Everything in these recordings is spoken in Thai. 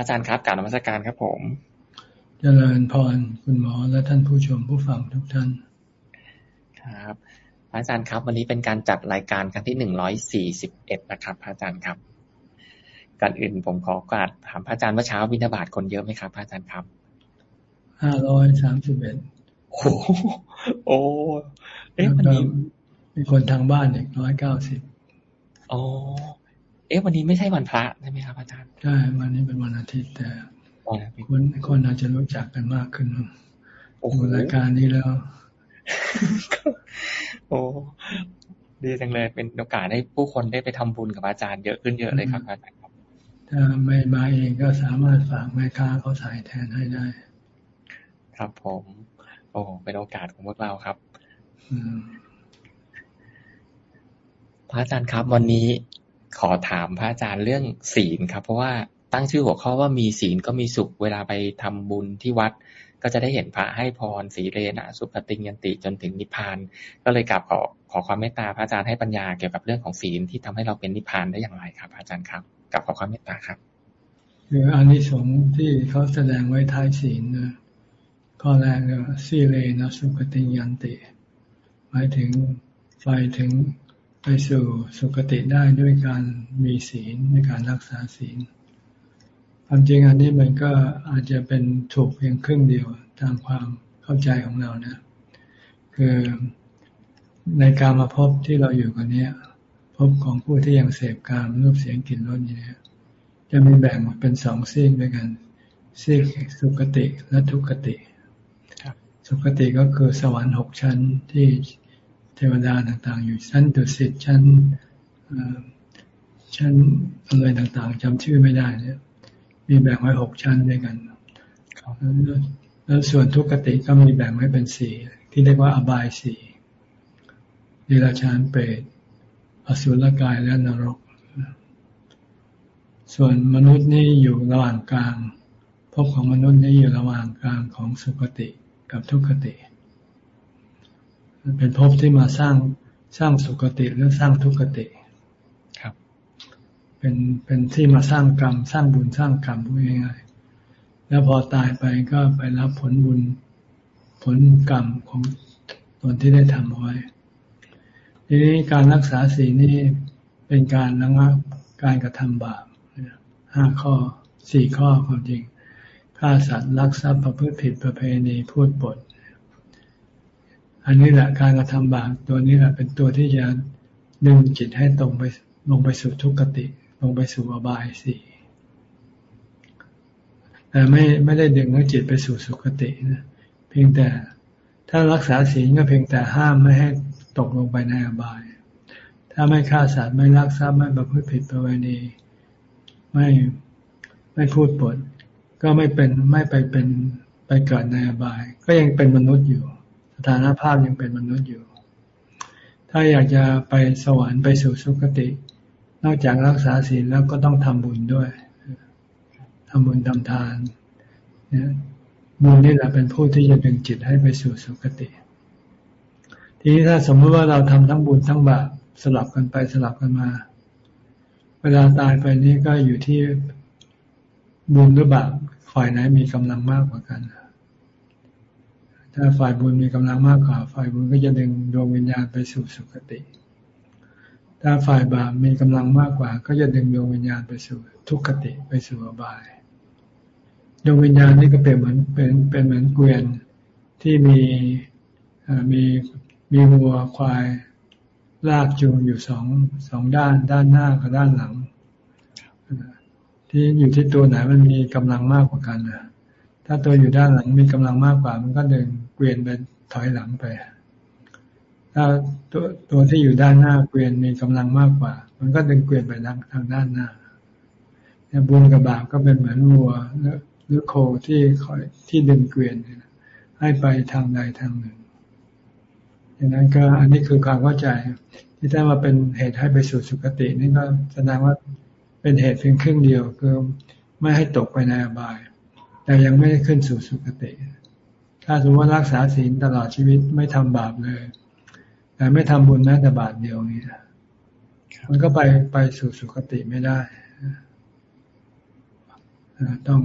อาจารย์ครับกล่าวนมัสการครับผมเจริญพรคุณหมอและท่านผู้ชมผู้ฟังทุกท่าน ครับ อาจารย์ครับ วันนี้เป็นการจัดรายการครั้งที่หนึ่งร้อยสี่สิบเอ็ดนะครับ อาจารย์ครับก่อนอื่นผมขอกราบถามพระอาจารย์ว่าเช้าวินาบาตคนเยอะไหมครับอาจารย์ครับห้าร้อยสามสิบเอ็ดโอ้โอ้เอ๊ะวันนี้มีคนทางบ้านอีกร้อยเก้าสิบอ๋อ เอ๊ะวันนี้ไม่ใช่วันพระใช่ไหมครับอาจารย์ใช่วันนี้เป็นวันอาทิตย์แต่คนคนอาจจะรู้จักกันมากขึ้นดูรายการนี้แล้ว โอ้ดีจังเลยเป็นโอกาสให้ผู้คนได้ไปทำบุญกับอาจารย์เยอะขึ้นเยอะเลยครับอาจารย์ครับถ้าไม่มาเองก็สามารถฝากแม่ค้าเขาใส่แทนให้ได้ ครับผม โอ้เป็นโอกาสของพวกเราครับพระอาจารย์ครับ วันนี้ ขอถามพระอาจารย์เรื่องศีลครับ เพราะว่าตั้งชื่อหัวข้อว่ามีศีลก็มีสุข เวลาไปทำบุญที่วัด ก็จะได้เห็นพระให้พรสีเลนะสุปฏิยันติจนถึงนิพพาน ก็เลยกลับขอขอความเมตตาพระอาจารย์ให้ปัญญาเกี่ยวกับเรื่องของศีลที่ทำให้เราเป็นนิพพานได้อย่างไรครับ อาจารย์ครับกับขอความเมตตาครับ คืออานิสงส์ที่เขาแสดงไว้ท้ายศีลนะข้อแรกก็สีเลนะสุปฏิยันติ หมายถึงไฟถึง ไปสู่สุคติได้ด้วยการมีศีลในการรักษาศีลความจริงอันนี้มันก็อาจจะเป็นถูกเพียงครึ่งเดียวตามความเข้าใจของเรานะ คือในการมาพบที่เราอยู่กันเนี้ยพบของผู้ที่ยังเสพการรูปเสียงกลิ่นรสอย่างนี้จะมีแบ่งเป็นสองซีกด้วยกันซีกสุคติและทุกติ สุคติก็คือสวรรค์หกชั้นที่เทวดาต่าง ๆ อยู่ชั้นดุสิตชั้นชั้นอะไรต่างๆจำชื่อไม่ได้เนี่ย มีแบ่งไว้หกชั้นด้วยกันแล้วส่วนทุกขติก็มีแบ่งไว้เป็นสี่ที่เรียกว่าอบายสี่ดิราชานเปรตอสุรกายและนรก ส่วนมนุษย์นี่อยู่ระหว่างกลางภพของมนุษย์นี่อยู่ระหว่างกลางของสุคติกับทุกขติ เป็นภพที่มาสร้างสร้างสุคติหรือสร้างทุกขติเป็นเป็นที่มาสร้างกรรม สร้างบุญสร้างกรรมพูดง่ายๆแล้วพอตายไปก็ไปรับผลบุญผลกรรมของตนที่ได้ทำเอาไว้ทีนี้การรักษาศีลนี่เป็นการระงับการกระทำบาปห้าข้อสี่ข้อความจริงฆ่าสัตว์ลักทรัพย์ประพฤติผิดประเพณีพูดปด อันนี้แหละการกระทำบาปตัวนี้แหละเป็นตัวที่จะดึงจิตให้ตรงไปลงไปสู่ทุกขติ ลงไปสู่อบายสี่แต่ไม่ไม่ได้ดึงให้จิตไปสู่สุคตินะเพียงแต่ถ้ารักษาศีลก็เพียงแต่ห้ามไม่ให้ตกลงไปในอบาย ถ้าไม่ฆ่าสัตว์ไม่ลักทรัพย์ไม่ประพฤติผิดประเวณี ไม่ไม่พูดปด ก็ไม่เป็นไม่ไปเป็นไปเกิดในอบาย ก็ยังเป็นมนุษย์อยู่ สถานภาพยังเป็นมนุษย์อยู่ ถ้าอยากจะไปสวรรค์ไปสู่สุคติ นอกจากรักษาศีลแล้วก็ต้องทำบุญด้วยทำบุญทำทานเนี่ยบุญนี่แหละเป็นผู้ที่จะดึงจิตให้ไปสู่สุคติ ทีนี้ถ้าสมมติว่าเราทำทั้งบุญทั้งบาปสลับกันไปสลับกันมา เวลาตายไปนี่ก็อยู่ที่บุญหรือบาปฝ่ายไหนมีกำลังมากกว่ากัน ถ้าฝ่ายบุญมีกำลังมากกว่า ฝ่ายบุญก็จะดึงดวงวิญญาณไปสู่สุคติ ถ้าฝ่ายบาปมีกำลังมากกว่า ก็จะดึงดวงวิญญาณไปสู่ทุกขติไปสู่อบาย ดวงวิญญาณนี่ก็เป็นเหมือนเป็นเป็นเหมือนเกวียนที่มีมีมีวัวควายลากจูงอยู่สองสองด้านด้านหน้ากับด้านหลัง ที่อยู่ที่ตัวไหนมันมีกำลังมากกว่ากันนะถ้าตัวอยู่ด้านหลังมีกำลังมากกว่า มันก็ดึง เกวียนไปถอยหลังไป ถ้าตัวตัวที่อยู่ด้านหน้าเกวียนมีกำลังมากกว่า มันก็ดึงเกวียนไปทางด้านหน้าเนี่ยบุญกับบาปก็เป็นเหมือนวัวหรือโคที่คอยที่ดึงเกวียนให้ไปทางใดทางหนึ่งดังนั้นก็อันนี้คือความเข้าใจ ที่ถ้ามาเป็นเหตุให้ไปสู่สุคติ นี่ก็แสดงว่าเป็นเหตุเพียงครึ่งเดียวคือไม่ให้ตกไปในอบาย แต่ยังไม่ได้ขึ้นสู่สุคติ ถ้าสมมติว่ารักษาศีลตลอดชีวิตไม่ทำบาปเลย แต่ไม่ทำบุญแม้แต่บาทเดียวนี่มันก็ไปไปสู่สุคติไม่ได้ต้อง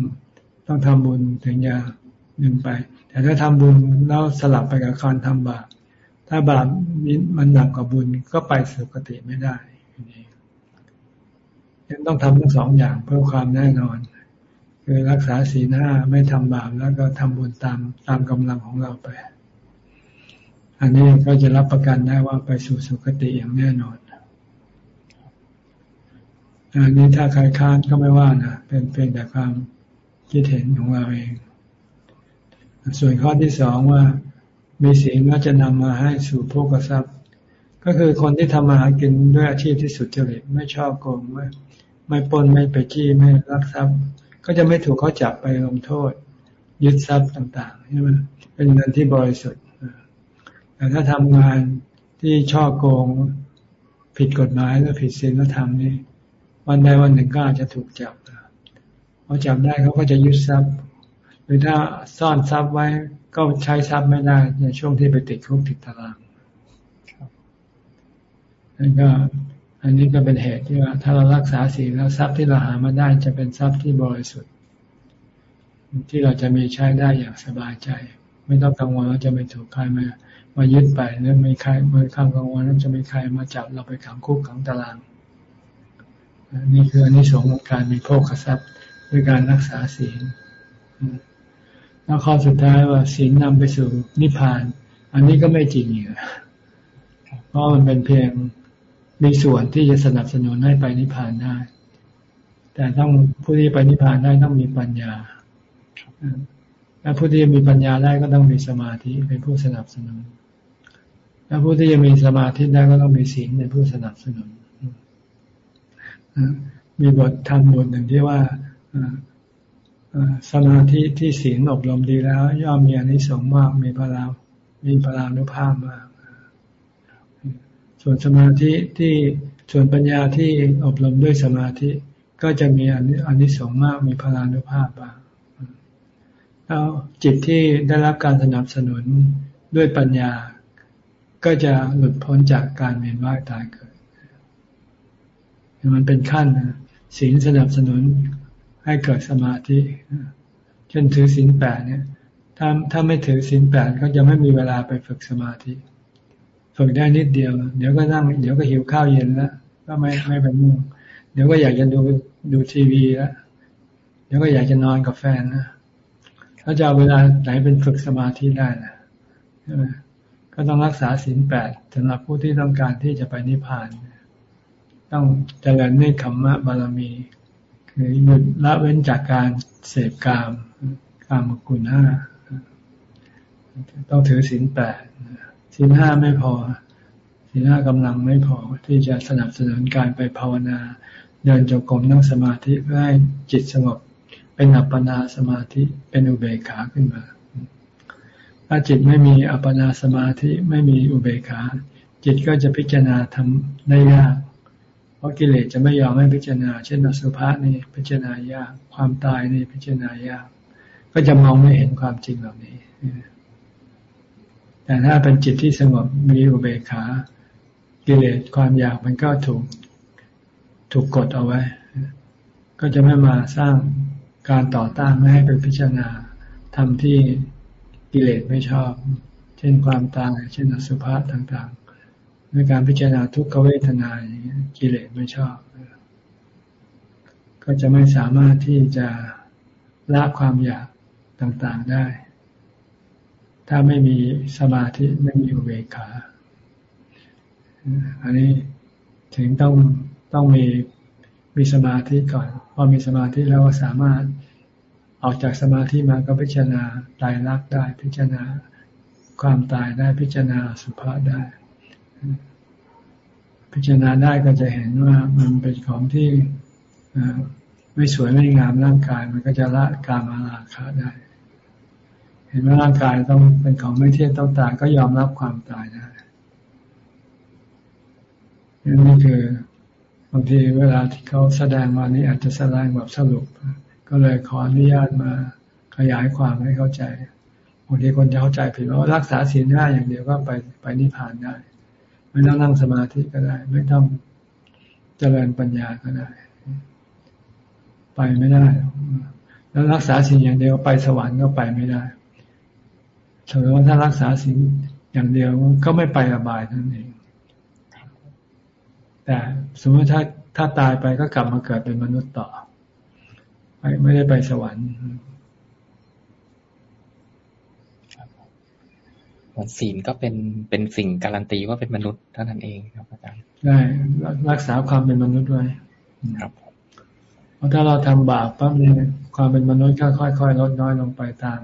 ต้องทำบุญถึงจะดึงไป แต่ถ้าทำบุญแล้วสลับไปกับการทำบาปถ้าบาปมันหนักกว่าบุญก็ไปสุคติไม่ได้ยังต้องทำทั้งสองอย่างเพื่อความแน่นอน คือรักษาศีลห้าไม่ทำบาปแล้วก็ทำบุญตามตามกำลังของเราไป อันนี้ก็จะรับประกันได้ว่าไปสู่สุคติอย่างแน่นอนอันนี้ถ้าใครค้านก็ไม่ว่านะเป็นเป็นแต่ความคิดเห็นของเราเอง ส่วนข้อที่สองว่า มีศีลก็จะนำมาให้สู่โภกทรัพย์ ก็คือคนที่ทำมาหากินด้วยอาชีพที่สุดจริตไม่ชอบโกงไม่ไม่ปนไม่ไปจี้ไม่รักทรัพย์ ก็จะไม่ถูกเขาจับไปลงโทษ ยึดทรัพย์ต่างๆใช่ไหมเป็นเงินที่บริสุทธิ์แต่ถ้าทำงานที่ช่อโกงผิดกฎหมายหรือผิดศีลธรรมนี่วันใดวันหนึ่งก็อาจจะถูกจับพอจับได้เขาก็จะยึดทรัพย์ หรือถ้าซ่อนทรัพย์ไว้ก็ใช้ทรัพย์ไม่ได้ในช่วงที่ไปติดคุกติดตารางนั่นก็ อันนี้ก็เป็นเหตุที่ว่า ถ้าเรารักษาศีลแล้วทรัพย์ที่เราหามาได้จะเป็นทรัพย์ที่บริสุทธิ์ ที่เราจะมีใช้ได้อย่างสบายใจ ไม่ต้องกังวลว่าจะไม่ถูกใครมามายึดไปหรือไม่ใครไม่ข้ามกังวลว่าจะไม่ใครมาจับเราไปขังคุกขังตารางนี่คืออันนี้สงของการมีโภคทรัพย์ด้วยการรักษาศีลแล้วข้อสุดท้ายว่าศีลนำไปสู่นิพพาน อันนี้ก็ไม่จริงอยู่เพราะมันเป็นเพียง มีส่วนที่จะสนับสนุนให้ไปนิพพานได้ แต่ต้องผู้ที่ไปนิพพานได้ต้องมีปัญญาและผู้ที่จะมีปัญญาได้ก็ต้องมีสมาธิเป็นผู้สนับสนุน และผู้ที่จะมีสมาธิได้ก็ต้องมีศีลเป็นผู้สนับสนุน มีบทธรรมบทหนึ่งที่ว่าสมาธิที่ศีลอบรมดีแล้ว ย่อมมีอนิสงส์มากมีพลังมีพลานุภาพมาก ส่วนสมาธิที่ส่วนปัญญาที่อบรมด้วยสมาธิก็จะมีอนิสงส์มากมีพลานุภาพมากแล้วจิตที่ได้รับการสนับสนุนด้วยปัญญา ก็จะหลุดพ้นจากการเวียนว่ายตายเกิด มันเป็นขั้นศีลสนับสนุนให้เกิดสมาธิเช่นถือศีลแปดเนี่ย ถ้าถ้าไม่ถือศีลแปดก็จะไม่มีเวลาไปฝึกสมาธิ ฝึกได้นิดเดียว เดี๋ยวก็นั่ง เดี๋ยวก็หิวข้าวเย็นแล้วก็ไม่ไม่ไปมุ่งเดี๋ยวก็อยากจะดูดูทีวีแล้วเดี๋ยวก็อยากจะนอนกับแฟนนะเขาจะเอาเวลาไหนเป็นฝึกสมาธิได้นะใช่ไหมก็ต้องรักษาศีลแปดสำหรับผู้ที่ต้องการที่จะไปนิพพาน ต้องเจริญเนคขมมะบารมี คือหยุดละเว้นจากการเสพกามกามกุลห้าต้องถือศีลแปด ศีลห้าไม่พอศีลห้ากำลังไม่พอที่จะสนับสนุนการไปภาวนาเดินจงกรมนั่งสมาธิเพื่อให้จิตสงบเป็นอัปปนาสมาธิเป็นอุเบกขาขึ้นมา ถ้าจิตไม่มีอัปปนาสมาธิไม่มีอุเบกขา จิตก็จะพิจารณาทำได้ยาก เพราะกิเลสจะไม่ยอมให้พิจารณา เช่นอสุภะนี่พิจารณายาก ความตายนี่พิจารณายาก ก็จะมองไม่เห็นความจริงเหล่านี้ แต่ถ้าเป็นจิตที่สงบมีอุเบกขา กิเลสความอยากมันก็ถูกถูกกดเอาไว้ ก็จะไม่มาสร้างการต่อต้านไม่ให้เป็นพิจารณาทำที่กิเลสไม่ชอบ เช่นความตาย เช่นอสุภะต่างๆในการพิจารณาทุกขเวทนาอย่างนี้กิเลสไม่ชอบ ก็จะไม่สามารถที่จะละความอยากต่างๆได้ ถ้าไม่มีสมาธิไม่มีอุเบกขา อันนี้ถึงต้องต้องมีมีสมาธิก่อน พอมีสมาธิแล้วก็สามารถออกจากสมาธิมาก็พิจารณาตายรักได้ พิจารณาความตายได้พิจารณาสุภาษได้ พิจารณาได้ก็จะเห็นว่ามันเป็นของที่ไม่สวยไม่งามร่างกาย มันก็จะละกามาราคะได้ ห็นว่าร่างกายต้องเป็นของไม่เที่ยงต้องตายก็ยอมรับความตายได้นี่คือบางทีเวลาที่เขาแสดงมานี้อาจจะแสดงแบบสรุป ก็เลยขออนุญาตมาขยายความให้เข้าใจบางทีคนจะเข้าใจผิดว่ารักษาศีลห้าอย่างเดียวก็ไปไปนิพพานได้ ไม่ต้องนั่งสมาธิก็ได้ ไม่ต้องเจริญปัญญาก็ได้ ไปไม่ได้ แล้วรักษาสิ่งอย่างเดียวไปสวรรค์ก็ไปไม่ได้ สมมติว่าถ้ารักษาสิ่งอย่างเดียวก็ไม่ไปอบายนั่นเอง แต่สมมติถ้าถ้าตายไปก็กลับมาเกิดเป็นมนุษย์ต่อ ไม่ไม่ได้ไปสวรรค์ศีลก็เป็นเป็นสิ่งการันตีว่าเป็นมนุษย์เท่านั้นเองครับอาจารย์ได้รักษาความเป็นมนุษย์ไว้ครับเพราะถ้าเราทำบาปปั๊บเนี่ยความเป็นมนุษย์ก็ค่อยๆลดน้อยลงไปตาม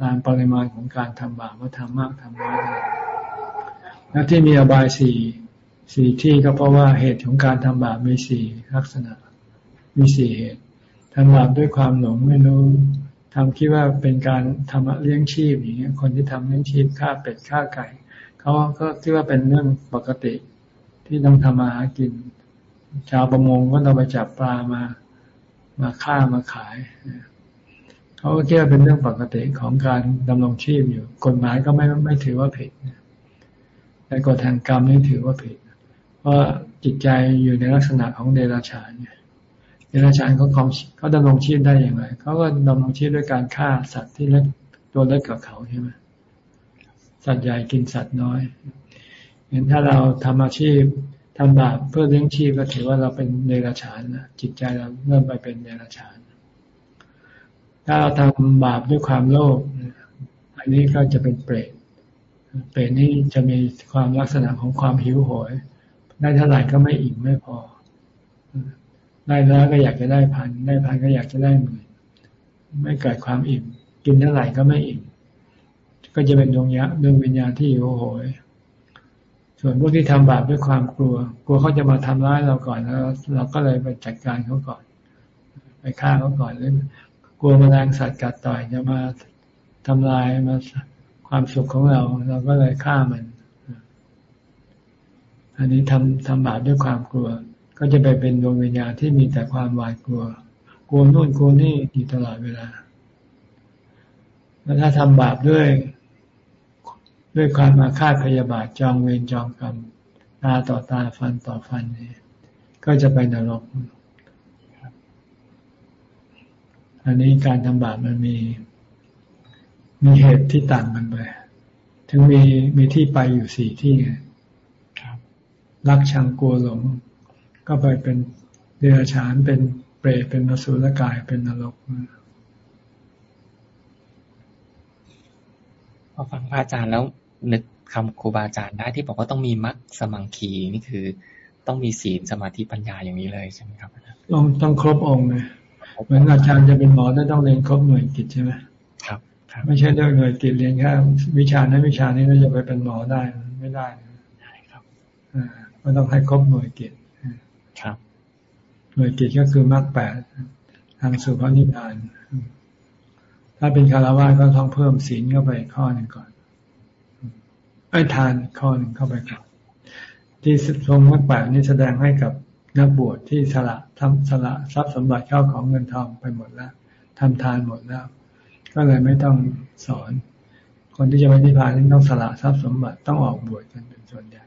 ตามปริมาณของการทำบาปว่าทำมากทำน้อยแล้วที่มีอบายสี่สี่ที่ก็เพราะว่าเหตุของการทำบาปมีสี่ลักษณะ มีสี่เหตุทำบาปด้วยความหลงไม่รู้ทำคิดว่าเป็นการทำเลี้ยงชีพอย่างเงี้ย คนที่ทำเลี้ยงชีพฆ่าเป็ดฆ่าไก่เขาก็คิดว่าเป็นเรื่องปกติ ที่ต้องทำมาหากิน ชาวประมงก็ต้องไปจับปลามา มาฆ่ามาขาย เขาก็คิดว่าเป็นเรื่องปกติของการดำรงชีพอยู่ กฎหมายก็ไม่ไม่ถือว่าผิดแต่กฎแห่งกรรมนี่ถือว่าผิด เพราะจิตใจอยู่ในลักษณะของเดรัจฉานเนี่ยเดรัจฉานเขาของเขาดำรงชีพได้อย่างไรเขาก็ดำรงชีพด้วยการฆ่าสัตว์ที่เล็กตัวเล็กกว่าเขาใช่ไหมสัตว์ใหญ่กินสัตว์น้อยเห็นถ้าเราทำอาชีพทำบาปเพื่อเลี้ยงชีพก็ถือว่าเราเป็นเดรัจฉานนะจิตใจเราเริ่มไปเป็นเดรัจฉาน ถ้าเราทำบาปด้วยความโลภอันนี้ก็จะเป็นเปรตเปรตนี่จะมีความลักษณะของความหิวโหย ได้เท่าไหร่ก็ไม่อิ่มไม่พอ ได้แล้วก็อยากจะได้พัน ได้พันก็อยากจะได้หมื่นไม่เกิดความอิ่ม กินเท่าไหร่ก็ไม่อิ่ม ก็จะเป็นดวงยะดวงวิญญาณที่หิวโหย ส่วนพวกที่ทำบาปด้วยความกลัว กลัวเขาจะมาทำร้ายเราก่อนแล้ว เราก็เลยไปจัดการเขาก่อน ไปฆ่าเขาก่อนหรือ กลัวแมลงสัตว์กัดต่อยจะมาทำลายมาความสุขของเรา เราก็เลยฆ่ามัน อันนี้ทำทำบาปด้วยความกลัว ก็จะไปเป็นดวงวิญญาณที่มีแต่ความหวาดกลัว กลัวนู่นกลัวนี่อยู่ตลอดเวลา แล้วถ้าทำบาปด้วย ด้วยความมาฆ่าพยาบาทจองเวรจองกรรมตาต่อตาฟันต่อฟันนี่ก็จะไปนรก อันนี้การทำบาปมันมี มีเหตุที่ต่างกันไปถึงมีมีที่ไปอยู่สี่ที่ไงรักชังกลัวหลง ก็ไปเป็นเดรัจฉานเป็นเปรตเป็นนสุลกายเป็นนรกพอฟังพระอาจารย์แล้วนึกคำครูบาอาจารย์ได้ที่บอกว่าต้องมีมรรคสมังคีนี่คือ ต้องมีศีลสมาธิปัญญาอย่างนี้เลยใช่ไหมครับต้องต้องครบองค์เลย เหมือนอาจารย์จะเป็นหมอต้องเรียนครบหน่วยกิจใช่ไหมครับ ไม่ใช่เรื่องหน่วยกิจเรียนแค่วิชานั้นวิชานี้เราจะไปเป็นหมอได้ไม่ได้ใช่ครับอ่าก็ต้องให้ครบหน่วยกิจครับ หน่วยกิจก็คือมรรคแปดทางสู่พระนิพพาน ถ้าเป็นคารวะก็ต้องเพิ่มศีลเข้าไปข้อหนึ่งก่อนไอ้ทานข้อหนึ่งเข้าไปก่อนที่ทรงมรรคแปดนี้แสดงให้กับ นักบวชที่สละทำสละทรัพย์สมบัติเข้าของเงินทองไปหมดแล้วทำทานหมดแล้ว ก็เลยไม่ต้องสอน คนที่จะไปนิพพานต้องสละทรัพย์สมบัติต้องออกบวชกันเป็นส่วนใหญ่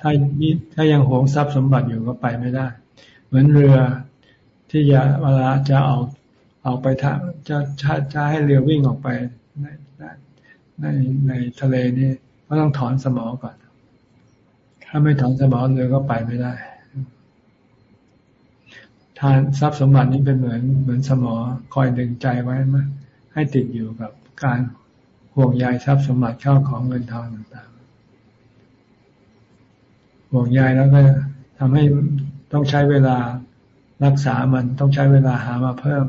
ถ้าถ้ายังหวงทรัพย์สมบัติอยู่ก็ไปไม่ได้ เหมือนเรือที่จะเวลาจะออกออกไปทาจะจะจะให้เรือวิ่งออกไปในในในทะเลนี่ก็ต้องถอนสมอก่อน ถ้าไม่ถอนสมอเรือก็ไปไม่ได้ ทานทรัพย์สมบัตินี้เป็นเหมือนเหมือนสมอคอยดึงใจไว้มาให้ติดอยู่กับการห่วงใยทรัพย์สมบัติเข้าของเงินทองต่างๆ ห่วงใยแล้วก็ทำให้ต้องใช้เวลารักษามันต้องใช้เวลาหามาเพิ่ม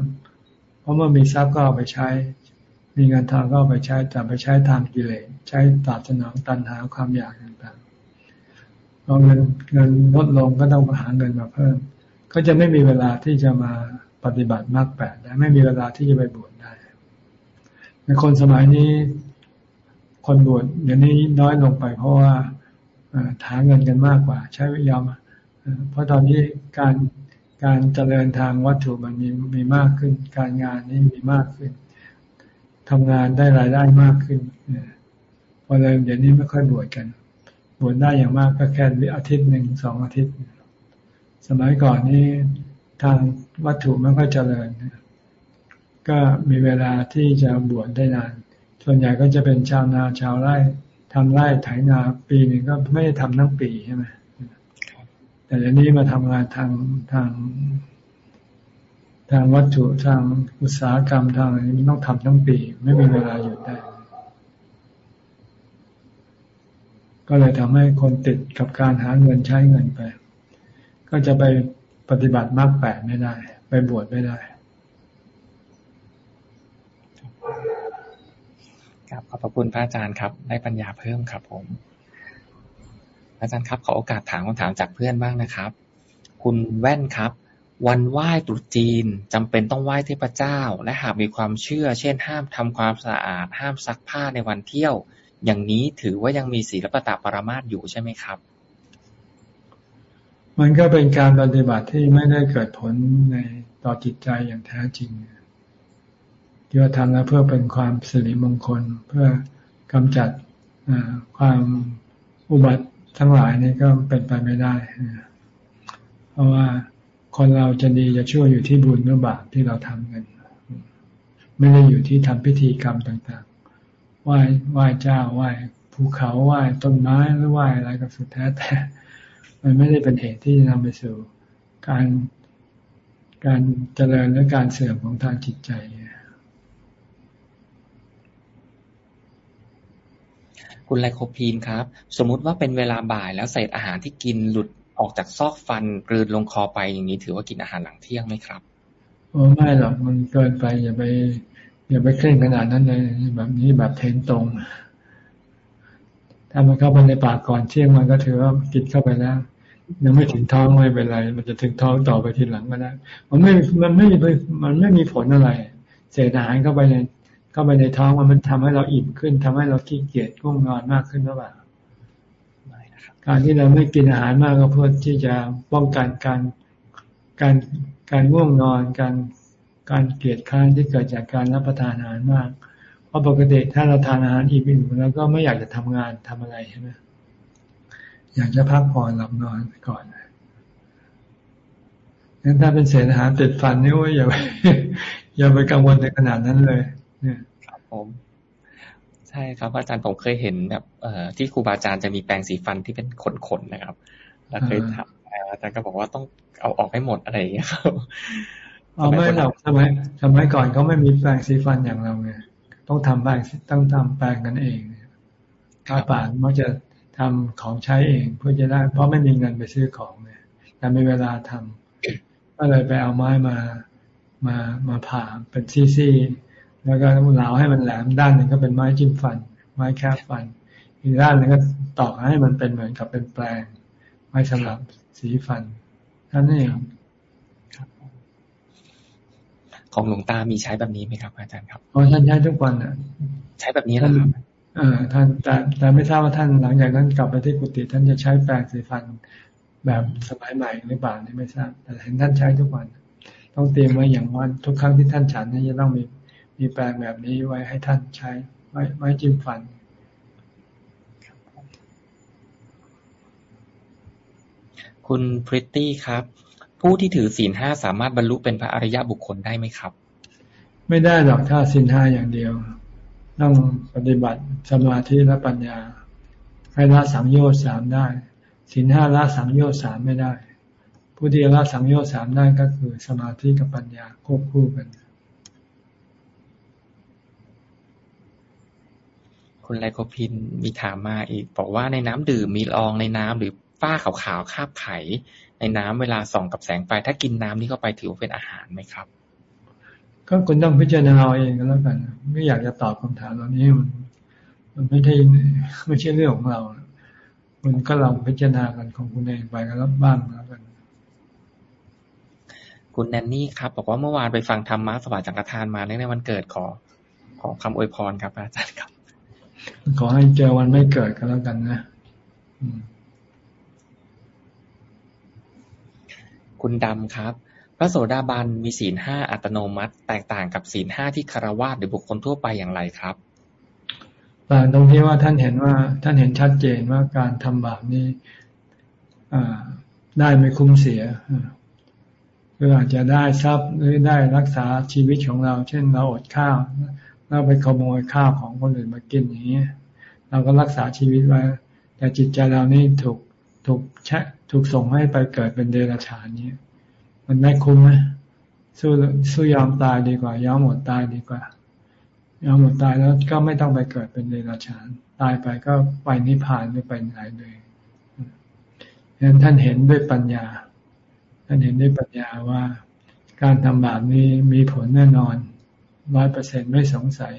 เพราะเมื่อมีทรัพย์ก็เอาไปใช้ มีเงินทองก็เอาไปใช้แต่ไปใช้ทางกิเลสใช้ตอบสนองตันหาความอยากต่างๆพอเงินเงินลดลงก็ต้องหาเงินมาเพิ่ม ก็จะไม่มีเวลาที่จะมาปฏิบัติมากแปดได้ไม่มีเวลาที่จะไปบวชได้ในคนสมัยนี้ คนบวชเดี๋ยวนี้น้อยลงไป เพราะว่าหาเงินกันมากกว่า ใช้วิยอมเพราะตอนนี้การการเจริญทางวัตถุมันมีมีมากขึ้น การงานนี้มีมากขึ้นทำงานได้รายได้มากขึ้นพอเลยเดี๋ยวนี้ไม่ค่อยบวชกัน บวชได้อย่างมากก็แค่อาทิตย์หนึ่งสองอาทิตย์ สมัยก่อนนี้ทางวัตถุไม่ค่อยเจริญ ก็มีเวลาที่จะบวชได้นาน ส่วนใหญ่ก็จะเป็นชาวนาชาวไร่ทำไร่ไถนาปีหนึ่งก็ไม่ได้ทำทั้งปีใช่ไหมแต่เดี๋ยวนี้มาทำงานทางทาง ทางวัตถุทางอุตสาหกรรมทางอะไรนี้ต้องทำทั้งปี ไม่มีเวลาหยุดได้ ก็เลยทำให้คนติดกับการหาเงินใช้เงินไป ก็จะไปปฏิบัติมากแปดไม่ได้ ไปบวชไม่ได้ครับขอบพระคุณพระอาจารย์ครับ ได้ปัญญาเพิ่มครับผม อาจารย์ครับขอโอกาสถามคำถามจากเพื่อนบ้างนะครับ คุณแว่นครับ วันไหว้ตรุษจีนจำเป็นต้องไหว้เทพเจ้า และหากมีความเชื่อ เช่น ห้ามทำความสะอาด ห้ามซักผ้าในวันเที่ยว อย่างนี้ถือว่ายังมีศีลปตะปรมาตอยู่ใช่ไหมครับ มันก็เป็นการปฏิบัติที่ไม่ได้เกิดผลในต่อจิตใจอย่างแท้จริงที่ว่าทำแล้วเพื่อเป็นความสิริมงคล เพื่อกำจัดความอุบัติทั้งหลายนี่ก็เป็นไปไม่ได้ เพราะว่าคนเราจะดีจะชั่วอยู่ที่บุญหรือบาปที่เราทำกันไม่ได้อยู่ที่ทำพิธีกรรมต่างๆไหว้ไหว้เจ้าไหว้ภูเขาไหว้ต้นไม้หรือไหว้อะไรก็สุดแท้แต่ มันไม่ได้เป็นเหตุที่จะนำไปสู่การการเจริญและการเสื่อมของทางจิตใจคุณไลโคพีนครับ สมมุติว่าเป็นเวลาบ่ายแล้วเศษอาหารที่กินหลุดออกจากซอกฟันกลืนลงคอไปอย่างนี้ ถือว่ากินอาหารหลังเที่ยงไหมครับโอ้ไม่หรอกมันเกินไปอย่าไป อย่าไปเคร่งขนาดนั้นเลยแบบนี้แบบเทนตรง ถ้ามันเข้าไปในปากก่อนเที่ยงมันก็ถือว่ากินเข้าไปแล้ว ยังไม่ถึงท้องไม่เป็นไร มันจะถึงท้องต่อไปทีหลังก็ได้มันไม่มันไม่มันไม่มีผลอะไร เศษอาหารเข้าไปในเข้าไปในท้องมันทำให้เราอิ่มขึ้นทำให้เราขี้เกียจง่วงนอนมากขึ้นหรือเปล่าการที่เราไม่กินอาหารมากก็เพื่อที่จะป้องกันการการการง่วงนอนการการเกียจค้านที่เกิดจากการรับประทานอาหารมาก เพราะปกติถ้าเราทานอาหารอิ่มๆแล้วก็ไม่อยากจะทำงานทำอะไรใช่ไหม อยากจะพักผ่อนหลับนอนก่อนงั้นถ้าเป็นเศษอาหารติดฟันนี่ว่าอย่าไปอย่าไปกังวลในขนาดนั้นเลยครับผม ใช่ครับอาจารย์ผมเคยเห็นแบบเอ่อที่ครูบาอาจารย์จะมีแปรงสีฟันที่เป็นขนๆนะครับ แล้วเคยถามอาจารย์ก็บอกว่าต้องเอาออกให้หมดอะไรอย่างเงี้ยครับเอาไม่หรอกสมัยสมัยก่อนเขาไม่มีแปรงสีฟันอย่างเราไงต้องทำแปรงต้องทำแปรงกันเองข้าป่านมักจะ ทำของใช้เองเพื่อจะได้ เพราะไม่มีเงินไปซื้อของเนี่ยแต่มีเวลาทำก็เลยไปเอาไม้มามามาผ่าเป็นซี่แล้วก็เหลาให้มันแหลมด้านหนึ่งก็เป็นไม้จิ้มฟัน ไม้แคบฟัน อีกด้านหนึ่งก็ตอกให้มันเป็นเหมือนกับเป็นแปลง ไม้สำหรับสีฟันนั่นเองของหลวงตามีใช้แบบนี้ไหมครับ อาจารย์ครับอ๋อท่านใช้ทุกวันอะ ใช้แบบนี้แล้วครับเออท่านแต่แต่ไม่ทราบว่าท่านหลังจากนั้นกลับไปที่กุฏิท่านจะใช้แปรงสีฟันแบบสมัยใหม่หรือเปล่านี่ไม่ทราบ แต่เห็นท่านใช้ทุกวัน ต้องเตรียมไว้อย่างวันทุกครั้งที่ท่านฉันนี่จะต้องมีมีแปรงแบบนี้ไว้ให้ท่านใช้ ไว้ไว้จิ้มฟันคุณพริตตี้ครับ ผู้ที่ถือศีลห้าสามารถบรรลุเป็นพระอริยบุคคลได้ไหมครับ ไม่ได้หรอกถ้าศีลห้าอย่างเดียว ต้องปฏิบัติสมาธิและปัญญา ให้ละสังโยชน์สามได้ศีลห้าละสังโยชน์สามไม่ได้ ผู้ที่ละสังโยชน์สามได้ก็คือสมาธิกับปัญญาควบคู่กัน คุณไลโคพินมีถามมาอีก บอกว่าในน้ำดื่มมีลองในน้ำหรือฝ้าขาวๆคาบไข่ในน้ำเวลาส่องกับแสงไฟถ้ากินน้ำนี้เข้าไปถือว่าเป็นอาหารไหมครับ ก็คุณต้องพิจารณาเอาเองก็แล้วกัน ไม่อยากจะตอบคำถามเหล่านี้มันมันไม่ใช่ไม่ใช่เรื่องของเราคุณก็ลองพิจารณากันของคุณเองไปกันแล้วบ้างแล้วกัน คุณแนนนี่ครับบอกว่าเมื่อวานไปฟังธรรมะสวัสดิ์จักรทานมาในวันเกิดขอ ขอคำอวยพรครับอาจารย์ครับ ขอให้เจอวันไม่เกิดก็แล้วกันนะคุณดำครับ พระโสดาบันมีศีลห้าอัตโนมัติ แตกต่างกับศีลห้าที่คารวะหรือบุคคลทั่วไปอย่างไรครับต่างตรงที่ว่าท่านเห็นว่าท่านเห็นชัดเจนว่าการทำบาปนี้ได้ไม่คุ้มเสียคืออาจจะได้ทรัพย์หรือได้รักษาชีวิตของเรา เช่นเราอดข้าวเราไปขโมยข้าวของคนอื่นมากินอย่างนี้เราก็รักษาชีวิตไว้ แต่จิตใจเรานี่ถูกถูกแชะถูกส่งให้ไปเกิดเป็นเดรัจฉานนี้ มันไม่คุ้มไหมสู้สู้ยอมตายดีกว่า ยอมหมดตายดีกว่า ยอมหมดตายแล้วก็ไม่ต้องไปเกิดเป็นเดรัจฉาน ตายไปก็ไปนิพพานไม่ไปไหนเลยฉะนั้นท่านเห็นด้วยปัญญา ท่านเห็นด้วยปัญญาว่าการทำบาปนี้มีผลแน่นอนร้อยเปอร์เซ็นไม่สงสัย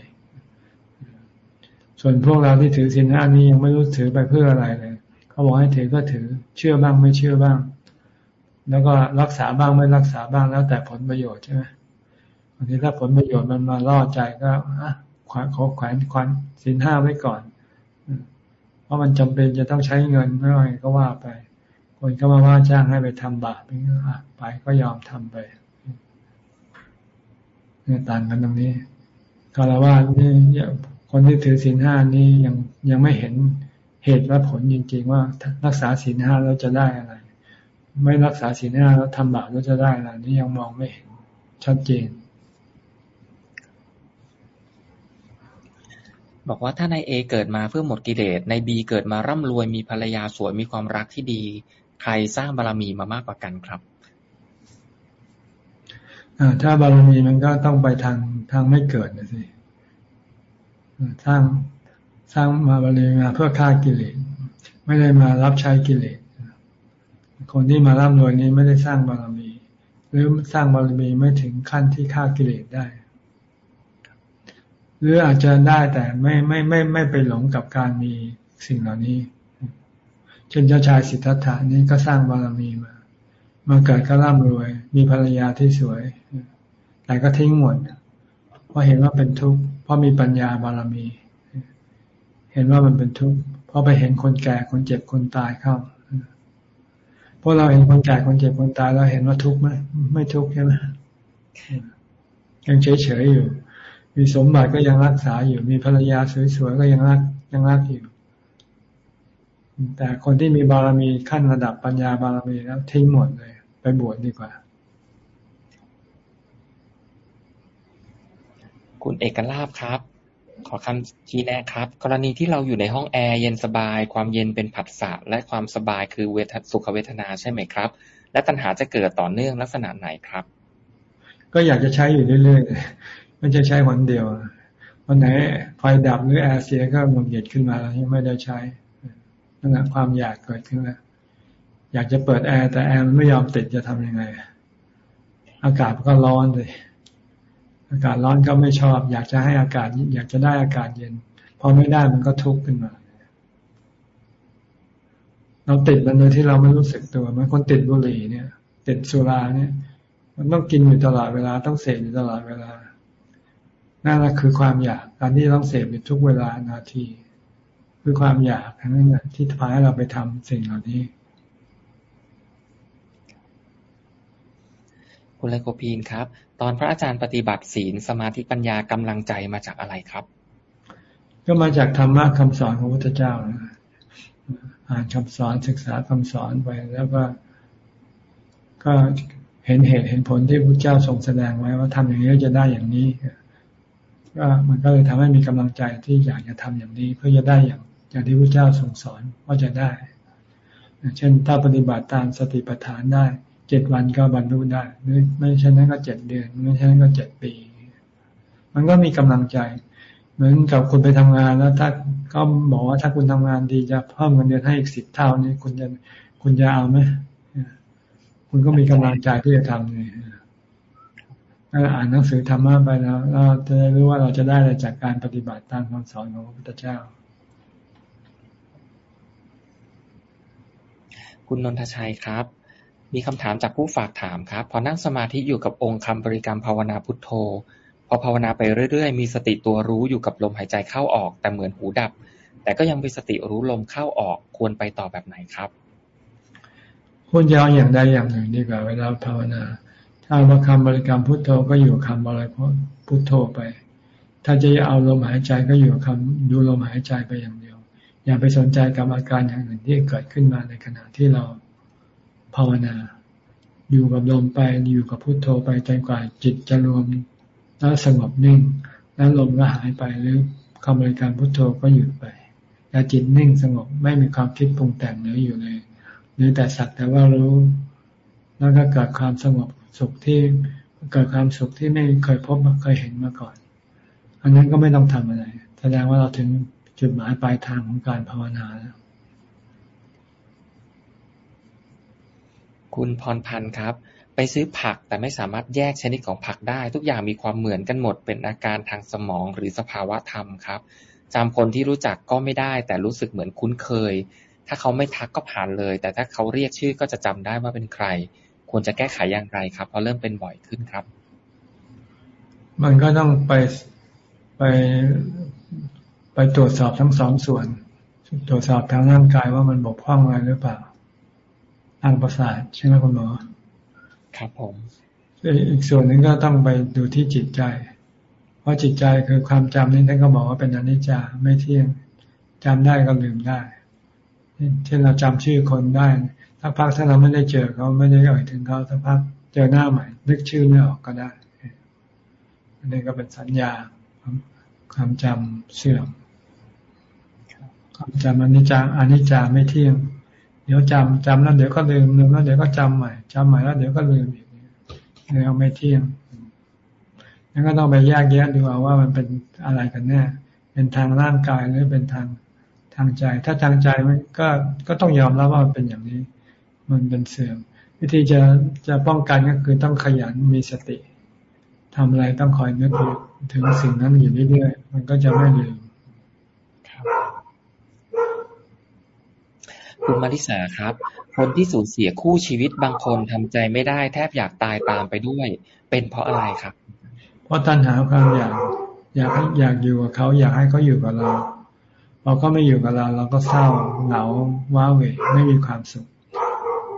ส่วนพวกเราที่ถือศีลห้านี้ยังไม่รู้ถือไปเพื่ออะไรเลย เขาบอกให้ถือก็ถือ เชื่อบ้างไม่เชื่อบ้าง แล้วก็รักษาบ้างไม่รักษาบ้างแล้วแต่ผลประโยชน์ใช่ไหมบางทีถ้าผลประโยชน์มันมาล่อใจก็อะขวานขอแขวนควันศีลห้าไว้ก่อน เพราะมันจำเป็นจะต้องใช้เงินไม่ว่าก็ว่าไป คนก็มาว่าจ้างให้ไปทำบาปไปก็ยอมทำไปเนี่ยต่างกันตรงนี้คารวะนี่คนที่ถือศีลห้านี่ยังยังไม่เห็นเหตุและผลจริงๆว่ารักษาศีลห้าแล้วจะได้อะไร ไม่รักษาศีลห้าแล้วทำบาปแล้วจะได้อะไรนี่ยังมองไม่เห็นชัดเจน บอกว่าถ้านายเอเกิดมาเพื่อหมดกิเลสนายบีเกิดมาร่ำรวยมีภรรยาสวยมีความรักที่ดี ใครสร้างบารรมีมามากกว่ากันครับถ้าบารมีมันก็ต้องไปทางทางไม่เกิดนะสิสร้างสร้างมาบารมีมาเพื่อฆ่ากิเลสไม่ได้มารับใช้กิเลส คนที่มาร่ำรวยนี้ไม่ได้สร้างบารมี หรือสร้างบารมีไม่ถึงขั้นที่ฆ่ากิเลสได้ หรืออาจจะได้แต่ไม่ไม่ไม่ไม่ไปหลงกับการมีสิ่งเหล่านี้ เช่นเจ้าชายสิทธัตถานี้ก็สร้างบารมีมา มาเกิดก็ร่ำรวย มีภรรยาที่สวย แต่ก็ทิ้งหมดเพราะเห็นว่าเป็นทุกข์เพราะมีปัญญาบารมี เห็นว่ามันเป็นทุกข์เพราะไปเห็นคนแก่คนเจ็บคนตายเข้า พวกเราเห็นคนแก่คนเจ็บคนตายเราเห็นว่าทุกข์ไหมไม่ทุกข์ใช่ไหมยังเฉยเฉยอยู่ มีสมบัติก็ยังรักษาอยู่ มีภรรยาสวยๆก็ยังรักยังรักอยู่ แต่คนที่มีบารมีขั้นระดับปัญญาบารมีแล้วทิ้งหมดเลย ไปบวชดีกว่า คุณเอกลาบครับ ขอคำชี้แนะครับ กรณีที่เราอยู่ในห้องแอร์เย็นสบาย ความเย็นเป็นผัสสะและความสบายคือเวทสุขเวทนาใช่ไหมครับ และตัณหาจะเกิดต่อเนื่องลักษณะไหนครับ ก็อยากจะใช้อยู่เรื่อยๆไม่ใช่ใช้วันเดียววันไหนไฟดับหรือแอร์เสียก็หงุดหงิดขึ้นมาแล้วไม่ได้ใช้นั่นแหละความอยากเกิดขึ้นแล้วอยากจะเปิดแอร์แต่แอร์มันไม่ยอมติดจะทำยังไง อากาศก็ร้อนเลย อากาศร้อนก็ไม่ชอบ อยากจะให้อากาศอยากจะได้อากาศเย็นพอไม่ได้มันก็ทุกข์ขึ้นมาเราติดมันโดยที่เราไม่รู้สึกตัวมันคนติดบุหรี่เนี่ย ติดสุราเนี่ย มันต้องกินอยู่ตลอดเวลาต้องเสพอยู่ตลอดเวลานั่นแหละคือความอยากการที่ต้องเสพอยู่ทุกเวลานาที คือความอยากทั้งนั้นที่พาให้เราไปทำสิ่งเหล่านี้ คุณเลโกพีนครับ ตอนพระอาจารย์ปฏิบัติศีลสมาธิปัญญากำลังใจมาจากอะไรครับ ก็มาจากธรรมะคำสอนของพระพุทธเจ้านะอ่านคำสอนศึกษาคำสอนไปแล้วก็ ก็เห็นเหตุเห็นผลที่พระเจ้าทรงแสดงไว้ว่าทำอย่างนี้จะได้อย่างนี้ก็มันก็เลยทำให้มีกำลังใจที่อยากจะทำอย่างนี้ เพื่อจะได้อย่างอย่างที่พระเจ้าทรงสอนว่าจะได้ เช่นถ้าปฏิบัติตามสติปัฏฐานได้ เจ็ดวันก็บรรลุได้หรือไม่ใช่นั้นก็เจ็ดเดือน ไม่ใช่นั้นก็เจ็ดปี มันก็มีกำลังใจ เหมือนกับคุณไปทำงานแล้วถ้าก็บอกว่าถ้าคุณทำงานดีจะเพิ่มเงินเดือนให้อีกสิบเท่านี้คุณจะคุณจะเอาไหมคุณก็มีกำลังใจที่จะทำเลยถ้าอ่านหนังสือธรรมะไปแล้วเราจะรู้ว่าเราจะได้อะไรจากการปฏิบัติตามคำสอนของพระพุทธเจ้า คุณนนทชัยครับ มีคำถามจากผู้ฝากถามครับ พอนั่งสมาธิอยู่กับองค์คำบริกรรมภาวนาพุทโธ พอภาวนาไปเรื่อยๆ มีสติตัวรู้อยู่กับลมหายใจเข้าออก แต่เหมือนหูดับ แต่ก็ยังมีสติรู้ลมเข้าออก ควรไปต่อแบบไหนครับควรจะเอาอย่างใดอย่างหนึ่งดีกว่าเวลาภาวนา ถ้ามาคำบริกรรมพุทโธก็อยู่คำอะไรพุทโธไป ถ้าจะเอาลมหายใจก็อยู่คำดูลมหายใจไปอย่างเดียว อย่าไปสนใจกับอาการอย่างอื่นที่เกิดขึ้นมาในขณะที่เรา ภาวนา อยู่กับลมไปอยู่กับพุโทโธไปจนกว่าจิตจะรวมแล้วสงบนิ่ง แล้วลมก็หายไปหรือคำบริการพุโทโธก็หยุดไปแล้วจิตนิ่งสงบไม่มีความคิดปรุงแต่งเหลืออยู่เลยหรือแต่สักแต่ว่ารู้ แล้วก็เกิดความสงบสุขที่เกิดความสุขที่ไม่เคยพบเคยเห็นมาก่อน อันนั้นก็ไม่ต้องทำอะไร แสดงว่าเราถึงจุดหมายปลายทางของการภาวนาแล้ว คุณพรพันธ์ครับ ไปซื้อผักแต่ไม่สามารถแยกชนิดของผักได้ ทุกอย่างมีความเหมือนกันหมดเป็นอาการทางสมองหรือสภาวะธรรมครับจำคนที่รู้จักก็ไม่ได้ แต่รู้สึกเหมือนคุ้นเคย ถ้าเขาไม่ทักก็ผ่านเลย แต่ถ้าเขาเรียกชื่อก็จะจำได้ว่าเป็นใคร ควรจะแก้ไขอย่างไรครับเพราะเริ่มเป็นบ่อยขึ้นครับ มันก็ต้องไปไปไปตรวจสอบทั้งสองส่วน ตรวจสอบทางร่างกายว่ามันบกพร่องอะไรหรือเปล่า ทางประสาทใช่ไหมคุณหมอ ครับผม อีกส่วนหนึ่งก็ต้องไปดูที่จิตใจ เพราะจิตใจคือความจำนี่ท่านก็บอกว่าเป็นอนิจจาไม่เที่ยงจำได้ก็ลืมได้ เช่นเราจำชื่อคนได้ถ้าพักถ้าเราไม่ได้เจอเขาไม่ได้เอ่ยถึงเขาถ้าพักเจอหน้าใหม่ นึกชื่อไม่ออกก็ได้อันนี้ก็เป็นสัญญา ความจำเสื่อมความจำอนิจจาอนิจจาไม่เที่ยงเดี๋ยวจำจำแล้วเดี๋ยวก็ลืมลืมแล้วเดี๋ยวก็จำใหม่จำใหม่แล้วเดี๋ยวก็ลืมอีกนี่ยไม่เที่ยงนั่นก็ต้องไปแยกแยะดูเอาว่ามันเป็นอะไรกันแน่ เป็นทางร่างกายหรือเป็นทางทางใจ ถ้าทางใจมันก็ก็ต้องยอมรับว่ามันเป็นอย่างนี้ มันเป็นเสื่อม วิธีจะจะป้องกันก็คือต้องขยันมีสติทำอะไรต้องคอยนึกถึงสิ่งนั้นอยู่เรื่อยๆมันก็จะไม่ลืมคุ ณมาริสาครับ คนที่สูญเสียคู่ชีวิตบางคนทำใจไม่ได้ แทบอยากตายตามไปด้วย เป็นเพราะอะไรครับ เพราะตัณหาความอยากอยากให้อยากอยู่กับเขา อยากให้เขาอยู่กับเราเราก็ไม่อยู่กับเรา เราก็เศร้าเหงาว้าเหวไม่มีความสุข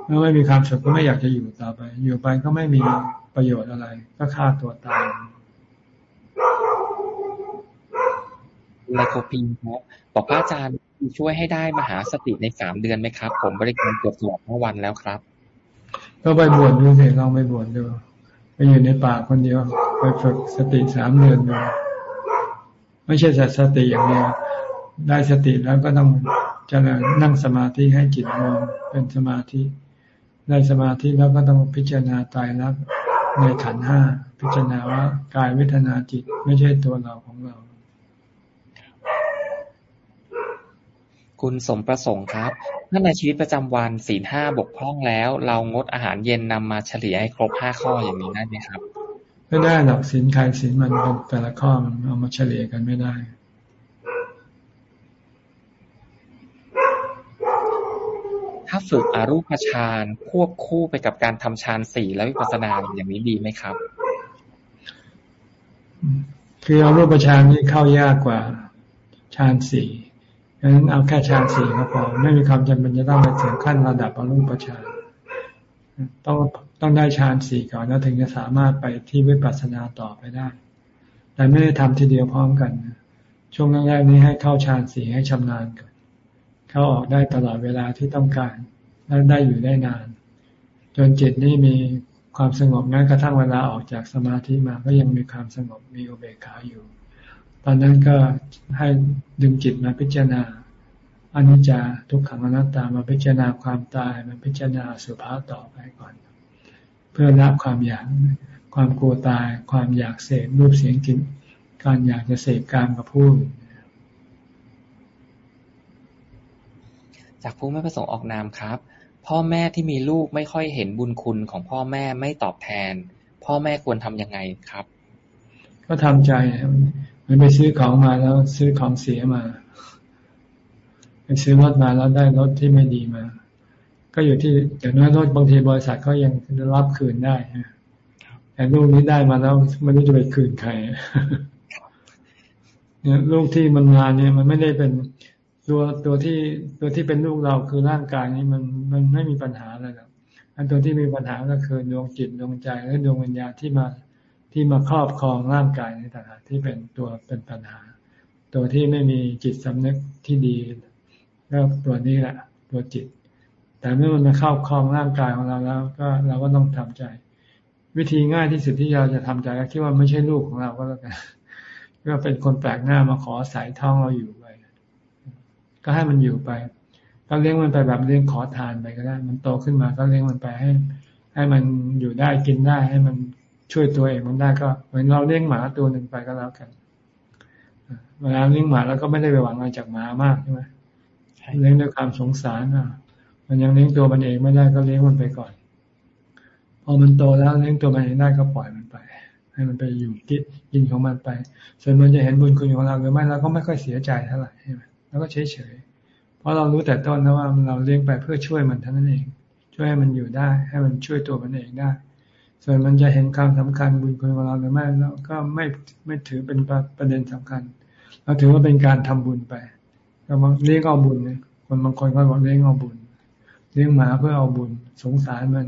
เมื่อไม่มีความสุขก็ไม่อยากจะอยู่ต่อไป อยู่ไปก็ไม่มีประโยชน์อะไร ก็ฆ่าตัวตายไลโคปีนครับบอกพระอาจารย์ ช่วยให้ได้มหาสติในสามเดือนไหมครับ ผมบริการตรวจสอบเมื่อวันแล้วครับ ก็ไปบวชดูสิลองไปบวชดู ไปอยู่ในป่าคนเดียว ไปฝึกสติสามเดือนดูไม่ใช่แต่สติอย่างเดียวได้สติแล้วก็ต้องเจริญนั่งสมาธิให้จิตรวมเป็นสมาธิ ได้สมาธิแล้วก็ต้องพิจารณาตายรักในขันห้าพิจารณาว่ากายเวทนาจิต ไม่ใช่ตัวเราของเรา คุณสมประสงค์ครับถ้าในชีวิตประจำวันศีลห้าบกพร่องแล้ว เรางดอาหารเย็นนำมาเฉลี่ยให้ครบห้าข้ออย่างนี้ได้ไหมครับ ไม่ได้หรอกศีลใครศีลมันเป็นแต่ละข้อมันเอามาเฉลี่ยกันไม่ได้ถ้าฝึกอรูปฌานควบคู่ไปกับการทำฌานสี่แล้ววิปัสสนาอย่างนี้ดีไหมครับ คืออรูปฌานนี่เข้ายากกว่าฌานสี่ ดังนั้นเอาแค่ฌานสี่ก็พอไม่มีความจำเป็นจะต้องไปถึงขั้นระดับอรูปฌานต้องต้องได้ฌานสี่ก่อนแล้วถึงจะสามารถไปที่วิปัสสนาต่อไปได้ แต่ไม่ได้ทำทีเดียวพร้อมกัน ช่วงแรกๆนี้ให้เข้าฌานสี่ให้ชำนาญก่อนเข้าออกได้ตลอดเวลาที่ต้องการและได้อยู่ได้นาน จนจิตนี่มีความสงบแม้กระทั่งเวลาออกจากสมาธิมาก็ยังมีความสงบมีอุเบกขาอยู่ ตอนนั้นก็ให้ดึงจิตมาพิจารณาอนิจจาทุกขังอนัตตามาพิจารณาความตายมาพิจารณาสุภาษต่อไปก่อน เพื่อละความอยากความกลัวตายความอยากเสพรูปเสียงกลิ่นการอยากจะเสพการกับผู้จากผู้ไม่ประสงค์ออกนามครับ พ่อแม่ที่มีลูกไม่ค่อยเห็นบุญคุณของพ่อแม่ไม่ตอบแทน พ่อแม่ควรทำยังไงครับ ก็ทำใจ มันไปซื้อของมาแล้วซื้อของเสียมา ไปซื้อรถมาแล้วได้รถที่ไม่ดีมา ก็อยู่ที่อย่างน้อยรถบางทีบริษัทเขายังรับคืนได้แต่ลูกนี้ได้มาแล้วมันไม่จะไปคืนใครเนี่ยลูกที่มันมาเนี่ยมันไม่ได้เป็นตัวตัวที่ตัวที่เป็นลูกเราคือร่างกายนี้มันมันไม่มีปัญหาอะไรหรอกอันตัวที่มีปัญหาก็คือดวงจิตดวงใจและดวงวิญญาณที่มา ที่มาครอบครองร่างกายในต่างหากที่เป็นตัวเป็นปัญหา ตัวที่ไม่มีจิตสำนึกที่ดีก็ตัวนี้แหละ ตัวจิต แต่เมื่อมันมาเข้าคลองร่างกายของเราแล้ว ก็เราก็ต้องทำใจ วิธีง่ายที่สุดที่เราจะทำใจก็คิดว่าไม่ใช่ลูกของเราก็แล้วกันก็เป็นคนแปลกหน้ามาขอสายท้องเราอยู่ไป ก็ให้มันอยู่ไปก็เลี้ยงมันไปแบบเลี้ยงขอทานไปก็ได้ มันโตขึ้นมาก็เลี้ยงมันไปให้ ให้มันอยู่ได้กินได้ให้มัน ช่วยตัวเองมันได้ก็เหมือนเราเลี้ยงหมาตัวหนึ่งไปก็แล้วกันเวลาเลี้ยงหมาเราก็ไม่ได้ไปหวังอะไรจากหมามากใช่ไหมเลี้ยงด้วยความสงสารอะ มันยังเลี้ยงตัวมันเองไม่ได้ก็เลี้ยงมันไปก่อน พอมันโตแล้วเลี้ยงตัวมันเองได้ก็ปล่อยมันไป ให้มันไปอยู่กินกินของมันไป ส่วนมันจะเห็นบุญคุณของเราหรือไม่เราก็ไม่ค่อยเสียใจเท่าไหร่ใช่ไหมแล้วก็เฉยเฉยเพราะเรารู้แต่ต้นนะว่าเราเลี้ยงไปเพื่อช่วยมันเท่านั้นเอง ช่วยให้มันอยู่ได้ ให้มันช่วยตัวมันเองได้ ส่วนมันจะเห็นความสำคัญบุญคุณของเราหรือไม่เราก็ไม่ไม่ถือเป็นประเด็นสำคัญ เราถือว่าเป็นการทำบุญไปก็เลี้ยงเอาบุญเนี่ยคนบางคนก็บอกเลี้ยงเอาบุญเลี้ยงหมาเพื่อเอาบุญสงสารมัน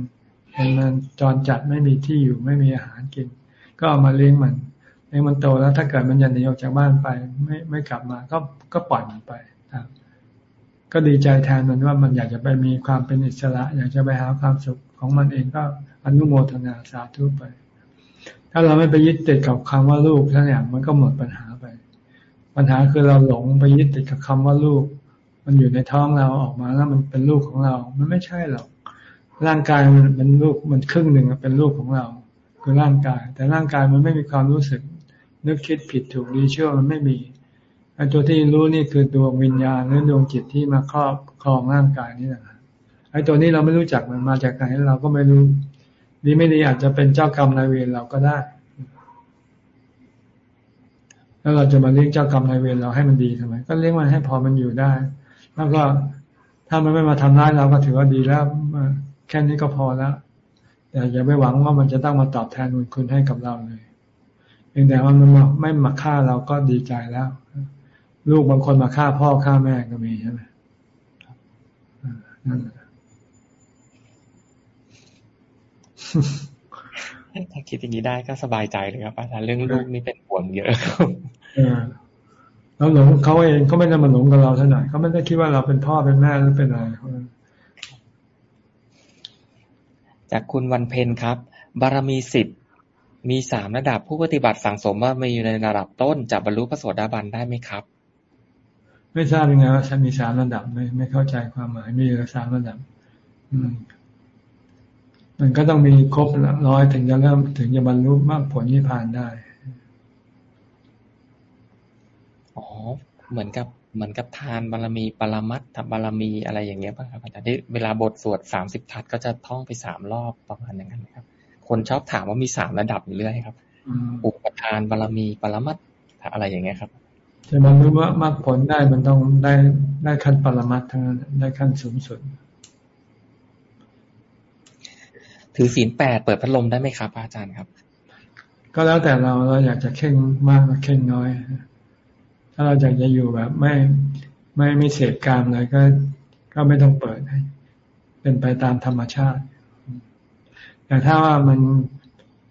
เห็นมันจรจัดไม่มีที่อยู่ไม่มีอาหารกิน ก็เอามาเลี้ยงมันเลี้ยงมันโตแล้วถ้าเกิดมันยันหนีออกจากบ้านไป ไม่ไม่กลับมาก็ก็ปล่อยมันไปครับก็ดีใจแทนมันว่ามันอยากจะไปมีความเป็นอิสระ อยากจะไปหาความสุขของมันเองก็ อนุโมทนาสาธุไป ถ้าเราไม่ไปยึดติดกับคำว่าลูกท่านอย่างมันก็หมดปัญหาไป ปัญหาคือเราหลงไปยึดติดกับคำว่าลูก มันอยู่ในท้องเราออกมาแล้วมันเป็นลูกของเรา มันไม่ใช่หรอก ร่างกายมันเป็นลูกมันครึ่งหนึ่งเป็นลูกของเรา คือร่างกาย แต่ร่างกายมันไม่มีความรู้สึก นึกคิดผิดถูกดีเชื่อมันไม่มีไอ้ตัวที่รู้นี่คือดวงวิญญาณหรือดวงจิตที่มาครอบครองร่างกายนี่แหละไอ้ตัวนี้เราไม่รู้จักมันมาจากไหนเราก็ไม่รู้ ดีไม่ดีอาจจะเป็นเจ้ากรรมนายเวรเราก็ได้ แล้วเราจะมาเลี้ยงเจ้ากรรมนายเวรเราให้มันดีทำไม ก็เลี้ยงมันให้พอมันอยู่ได้ แล้วก็ถ้ามันไม่มาทำร้ายเราก็ถือว่าดีแล้วแค่นี้ก็พอแล้วแต่อย่าไปหวังว่ามันจะต้องมาตอบแทนบุญคุณให้กับเราเลยเพียงแต่ว่ามันไม่มาฆ่าเราก็ดีใจแล้ว ลูกบางคนมาฆ่าพ่อฆ่าแม่ก็มีใช่ไหมนั่นแหละ ถ้าคิดอย่างนี้ได้ก็สบายใจเลยครับอาจารย์เรื่องลูกนี่เป็นห่วงเยอะแล้วหลงเขาเองเขาไม่ได้มาหลงกับเราเท่าไหร่เขาไม่ได้คิดว่าเราเป็นพ่อเป็นแม่หรือเป็นอะไรจากคุณวันเพ็ญครับ บารมีสิบมีสามระดับผู้ปฏิบัติสังสมว่ามีอยู่ในระดับต้นจะบรรลุพระโสดาบันได้ไหมครับ ไม่ทราบยังไงว่ามีสามระดับไม่ไม่เข้าใจความหมายมีอยู่สามระดับอื มมันก็ต้องมีครบร้อยถึงจะเริ่มถึงจะบรรลุมรรคผลนิพพานได้ อ๋อ เหมือนกับเหมือนกับทานบารมีปรมัตถบารมีอะไรอย่างเงี้ยป่ะครับอาจารย์ที่เวลาบทสวดสามสิบทัศก็จะท่องไปสามรอบประมาณอย่างนั้นครับ คนชอบถามว่ามีสามระดับอยู่เรื่อยครับ อุปทานบารมีปรมัตอะไรอย่างเงี้ยครับจะบรรลุมรรคผลได้มันต้องได้ได้ขั้นปรมัตทั้งนั้นได้ขั้นสูงสุด ถือศีลแปดเปิดพัดลมได้ไหมครับอาจารย์ครับ ก็แล้วแต่เราเราอยากจะเข่งมากหรือเข่งน้อย ถ้าเราอยากจะอยู่แบบไม่ไม่ไม่เสพกามเลยก็ก็ไม่ต้องเปิดให้เป็นไปตามธรรมชาติ แต่ถ้าว่ามัน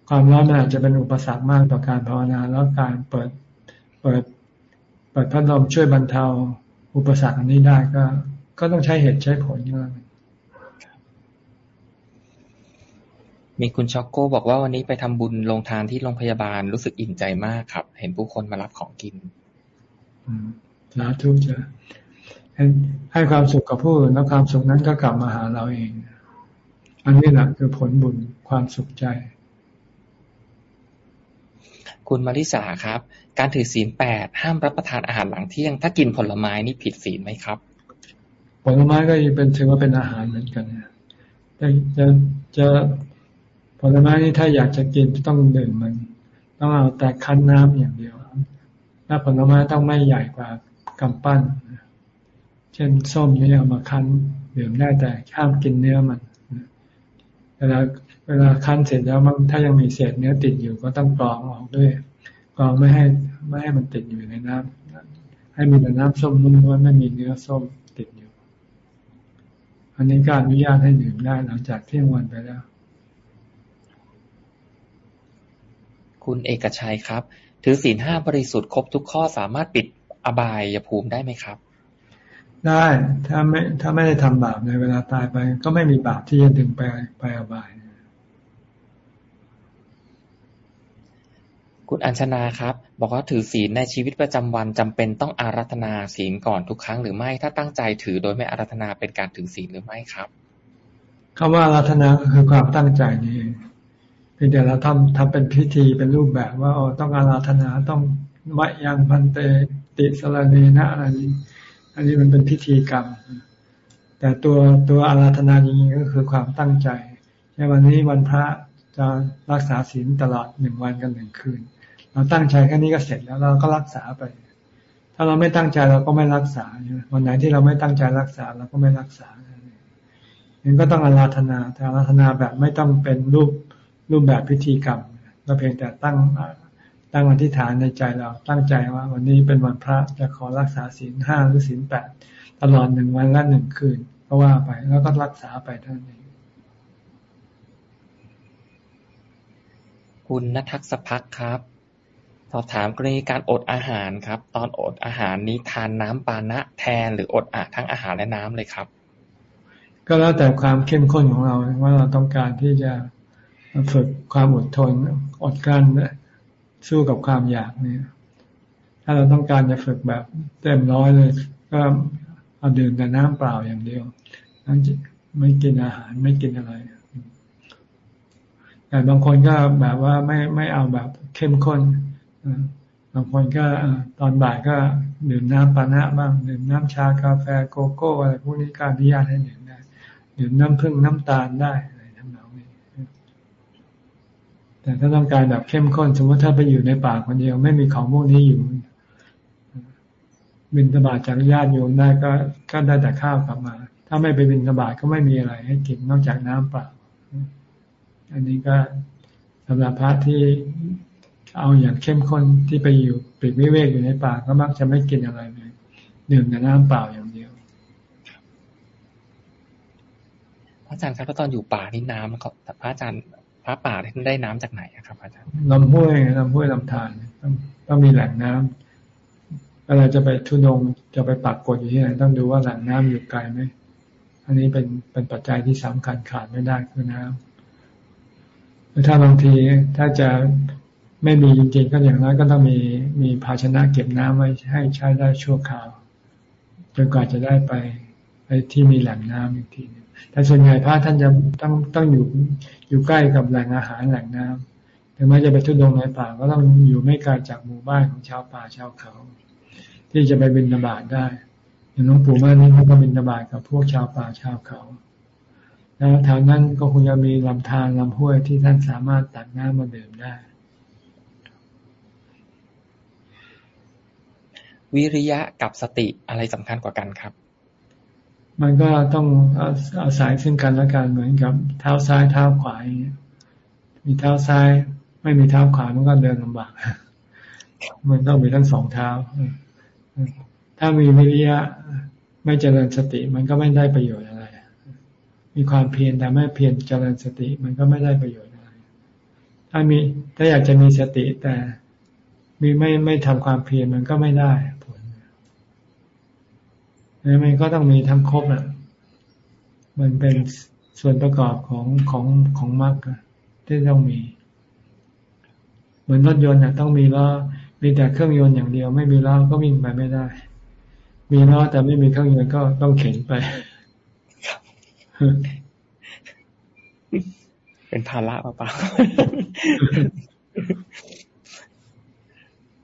ความร้อนมันอาจจะเป็นอุปสรรคมากต่อการภาวนา แล้วการเปิดเปิดเปิดพัดลมช่วยบรรเทาอุปสรรคอันนี้ได้ก็ ก็ต้องใช้เหตุใช้ผลอย่างนั้น มีคุณช็อกโก้บอกว่า วันนี้ไปทำบุญลงทานที่โรงพยาบาล รู้สึกอิ่มใจมากครับ เห็นผู้คนมารับของกินสาธุจะให้ความสุขกับผู้อื่นแล้วความสุขนั้นก็กลับมาหาเราเอง อันนี้แหละคือผลบุญความสุขใจ คุณมาริสาครับ การถือศีลแปดห้ามรับประทานอาหารหลังเที่ยง ถ้ากินผลไม้นี่ผิดศีลไหมครับ ผลไม้ก็เป็นถือว่าเป็นอาหารเหมือนกันจะจะจะผ ลไม้นี่ถ้าอยากจะกินต้องดื่มมัน ต้องเอาแต่คั้นน้ำอย่างเดียวถ้าผลไม้ต้องไม่ใหญ่กว่ากำปั้น เช่นส้มนี่เอามาคั้นดื่มได้แต่ห้ามกินเนื้อมันเวลาเวลาคั้นเสร็จแล้วมันถ้ายังมีเศษเนื้อติดอยู่ก็ต้องกรองออกด้วยกรองไม่ให้ไม่ให้มันติดอยู่ในน้ำให้มีแต่น้ำส้มนุ่มๆไม่มีเนื้อส้มติดอยู่ อันนี้ก็อนุญาตให้ดื่มได้หลังจากเที่ยงวันไปแล้ว คุณเอกชัยครับ ถือศีลห้าบริสุทธิ์ครบทุกข้อสามารถปิดอบายภูมิได้ไหมครับ ได้ถ้าไม่ถ้าไม่ได้ทำบาปในเวลาตายไป ก็ไม่มีบาปที่จะดึงไปไปอบาย คุณอัญชนาครับ บอกว่าถือศีลในชีวิตประจำวันจำเป็นต้องอารัธนาศีลก่อนทุกครั้งหรือไม่ ถ้าตั้งใจถือโดยไม่อารัธนาเป็นการถือศีลหรือไม่ครับคำว่าอารัธนาก็คือความตั้งใจนี่เพียงแต่เราทำทำเป็นพิธีเป็นรูปแบบว่าอ๋อต้องอาราธนาต้องวะยังพันเตติสลาเนนะอะไรนี้ อันนี้มันเป็นพิธีกรรม แต่ตัวตัวอาราธนาจริงๆก็คือความตั้งใจในวันนี้วันพระจะรักษาศีลตลอดหนึ่งวันกันหนึ่งคืน เราตั้งใจแค่นี้ก็เสร็จแล้วเราก็รักษาไป ถ้าเราไม่ตั้งใจเราก็ไม่รักษาวันไหนที่เราไม่ตั้งใจรักษาเราก็ไม่รักษาอย่างก็ต้องอาราธนาแต่อาราธนาแบบไม่ต้องเป็นรูป รูปแบบพิธีกรรมเราเพียงแต่ตั้งตั้งอธิษฐานในใจเราตั้งใจว่า วันนี้เป็นวันพระจะขอรักษาศีลห้าหรือศีลแปดตลอดหนึ่งวันและหนึ่งคืนก็ว่าไปแล้วก็รักษาไปเท่านั้นคุณนัทักษพักครับ สอบถามกรณีการอดอาหารครับ ตอนอดอาหารนี้ทานน้ำปานะแทนหรืออดอาทั้งอาหารและน้ำเลยครับ ก็แล้วแต่ความเข้มข้นของเราว่าเราต้องการที่จะ ฝึกความอดทนอดกลั้นสู้กับความอยากเนี่ย ถ้าเราต้องการจะฝึกแบบเต็มร้อยเลย ก็เอาดื่มแต่น้ำเปล่าอย่างเดียวนั่นไม่กินอาหารไม่กินอะไร แต่บางคนก็แบบว่าไม่ไม่เอาแบบเข้มข้นบางคนก็ตอนบ่ายก็ดื่มน้ำปานะบ้างดื่มน้ำชากาแฟโกโก้อะไรพวกนี้การอนุญาตให้ดื่มได้ดื่มน้ำผึ้งน้ำตาลได้ แต่ถ้าต้องการแบบเข้มข้น สมมติถ้าไปอยู่ในป่าคนเดียว ไม่มีของพวกนี้อยู่ บินตบาทจากญาติโยมได้ก็ก็ได้แต่ข้าวกลับมา ถ้าไม่ไปบินตบาทก็ไม่มีอะไร ให้กินนอกจากน้ำเปล่า อันนี้ก็สำหรับพระที่เอาอย่างเข้มข้นที่ไปอยู่ปิดวิเวกอยู่ในป่าก็มักจะไม่กินอะไรเลยดื่มแต่น้ำเปล่าอย่างเดียวพระอาจารย์ครับตอนอยู่ป่านี่น้ำครับพระอาจารย์ พระป่าท่านได้น้ำจากไหนครับ อาจารย์ลำห้วยลำห้วยลำธารต้องต้องมีแหล่งน้ำเวลาจะไปทุดงจะไปปักกดอยู่ที่ไหนต้องดูว่าแหล่งน้ำอยู่ไกลไหมอันนี้เป็นเป็นปัจจัยที่สำคัญขาดไม่ได้คือน้ำถ้าบางทีถ้าจะไม่มีจริงๆก็อย่างน้อยก็ต้องมีมีภาชนะเก็บน้ำไว้ให้ใช้ได้ชั่วคราวจนกว่าจะได้ไปไปที่มีแหล่งน้ำอีกทีนึง แต่ส่วนใหญ่พระท่านจะต้องต้องอยู่อยู่ใกล้กับแหล่งอาหารแหล่งน้ำถึงแม้จะไปทุดงในป่าก็ต้องอยู่ไม่ไกลจากหมู่บ้านของชาวป่าชาวเขา ที่จะไปบินบาตได้ อย่างหลวงปู่ม่านนี่เขาก็บินบาตกับพวกชาวป่าชาวเขาแล้วแถวนั้นก็คงจะมีลำธารลำห้วยที่ท่านสามารถตักน้ำมาดื่มได้ วิริยะกับสติอะไรสำคัญกว่ากันครับ มันก็ต้องอาศัยซึ่งกันและกันเหมือนกับเท้าซ้ายเท้าขวามีเท้าซ้าย ไม่มีเท้าขวามันก็เดินลำบาก มันต้องมีทั้งสองเท้า ถ้ามีวิริยะไม่เจริญสติ มันก็ไม่ได้ประโยชน์อะไร มีความเพียรแต่ไม่เพียรเจริญสติ มันก็ไม่ได้ประโยชน์อะไร ถ้ามีถ้าอยากจะมีสติแต่มีไม่ไม่ทำความเพียรมันก็ไม่ได้ มันก็ต้องมีทั้งครบอะ มันเป็นส่วนประกอบของของของมรรคที่ต้องมี เหมือนรถยนต์อะ ต้องมีล้อมีแต่เครื่องยนต์อย่างเดียว ไม่มีล้อก็วิ่งไปไม่ได้ มีล้อแต่ไม่มีเครื่องยนต์ก็ต้องเข็นไปเป็นภาระเปล่า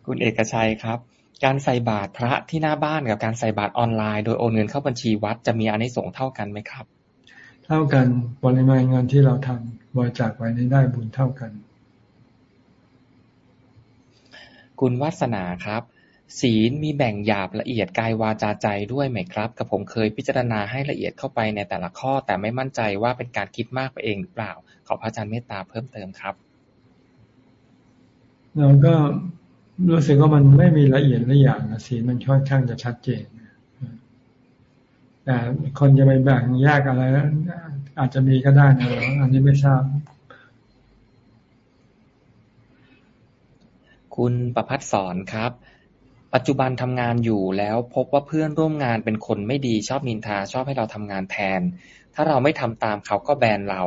คุณเอกชัยครับ การใส่บาตรพระที่หน้าบ้านกับการใส่บาตรออนไลน์โดยโอนเงินเข้าบัญชีวัดจะมีอานิสงส์เท่ากันไหมครับ เท่ากันปริมาณเงินที่เราทำบริจาคไว้นี้ได้บุญเท่ากัน คุณวัสนาครับ ศีลมีแบ่งหยาบละเอียดกายวาจาใจด้วยไหมครับกับผมเคยพิจารณาให้ละเอียดเข้าไปในแต่ละข้อ แต่ไม่มั่นใจว่าเป็นการคิดมากไปเองหรือเปล่า ขอพระอาจารย์เมตตาเพิ่มเติมครับเราก็ รู้สึกว่ามันไม่มีละเอียดละอย่างสีมันค่อนข้างจะชัดเจนแต่คนจะไปแบ่งแยกอะไรอาจจะมีก็ได้นะอันนี้ไม่ทราบ คุณประพัฒสอนครับ ปัจจุบันทำงานอยู่แล้วพบว่าเพื่อนร่วมงานเป็นคนไม่ดีชอบนินทาชอบให้เราทำงานแทน ถ้าเราไม่ทำตามเขาก็แบนเรา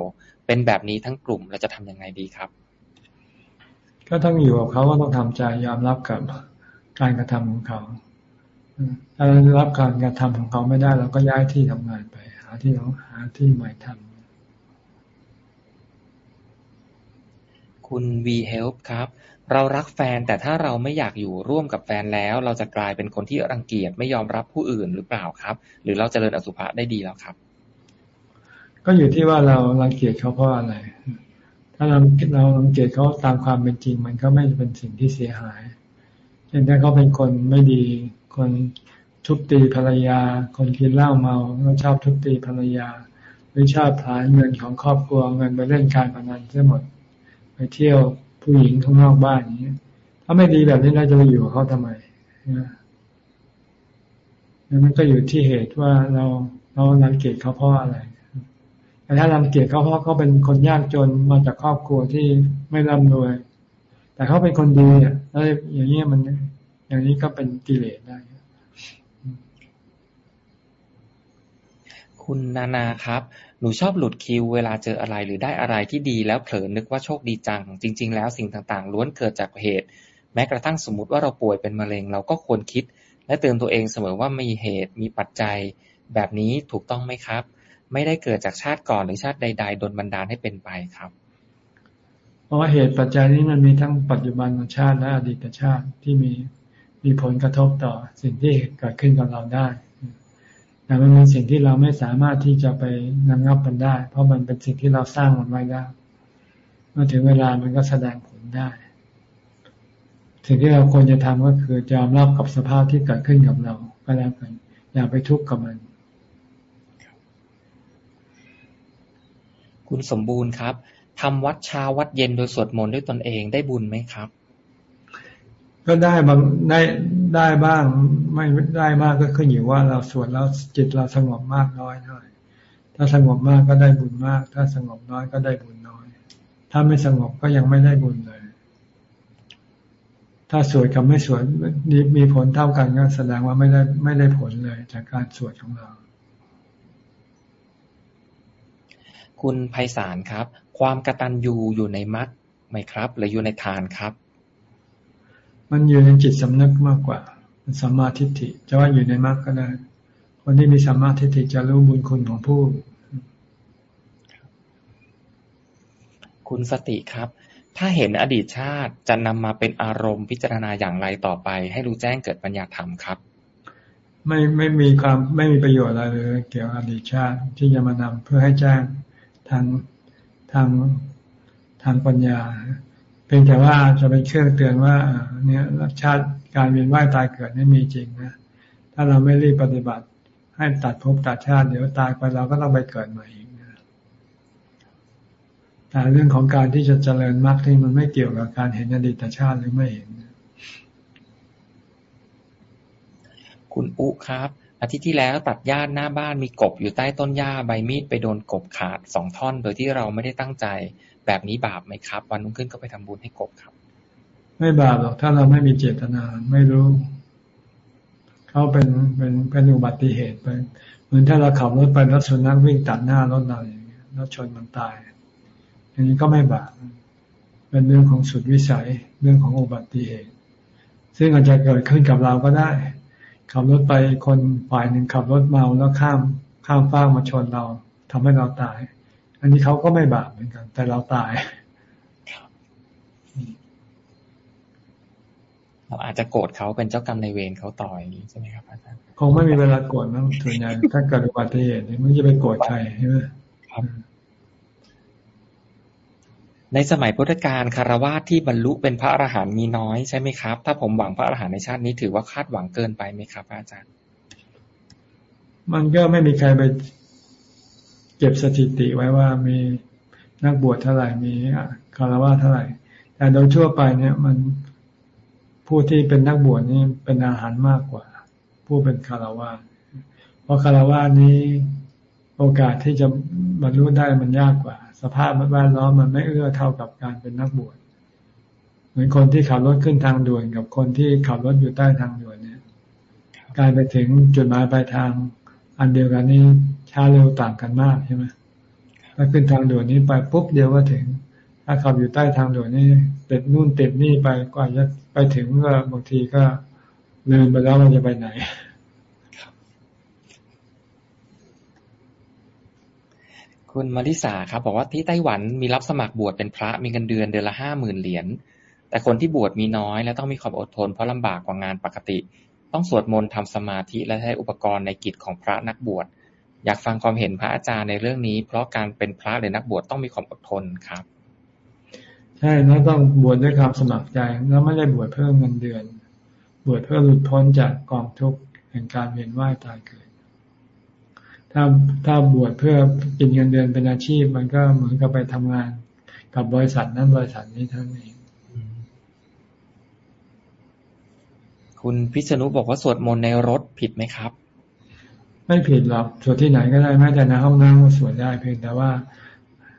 เป็นแบบนี้ทั้งกลุ่มเราจะทำยังไงดีครับ ก็ต้องอยู่กับเขาก็ต้องทำใจยอมรับกับการกระทำของเขาถ้าเรารับการกระทำของเขาไม่ได้เราก็ย้ายที่ทำงานไป หาที่เราหาที่ใหม่ทำคุณ V Help ครับ เรารักแฟนแต่ถ้าเราไม่อยากอยู่ร่วมกับแฟนแล้ว เราจะกลายเป็นคนที่รังเกียจไม่ยอมรับผู้อื่นหรือเปล่าครับ หรือเราจเจริญอสุภะได้ดีแล้วครับ ก็อยู่ที่ว่าเรารังเกียจเขาเพราะอะไร ถ้าเราเรารังเกียจเขาตามความเป็นจริง มันก็ไม่เป็นสิ่งที่เสียหายเช่นถ้าเขาเป็นคนไม่ดี คนทุบตีภรรยา คนกินเหล้าเมาก็ชอบทุบตีภรรยา หรือชอบผลานเงินของครอบครัวเงินไปเล่นการพนันเสียหมด ไปเที่ยวผู้หญิงข้างนอกบ้านอย่างนี้ถ้าไม่ดีแบบนี้เราจะไปอยู่กับเขาทำไมนะมันก็อยู่ที่เหตุว่าเราเราลังเกียจเขาเพราะอะไร แต่ถ้าลังเกียจเขาเพราะเขาเป็นคนยากจนมาจากครอบครัวที่ไม่ร่ำรวย แต่เขาเป็นคนดีอะแล้วอย่างนี้มัน อย่างนี้ก็เป็นกิเลสได้ คุณนานาครับ หนูชอบหลุดคิวเวลาเจออะไรหรือได้อะไรที่ดีแล้วเผลอนึกว่าโชคดีจัง จริง ๆ แล้วสิ่งต่างๆ ล้วนเกิดจากเหตุ แม้กระทั่งสมมติว่าเราป่วยเป็นมะเร็ง เราก็ควรคิด และเตือนตัวเองเสมอว่ามีเหตุมีปัจจัย แบบนี้ถูกต้องไหมครับ ไม่ได้เกิดจากชาติก่อนหรือชาติใด ๆ โดนบันดาลให้เป็นไปครับ เพราะว่าเหตุปัจจัยนี้มันมีทั้งปัจจุบันชาติและอดีตชาติที่มีมีผลกระทบต่อสิ่งที่เกิดขึ้นกับเราได้แต่มันเป็นสิ่งที่เราไม่สามารถที่จะไประงับมันได้ เพราะมันเป็นสิ่งที่เราสร้างมันไว้ได้เมื่อถึงเวลามันก็แสดงผลได้ สิ่งที่เราควรจะทำก็คือยอมรับกับสภาพที่เกิดขึ้นกับเรา ก็แล้วกันอย่าไปทุกข์กับมัน คุณสมบูรณ์ครับทำวัดเช้าวัดเย็นโดยสวดมนต์ด้วยตนเองได้บุญไหมครับ ก็ได้บางได้ได้บ้าง ไม่ได้มากก็ขึ้นอยู่ว่าเราสวดแล้วจิตเราสงบมากน้อยเท่าไหร่ถ้าสงบมากก็ได้บุญมาก ถ้าสงบน้อยก็ได้บุญน้อย ถ้าไม่สงบก็ยังไม่ได้บุญเลย ถ้าสวดกับไม่สวดมีผลเท่ากันก็แสดงว่าไม่ได้ไม่ได้ผลเลยจากการสวดของเรา คุณไพศาลครับ ความกตัญญูอยู่ในมัดไหมครับ หรืออยู่ในทานครับ มันอยู่ในจิตสำนึกมากกว่ามันสัมมาทิฏฐิจะว่าอยู่ในมรรคก็ได้ คนที่มีสัมมาทิฏฐิจะรู้บุญคุณของผู้ คุณสติครับ ถ้าเห็นอดีตชาติจะนำมาเป็นอารมณ์พิจารณาอย่างไรต่อไป ให้รู้แจ้งเกิดปัญญาธรรมครับไม่ไม่มีความไม่มีประโยชน์อะไรเลย เกี่ยวกับอดีตชาติที่จะมานำเพื่อให้แจ้ง ทางทางทางปัญญาพียงแต่ว่าจะเป็นเครื่องเตือนว่าเนี่ยชาติการเวียนว่ายตายเกิดนี่มีจริงนะ ถ้าเราไม่รีบปฏิบัติ ให้ตัดภพตัดชาติ เดี๋ยวตายไปเราก็ต้องไปเกิดใหม่อีกนะแต่เรื่องของการที่จะเจริญมรรคที่มันไม่เกี่ยวกับการเห็นอดีตชาติหรือไม่เห็น คุณอุครับ อาทิตย์ที่แล้วตัดหญ้าหน้าบ้านมีกบอยู่ใต้ต้นหญ้าใบมีดไปโดนกบขาดสองท่อน โดยที่เราไม่ได้ตั้งใจ แบบนี้บาปไหมครับ วันนุ่งขึ้นก็ไปทำบุญให้กบครับ ไม่บาปหรอกถ้าเราไม่มีเจตนาไม่รู้เขาเป็นเป็นเป็นอุบัติเหตุไปเหมือนถ้าเราขับรถไปแล้วสุนัขวิ่งตัดหน้ารถเราอย่างเงี้ยแล้วชนมันตายอย่างนี้ก็ไม่บาปเป็นเรื่องของสุดวิสัยเรื่องของอุบัติเหตุ ซึ่งอาจจะเกิดขึ้นกับเราก็ได้ ขับรถไปคนฝ่ายหนึ่งขับรถเมาแล้วข้ามข้ามฟ้ามาชนเราทำให้เราตาย อันนี้เขาก็ไม่บาปเหมือนกัน แต่เราตายเราอาจจะโกรธเขาเป็นเจ้ากรรมในเวรเขาต่ออย่างนี้ใช่ไหมครับอาจารย์คงไม่มีเวลาโกรธมั้งส่วนใหญ่ถ้าเกิดอุบัติเหตุมันจะไปโกรธใครใช่ไหมครับ ในสมัยพุทธกาลคารวะที่บรรลุเป็นพระอรหันต์มีน้อยใช่ไหมครับ ถ้าผมหวังพระอรหันต์ในชาตินี้ถือว่าคาดหวังเกินไปไหมครับอาจารย์ มันก็ไม่มีใครไปเก็บสถิติไว้ว่ามีนักบวชเท่าไหร่มีคารวะเท่าไหร่ แต่โดยทั่วไปเนี่ยมันผู้ที่เป็นนักบวชนี่เป็นอาหารมากกว่า ผู้เป็นคารวะเพราะคารวะนี้โอกาสที่จะบรรลุได้มันยากกว่า สภาพแวดล้อมมันไม่เอื้อเท่ากับการเป็นนักบวชเหมือนคนที่ขับรถขึ้นทางด่วนกับคนที่ขับรถอยู่ใต้ทางด่วนเนี่ย การไปถึงจุดหมายปลายทาง อันเดียวกันนี่ช้าเร็วต่างกันมากใช่ไหมถ้าขึ้นทางด่วนนี้ไปปุ๊บเดียวก็ถึง ถ้าขับอยู่ใต้ทางด่วนนี่ติดนู่นติดนี่ไปกว่าจะไปถึงก็บางทีก็ลืมไปแล้วเราจะไปไหน คุณมาริสาครับ บอกว่าที่ไต้หวันมีรับสมัครบวชเป็นพระมีเงินเดือนเดือนละห้าหมื่นเหรียญแต่คนที่บวชมีน้อย และต้องมีความอดทนเพราะลำบากกว่างานปกติ ต้องสวดมนต์ทำสมาธิและใช้อุปกรณ์ในกิจของพระนักบวช อยากฟังความเห็นพระอาจารย์ในเรื่องนี้ เพราะการเป็นพระหรือนักบวชต้องมีความอดทนครับ ใช่แล้วต้องบวชด้วยความสมัครใจแล้วไม่ได้บวชเพื่อเงินเดือน บวชเพื่อหลุดพ้นจากกองทุกข์แห่งการเวียนว่ายตายเกิด ถ้าถ้าบวชเพื่อกินเงินเดือนเป็นอาชีพ มันก็เหมือนกับไปทำงาน กับบริษัทนั้นบริษัทนี้เท่านั้นเองคุณพิษณุบอกว่าสวดมนต์ในรถผิดไหมครับ ไม่ผิดหรอกสวดที่ไหนก็ได้แม้แต่ในห้องน้ำก็สวดได้เพียงแต่ว่า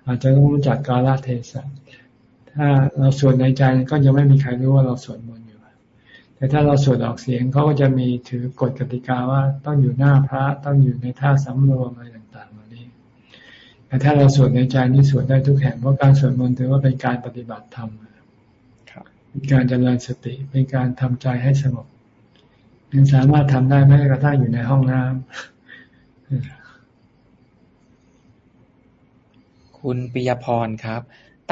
อาจจะต้องรู้จักกาลเทศะถ้าเราสวดในใจก็ยังไม่มีใครรู้ว่าเราสวดมนต์อยู่ แต่ถ้าเราสวดออกเสียงเขาก็จะมีถือกฎกติกาว่าต้องอยู่หน้าพระต้องอยู่ในท่าสำรวมอะไรต่างๆเหล่านี้ แต่ถ้าเราสวดในใจนี่สวดได้ทุกแห่งเพราะการสวดมนต์ถือว่าเป็นการปฏิบัติธรรมเป็นการเจริญสติเป็นการทำใจให้สงบยังสามารถทำได้แม้กระทั่งอยู่ในห้องน้ำคุณปิยพรครับ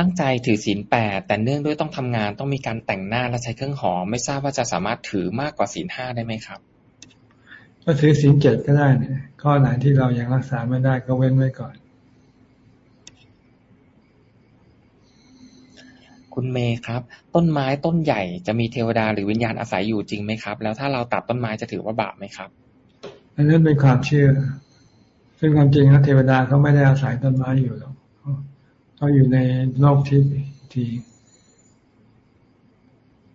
ตั้งใจถือศีลแปดแต่เนื่องด้วยต้องทำงานต้องมีการแต่งหน้าและใช้เครื่องหอม ไม่ทราบว่าจะสามารถถือมากกว่าศีลห้าได้ไหมครับ ก็ถือศีลเจ็ดก็ได้เนี่ยข้อไหนที่เรายังรักษาไม่ได้ก็เว้นไว้ก่อน คุณเมย์ครับ ต้นไม้ต้นใหญ่จะมีเทวดาหรือวิญญาณอาศัยอยู่จริงไหมครับ แล้วถ้าเราตัดต้นไม้จะถือว่าบาปไหมครับ อันนั้นเป็นความเชื่อ ซึ่งความจริงแล้วเทวดาเขาไม่ได้อาศัยต้นไม้อยู่หรอก เขาอยู่ในโลกที่ที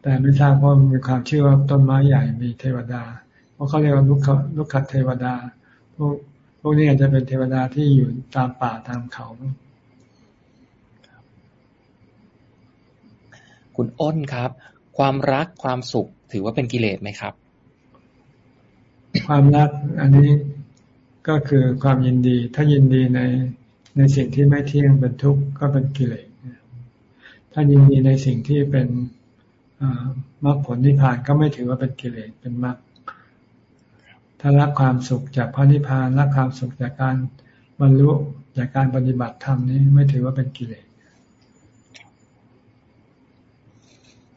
แต่ไม่ทราบเพราะมีความเชื่อว่าต้นไม้ใหญ่มีเทวดา เพราะเขาเรียกว่าลุกขลุกขเทวดา พวกพวกนี้อาจจะเป็นเทวดาที่อยู่ตามป่าตามเขา คุณอ้นครับ ความรักความสุขถือว่าเป็นกิเลสไหมครับ ความรักอันนี้ก็คือความยินดี ถ้ายินดีใน ในสิ่งที่ไม่เที่ยงเป็นทุกข์ก็เป็นกิเลสถ้ายินดีในสิ่งที่เป็นมรรคผลนิพพานก็ไม่ถือว่าเป็นกิเลสเป็นมรรคถ้ารักความสุขจากพระนิพพานรักความสุขจากการบรรลุจากการปฏิบัติธรรมนี้ไม่ถือว่าเป็นกิเลส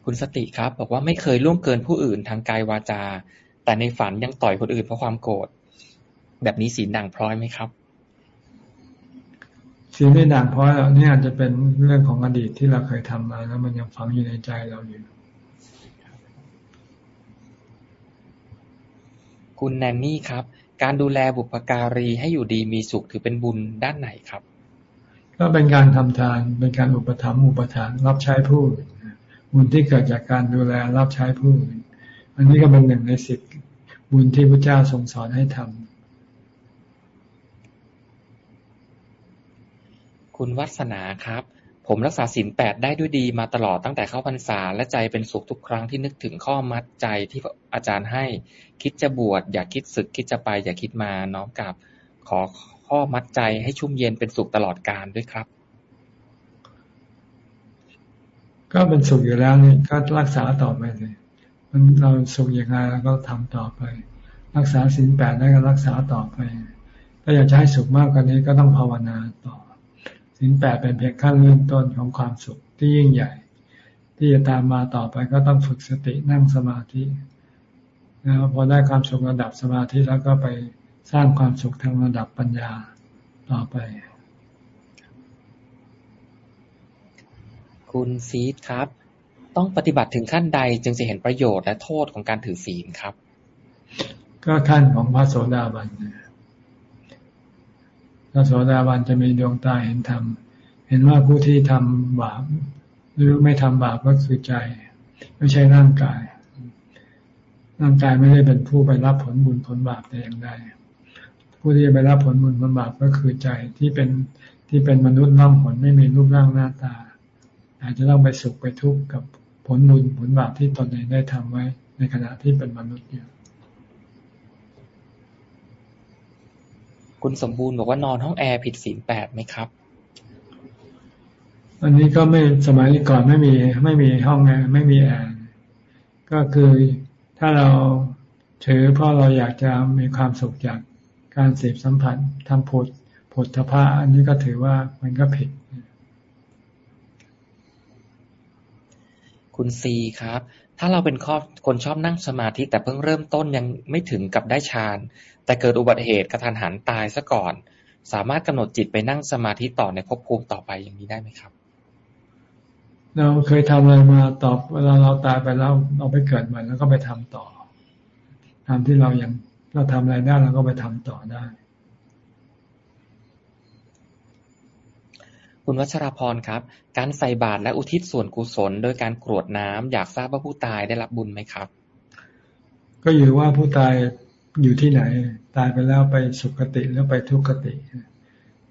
คุณสติครับ บอกว่าไม่เคยล่วงเกินผู้อื่นทางกายวาจา แต่ในฝันยังต่อยคนอื่นเพราะความโกรธแบบนี้ศีลด่างพร้อยไหมครับ ศีลไม่ด่างพร้อยนี่อาจจะเป็นเรื่องของอดีตที่เราเคยทำมา แล้วมันยังฝังอยู่ในใจเราอยู่ คุณแนนนี่ครับ การดูแลบุพการีให้อยู่ดีมีสุขถือเป็นบุญด้านไหนครับ ก็เป็นการทำทาน เป็นการอุปถัมภ์อุปทาน รับใช้ผู้บุญที่เกิดจากการดูแลรับใช้ผู้อื่นอันนี้ก็เป็นหนึ่งในสิบบุญที่พระเจ้าทรงสอนให้ทำ คุณวัฒนาครับ ผมรักษาศีลแปดได้ด้วยดีมาตลอดตั้งแต่เข้าพรรษา และใจเป็นสุขทุกครั้งที่นึกถึงข้อมัดใจที่อาจารย์ให้ คิดจะบวชอย่าคิดศึกคิดจะไป อย่าคิดมาน้อมกับ ขอข้อมัดใจให้ชุ่มเย็นเป็นสุขตลอดกาลด้วยครับ ก็เป็นสุขอยู่แล้วนี่ก็รักษาต่อไปเลยมันเราสุขอย่างไรเราก็ทำต่อไป รักษาสินแปดได้ก็รักษาต่อไป ถ้าอยากจะให้สุขมากกว่านี้ก็ต้องภาวนาต่อ สินแปดเป็นเพียงขั้นเริ่มต้นของความสุขที่ยิ่งใหญ่ ที่จะตามมาต่อไปก็ต้องฝึกสตินั่งสมาธินะพอได้ความสุขระดับสมาธิแล้วก็ไปสร้างความสุขทางระดับปัญญาต่อไป คุณซีดครับ ต้องปฏิบัติถึงขั้นใดจึงจะเห็นประโยชน์และโทษของการถือศีลครับ ก็ขั้นของพระโสดาบัน พระโสดาบันจะมีดวงตาเห็นธรรม เห็นว่าผู้ที่ทำบาปหรือไม่ทำบาปก็คือใจ ไม่ใช่ร่างกาย ร่างกายไม่ได้เป็นผู้ไปรับผลบุญผลบาปแต่อย่างใดผู้ที่ไปรับผลบุญผลบาปก็คือใจที่เป็นที่เป็นมนุษย์น่องผลไม่มีรูปร่างหน้าตา อาจจะต้องไปสุขไปทุกข์กับผลบุญผลบาปที่ตนเองได้ทำไว้ ในขณะที่เป็นมนุษย์อยู่ คุณสมบูรณ์บอกว่านอนห้องแอร์ผิดศีลแปดไหมครับ อันนี้ก็ไม่สมัยก่อนไม่มีไม่มีห้องแอร์ไม่มีแอร์ก็คือถ้าเราถือเพราะเราอยากจะมีความสุขจากการเสพสัมผัสทำผดผดทพะอันนี้ก็ถือว่ามันก็ผิด คุณซีครับ ถ้าเราเป็นคนชอบนั่งสมาธิแต่เพิ่งเริ่มต้นยังไม่ถึงกับได้ฌาน แต่เกิดอุบัติเหตุกระทันหันตายซะก่อน สามารถกำหนดจิตไปนั่งสมาธิต่อในภพภูมิต่อไปอย่างนี้ได้ไหมครับ เราเคยทำอะไรมาตอบเวลาเราตายไปแล้วเราไปเกิดใหม่แล้วก็ไปทำต่อทำที่เรายังเราทำอะไรได้เราก็ไปทำต่อได้ คุณวัชรพรครับ การใส่บาตรและอุทิศส่วนกุศล โดยการกรวดน้ำอยากทราบว่าผู้ตายได้รับบุญไหมครับ ก็อยู่ว่าผู้ตายอยู่ที่ไหน ตายไปแล้วไปสุคติแล้วไปทุกขติ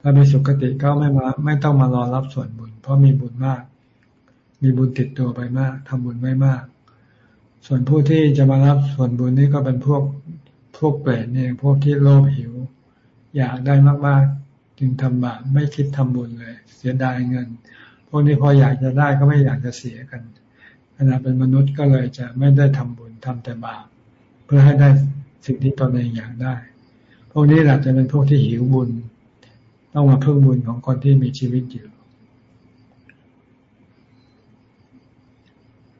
ถ้าไปสุคติก็ไม่มาไม่ต้องมารอรับส่วนบุญ เพราะมีบุญมาก มีบุญติดตัวไปมากทำบุญไว้มาก ส่วนผู้ที่จะมารับส่วนบุญนี่ก็เป็นพวกพวกเปรตเนี่ยพวกที่โลภหิว อยากได้มากๆ จึงทำบาปไม่คิดทำบุญเลย เสียดายเงิน พวกนี้พออยากจะได้ก็ไม่อยากจะเสียกันขณะเป็นมนุษย์ก็เลยจะไม่ได้ทำบุญทำแต่บาปเพื่อให้ได้สิ่งที่ตนเองอยากได้ พวกนี้หละจะเป็นพวกที่หิวบุญ ต้องมาเพิ่มบุญของคนที่มีชีวิตอยู่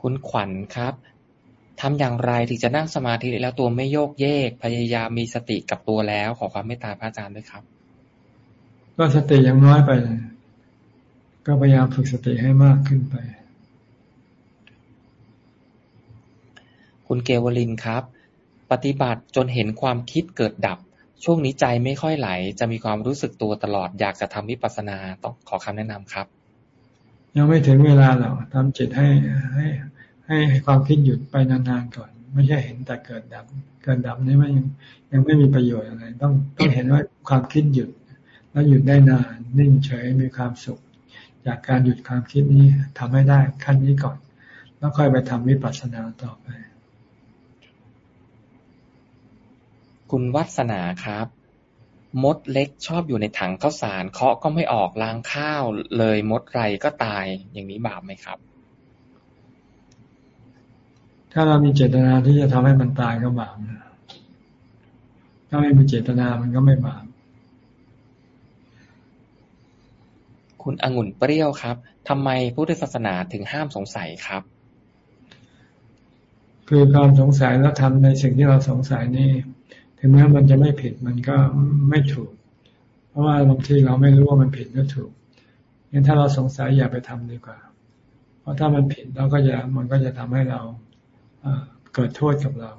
คุณขวัญครับทำอย่างไรถึงจะนั่งสมาธิแล้วตัวไม่โยกเยก พยายามมีสติกับตัวแล้ว ขอความเมตตาพระอาจารย์ด้วยครับ ก็สติยังน้อยไปเลยก็พยายามฝึกสติให้มากขึ้นไป คุณเกวลินครับ ปฏิบัติจนเห็นความคิดเกิดดับ ช่วงนี้ใจไม่ค่อยไหล จะมีความรู้สึกตัวตลอดอยากจะทำวิปัสสนาต้องขอคำแนะนำครับ ยังไม่ถึงเวลาหรอกทำจิตให้ให้ให้ความคิดหยุดไปนานๆก่อน ไม่ใช่เห็นแต่เกิดดับ เกิดดับนี้มันยังยังไม่มีประโยชน์อะไร ต้องต้องเห็นว่าความคิดหยุด แล้วหยุดได้นานนิ่งเฉยมีความสุข จากการหยุดความคิดนี้ทำให้ได้ขั้นนี้ก่อน แล้วค่อยไปทำวิปัสสนาต่อไป คุณวัฒนาครับ มดเล็กชอบอยู่ในถังข้าวสารเคาะก็ไม่ออกล้างข้าว เลยมดไรก็ตายอย่างนี้บาปไหมครับ ถ้าเรามีเจตนาที่จะทำให้มันตายก็บาปนะถ้าไม่มีเจตนามันก็ไม่บาป คุณองุ่นเปรี้ยวครับ ทำไมพุทธศาสนาถึงห้ามสงสัยครับ คือความสงสัยแล้วทำในสิ่งที่เราสงสัยนี่ ถึงแม้มันจะไม่ผิดมันก็ไม่ถูก เพราะว่าบางทีเราไม่รู้ว่ามันผิดหรือถูกงั้นถ้าเราสงสัยอย่าไปทำดีกว่า เพราะถ้ามันผิดเราก็จะมันก็จะทำให้เราเกิดโทษกับเรา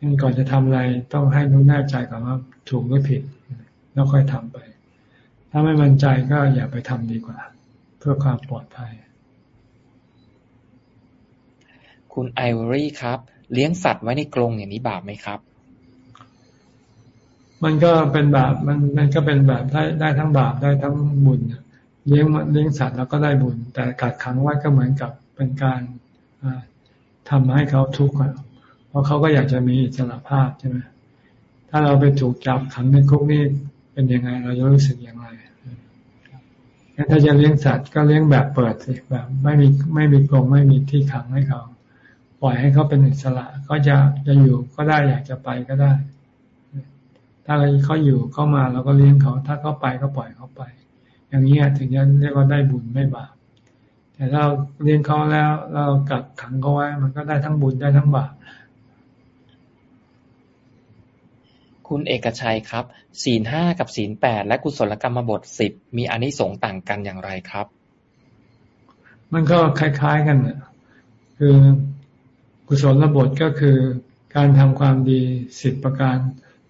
งั้นก่อนจะทำอะไรต้องให้รู้แน่ใจก่อนว่าถูกหรือผิด แล้วค่อยทำไป ถ้าไม่มั่นใจก็อย่าไปทำดีกว่า เพื่อความปลอดภัย คุณไอวอรี่ครับ เลี้ยงสัตว์ไว้ในกรงอย่างนี้บาปไหมครับ มันก็เป็นบาปมันมันก็เป็นแบบได้ได้ทั้งบาปได้ทั้งบุญเลี้ยงเลี้ยงสัตว์แล้วก็ได้บุญ แต่กัดขังไว้ก็เหมือนกับเป็นการทำให้เขาทุกข์เพราะเขาก็อยากจะมีอิสระภาพใช่ไหมถ้าเราไปถูกจับขังในคุกนี่เป็นยังไง เราจะรู้สึกอย่างไรงั้น ถ้าจะเลี้ยงสัตว์ก็เลี้ยงแบบเปิดสิแบบ ไม่มีไม่มีกรงไม่มีที่ขังให้เขา ปล่อยให้เขาเป็นอิสระก็จะจะอยู่ก็ได้อยากจะไปก็ได้ ถ้าเขาอยู่เข้ามาเราก็เลี้ยงเขา ถ้าเขาไปก็ปล่อยเขาไป อย่างนี้ถึงจะเรียกว่าได้บุญไม่บาปแต่เราเลี้ยงเขาแล้วเรากักขังเขาไว้ มันก็ได้ทั้งบุญได้ทั้งบาป คุณเอกชัยครับ ศีลห้ากับศีลแปดและกุศลกรรมบทสิบมีอนิสงส์ต่างกันอย่างไรครับ มันก็คล้าย ๆกันคือกุศลบทก็คือการทำความดีสิบประการ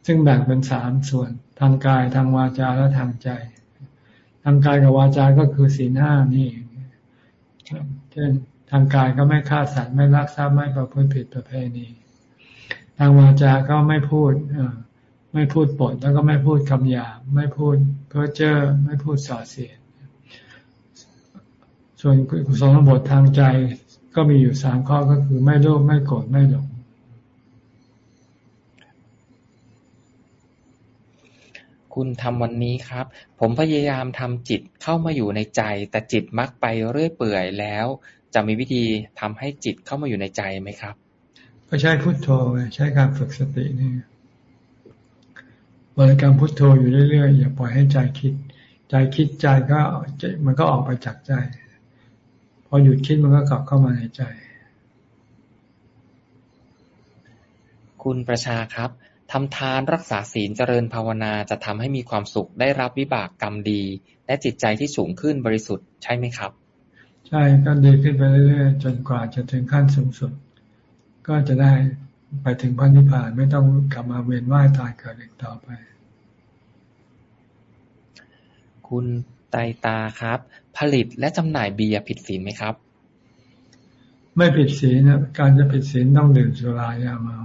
ซึ่งแบ่งเป็นสามส่วน ทางกายทางวาจาและทางใจ ทางกายกับวาจาก็คือศีลห้านี่เช่นทางกายก็ไม่ฆ่าสัตว์ไม่ลักทรัพย์ไม่ประพฤติผิดประเพณี ทางวาจาก็ไม่พูด ไม่พูดปดแล้วก็ไม่พูดคำหยาบไม่พูดเพ้อเจ้อไม่พูดส่อเสียดส่วนกุศลบททางใจก็มีอยู่สามข้อก็คือไม่โลภไม่โกรธไม่หลงคุณทำวันนี้ครับ ผมพยายามทำจิตเข้ามาอยู่ในใจ แต่จิตมักไปเรื่อยเปื่อยแล้ว จะมีวิธีทำให้จิตเข้ามาอยู่ในใจไหมครับ ก็ใช้พุทโธใช้การฝึกสตินี่ บริกรรมพุทโธอยู่เรื่อยๆ อย่าปล่อยให้ใจคิด ใจคิดใจก็มันก็ออกไปจากใจ พอหยุดคิดมันก็กลับเข้ามาในใจ คุณประชาครับทำทานรักษาศีลเจริญภาวนาจะทำให้มีความสุขได้รับวิบากกรรมดี และจิตใจที่สูงขึ้นบริสุทธิ์ใช่ไหมครับ ใช่ก็ดีขึ้นไปเรื่อยๆ จนกว่าจะถึงขั้นสูงสุด ก็จะได้ ไปถึงพระนิพพานไม่ต้องกลับมาเวียนว่ายตายเกิดอีกต่อไป คุณไตตาครับ ผลิตและจำหน่ายเบียร์ผิดศีลไหมครับ ไม่ผิดศีลนะการจะผิดศีลต้องดื่มสุรายาเมา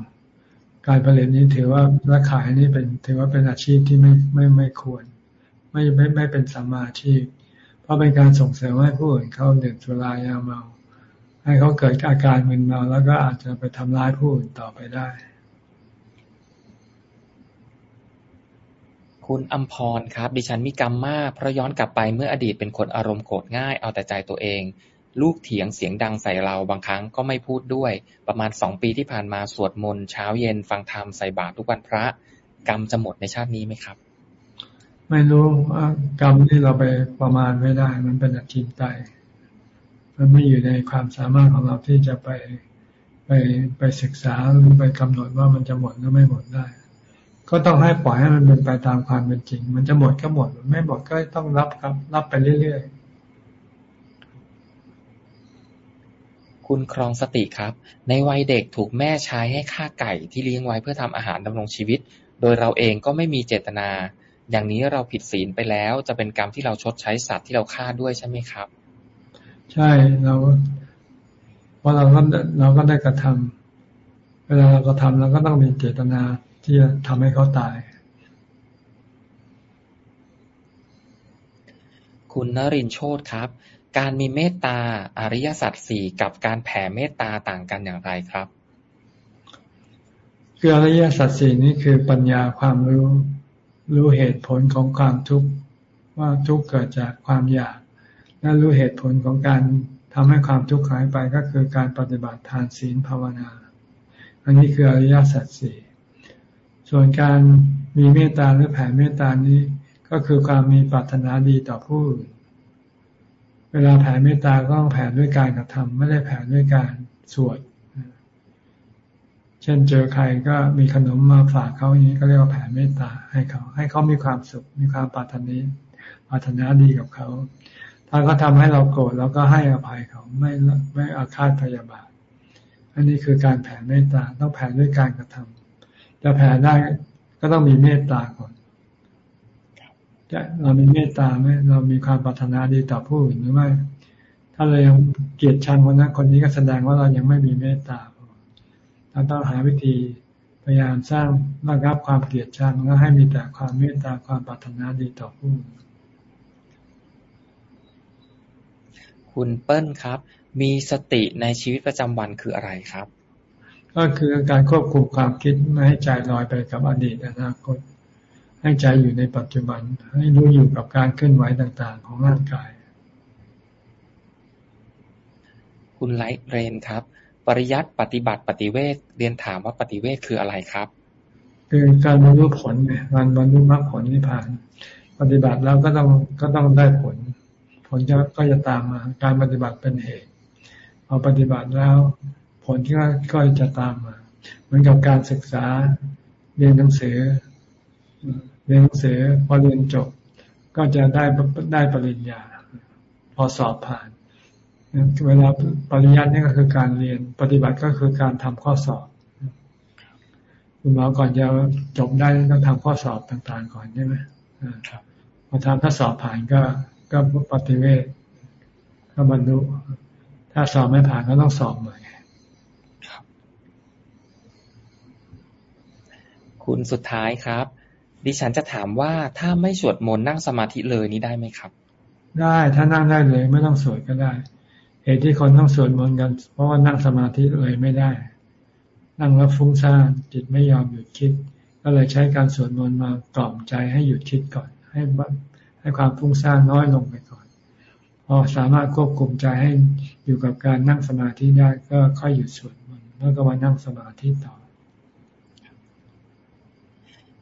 การผลิตนี้ถือว่าและขายนี่เป็นถือว่าเป็นอาชีพที่ไม่ไม่ไม่ควร ไม่ไม่ไม่เป็นสัมมาอาชีพ เพราะเป็นการส่งเสริมให้ผู้อื่นเขาดื่มสุรายาเมา ให้เขาเกิดอาการมึนเมาแล้วก็อาจจะไปทำร้ายผู้อื่นต่อไปได้ คุณอัมพรครับ ดิฉันมีกรรมมากเพราะย้อนกลับไปเมื่ออดีตเป็นคนอารมณ์โกรธง่ายเอาแต่ใจตัวเอง ลูกเถียงเสียงดังใส่เราบางครั้งก็ไม่พูดด้วย ประมาณสองปีที่ผ่านมาสวดมนต์เช้าเย็นฟังธรรมใส่บาตรทุกวันพระ กรรมจะหมดในชาตินี้ไหมครับ ไม่รู้กรรมที่เราไปประมาณไม่ได้ มันเป็นอจินไต มันไม่อยู่ในความสามารถของเราที่จะไปไปไปศึกษาหรือไปกำหนดว่ามันจะหมดหรือไม่หมดได้ ก็ต้องให้ปล่อยให้มันเป็นไปตามความเป็นจริง มันจะหมดก็หมด ไม่หมดก็ต้องรับครับ รับไปเรื่อยๆ คุณครองสติครับ ในวัยเด็กถูกแม่ใช้ให้ฆ่าไก่ที่เลี้ยงไว้เพื่อทำอาหารดำรงชีวิต โดยเราเองก็ไม่มีเจตนา อย่างนี้เราผิดศีลไปแล้ว จะเป็นกรรมที่เราชดใช้สัตว์ที่เราฆ่าด้วยใช่ไหมครับ ใช่เราเพราะเราก็เราก็ได้กระทำเวลาเรากระทำเราก็ต้องมีเจตนาที่จะทำให้เขาตาย คุณนรินโชตครับ การมีเมตตาอริยสัจสี่กับการแผ่เมตตาต่างกันอย่างไรครับคืออริยสัจสี่นี้คือปัญญาความรู้ รู้เหตุผลของความทุกข์ว่าทุกข์เกิดจากความอยาก และรู้เหตุผลของการทำให้ความทุกข์หายไปก็คือการปฏิบัติทานศีลภาวนา อันนี้คืออริยสัจสี่ส่วนการมีเมตตาหรือแผ่เมตตานี้ก็คือความมีปรารถนาดีต่อผู้อื่น เวลาแผ่เมตตาก็ต้องแผ่ด้วยการกระทำไม่ได้แผ่ด้วยการสวด เช่นเจอใครก็มีขนมมาฝากเขาอย่างนี้ก็เรียกว่าแผ่เมตตาให้เขา ให้เขามีความสุข มีความปรารถนาปรารถนาดีกับเขา ถ้าเขาทาให้เราโกรธเราก็ให้อภัยเขาไม่ไม่อาฆาตพยาบาท อันนี้คือการแผ่เมตตาต้องแผ่ด้วยการกระทำจะแผ่ได้ก็ต้องมีเมตตาก่อนเรามีเมตตาไหมเรามีความปรารถนาดีต่อผู้อื่นหรือไม่ถ้าเรายังเกลียดชังคนนั้นคนนี้ก็แสดงว่าเรายังไม่มีเมตตาเราต้องหาวิธีพยายามสร้างระงับความเกลียดชังแล้วให้มีแต่ความเมตตาความปรารถนาดีต่อผู้อื่น คุณเปิ้ลครับ มีสติในชีวิตประจำวันคืออะไรครับ ก็คือการควบคุมความคิดไม่ให้ใจลอยไปกับอดีตอนาคต ให้ใจอยู่ในปัจจุบัน ให้รู้อยู่กับการเคลื่อนไหวต่างๆ ของร่างกาย คุณไลท์เรนครับ ปริยัติปฏิบัติปฏิเวทเรียนถามว่าปฏิเวทคืออะไรครับคือการบรรลุผลไงการบรรลุมรรคผลนิพพาน ปฏิบัติแล้วก็ต้องก็ต้องได้ผล ผลจะก็จะตามมา การปฏิบัติเป็นเหตุพอปฏิบัติแล้ว ผลที่ก็จะตามมา เหมือนกับการศึกษาเรียนหนังสือ เรียนหนังสือพอเรียนจบ ก็จะได้ได้ปริญญา พอสอบผ่านเวลาปริญญาเนี่ยก็คือการเรียนปฏิบัติก็คือการทำข้อสอบคุณหมอก่อนจะจบได้ต้องทำข้อสอบต่างๆก่อนใช่ไหมพอทำถ้าสอบผ่านก็ ก็ปฏิเวทก็บรรลุ ถ้าสอบไม่ผ่านก็ต้องสอบใหม่คุณสุดท้ายครับ ดิฉันจะถามว่าถ้าไม่สวดมนต์นั่งสมาธิเลยนี่ได้ไหมครับ ได้ถ้านั่งได้เลย ไม่ต้องสวดก็ได้เหตุที่คนต้องสวดมนต์กัน เพราะว่านั่งสมาธิเลยไม่ได้ นั่งแล้วฟุ้งซ่านจิตไม่ยอมหยุดคิด ก็เลยใช้การสวดมนต์มากล่อมใจให้หยุดคิดก่อน ให้ ให้ความฟุ้งซ่านน้อยลงไปก่อน พอสามารถควบคุมใจให้อยู่กับการนั่งสมาธิได้ก็ค่อยหยุดสวดมนต์แล้วก็มานั่งสมาธิต่อ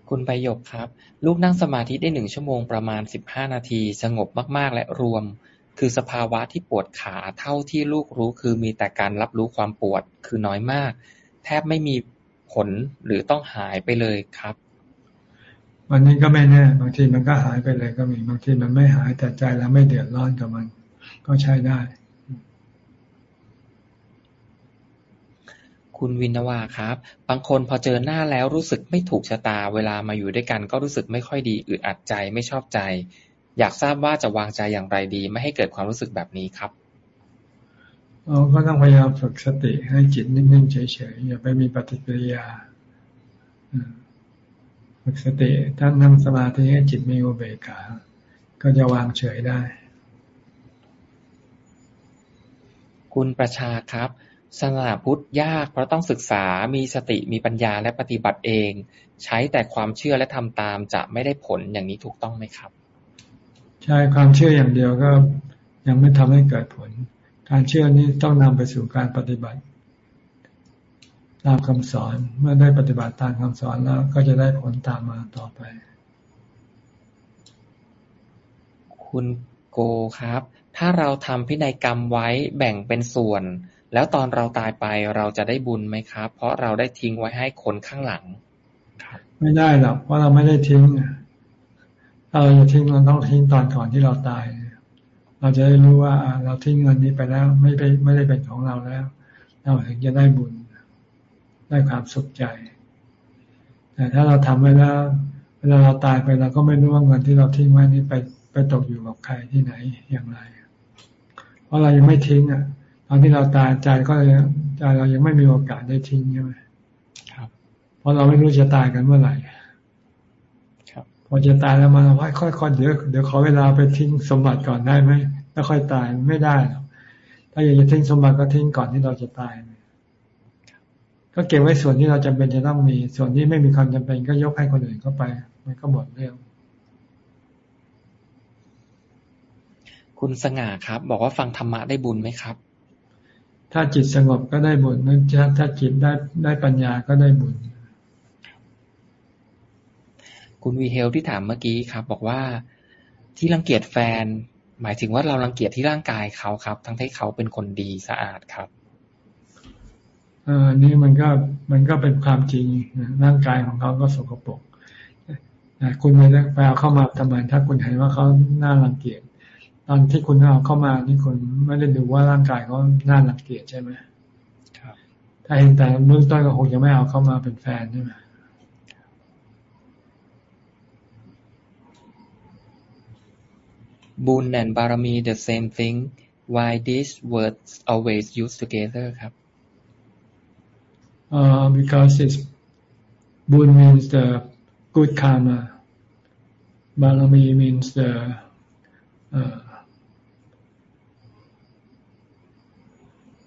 คุณประโยคครับ ลูกนั่งสมาธิได้หนึ่งชั่วโมงประมาณสิบห้านาที สงบมากๆ และรวม คือสภาวะที่ปวดขาเท่าที่ลูกรู้คือมีแต่การรับรู้ความปวดคือน้อยมาก แทบไม่มีผลหรือต้องหายไปเลยครับ วันนี้ก็ไม่แน่ บางทีมันก็หายไปเลยก็มี บางทีมันไม่หายแต่ใจเราไม่เดือดร้อนกับมัน ก็ใช้ได้ คุณวินวาครับ บางคนพอเจอหน้าแล้วรู้สึกไม่ถูกชะตา เวลามาอยู่ด้วยกัน ก็รู้สึกไม่ค่อยดีอึดอัดใจไม่ชอบใจ อยากทราบว่าจะวางใจอย่างไรดี ไม่ให้เกิดความรู้สึกแบบนี้ครับเราก็ต้องพยายามฝึกสติให้จิตนิ่งๆเฉยๆอย่าไปมีปฏิกิริยา ฝึกสติถ้านั่งสมาธิให้จิตมีอุเบกขา ก็จะวางเฉยได้ คุณประชาครับศาสนาพุทธยากเพราะต้องศึกษา มีสติ มีปัญญาและปฏิบัติเอง ใช้แต่ความเชื่อและทำตามจะไม่ได้ผลอย่างนี้ถูกต้องไหมครับ ใช่ความเชื่ออย่างเดียวก็ยังไม่ทำให้เกิดผล การเชื่อนี้ต้องนำไปสู่การปฏิบัติ ตามคำสอนเมื่อได้ปฏิบัติตามคำสอนแล้ว ก็จะได้ผลตามมาต่อไป คุณโกครับ ถ้าเราทำพินัยกรรมไว้แบ่งเป็นส่วน แล้วตอนเราตายไปเราจะได้บุญไหมครับ เพราะเราได้ทิ้งไว้ให้คนข้างหลังครับไม่ได้หรอกเพราะเราไม่ได้ทิ้งถ้าเราจะทิ้งเราต้องทิ้งตอนก่อนที่เราตาย เราจะได้รู้ว่าเราทิ้งเงินนี้ไปแล้ว ไม่ไปไม่ได้เป็นของเราแล้ว เราถึงจะได้บุญ ได้ความสุขใจ แต่ถ้าเราทำไว้แล้ว เวลาเราตายไปเราก็ไม่รู้ว่าเงินที่เราทิ้งไว้นี้ไปไปตกอยู่กับใครที่ไหนอย่างไร เพราะเรายังไม่ทิ้งอะ ตอนที่เราตายใจก็ใจเรายังไม่มีโอกาสได้ทิ้งใช่ไหมครับ เพราะเราไม่รู้จะตายกันเมื่อไหร่ครับพอจะตายแล้วมันค่อยๆเดี๋ยวเดี๋ยวขอเวลาไปทิ้งสมบัติก่อนได้ไหมแล้วค่อยตายไม่ได้หรอกถ้าอยากจะทิ้งสมบัติก็ทิ้งก่อนที่เราจะตาย ก็เก็บไว้ส่วนที่เราจำเป็นจะต้องมี ส่วนที่ไม่มีความจำเป็นก็ยกให้คนอื่นเข้าไป มันก็หมดเรื่อง คุณสง่าครับ บอกว่าฟังธรรมะได้บุญไหมครับ ถ้าจิตสงบก็ได้บุญนั่นถ้าจิตได้ได้ปัญญาก็ได้บุญคุณวีเฮลที่ถามเมื่อกี้ครับ บอกว่าที่รังเกียจแฟน หมายถึงว่าเรารังเกียจที่ร่างกายเขาครับ ทั้งที่เขาเป็นคนดีสะอาดครับเออนี่มันก็มันก็เป็นความจริงร่างกายของเขาก็สกปรกคุณไม่ได้ไปเอาเข้ามาทำไมถ้าคุณเห็นว่าเขาน่ารังเกียจตอนที่คุณเอาเข้ามานี่คุณไม่ได้ดูว่าร่างกายเขาน่ารังเกียจใช่ไหมครับถ้าเห็นแต่เบื้องต้นก็คงจะไม่เอาเข้ามาเป็นแฟนใช่ไหมบุญ and บารมี the same thing why these words always used together ครับ Uh, because it's Buddha means the good karma. Balami means the uh,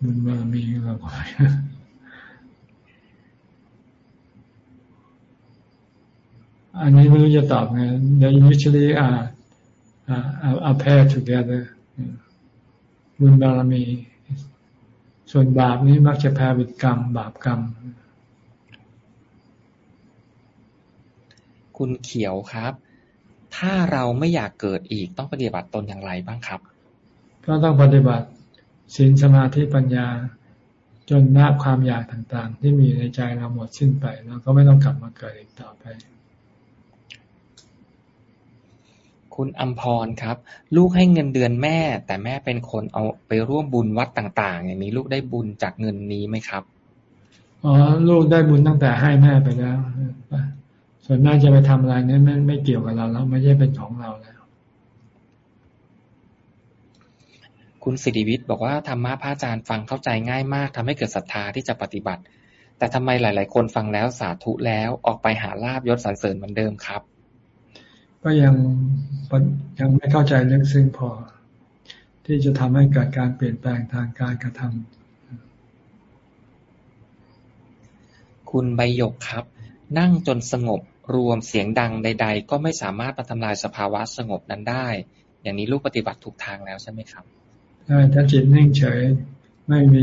Balami I mean, they usually are, are, are paired together. Bunyalami ส่วนบาปนี้มักจะแพรวิกรรม บาปกรรม คุณเขียวครับ ถ้าเราไม่อยากเกิดอีกต้องปฏิบัติตนอย่างไรบ้างครับ ก็ต้องปฏิบัติศีลสมาธิปัญญา จนละความอยากต่างๆ ที่มีในใจเราหมดสิ้นไปเราก็ไม่ต้องกลับมาเกิดอีกต่อไป คุณอัมพรครับ ลูกให้เงินเดือนแม่ แต่แม่เป็นคนเอาไปร่วมบุญวัดต่าง ๆ อย่างนี้ลูกได้บุญจากเงินนี้ไหมครับอ๋อลูกได้บุญตั้งแต่ให้แม่ไปแล้ว ส่วนแม่จะไปทำอะไรนี่ไม่ไม่เกี่ยวกับเราแล้วไม่ใช่เป็นของเราแล้ว คุณสิริวิทย์บอกว่าธรรมะพระอาจารย์ฟังเข้าใจง่ายมากทำให้เกิดศรัทธาที่จะปฏิบัติ แต่ทำไมหลาย ๆ คนฟังแล้วสาธุแล้วออกไปหาลาบยศสรรเสริญเหมือนเดิมครับ ก็ยังยังไม่เข้าใจลึกซึ้งพอ ที่จะทำให้เกิดการเปลี่ยนแปลงทางการกระทำคุณใบหยกครับ นั่งจนสงบรวมเสียงดังใด ๆ ก็ไม่สามารถมาทำลายสภาวะสงบนั้นได้ อย่างนี้ลูกปฏิบัติถูกทางแล้วใช่ไหมครับใช่ถ้าจิตนิ่งเฉยไม่มี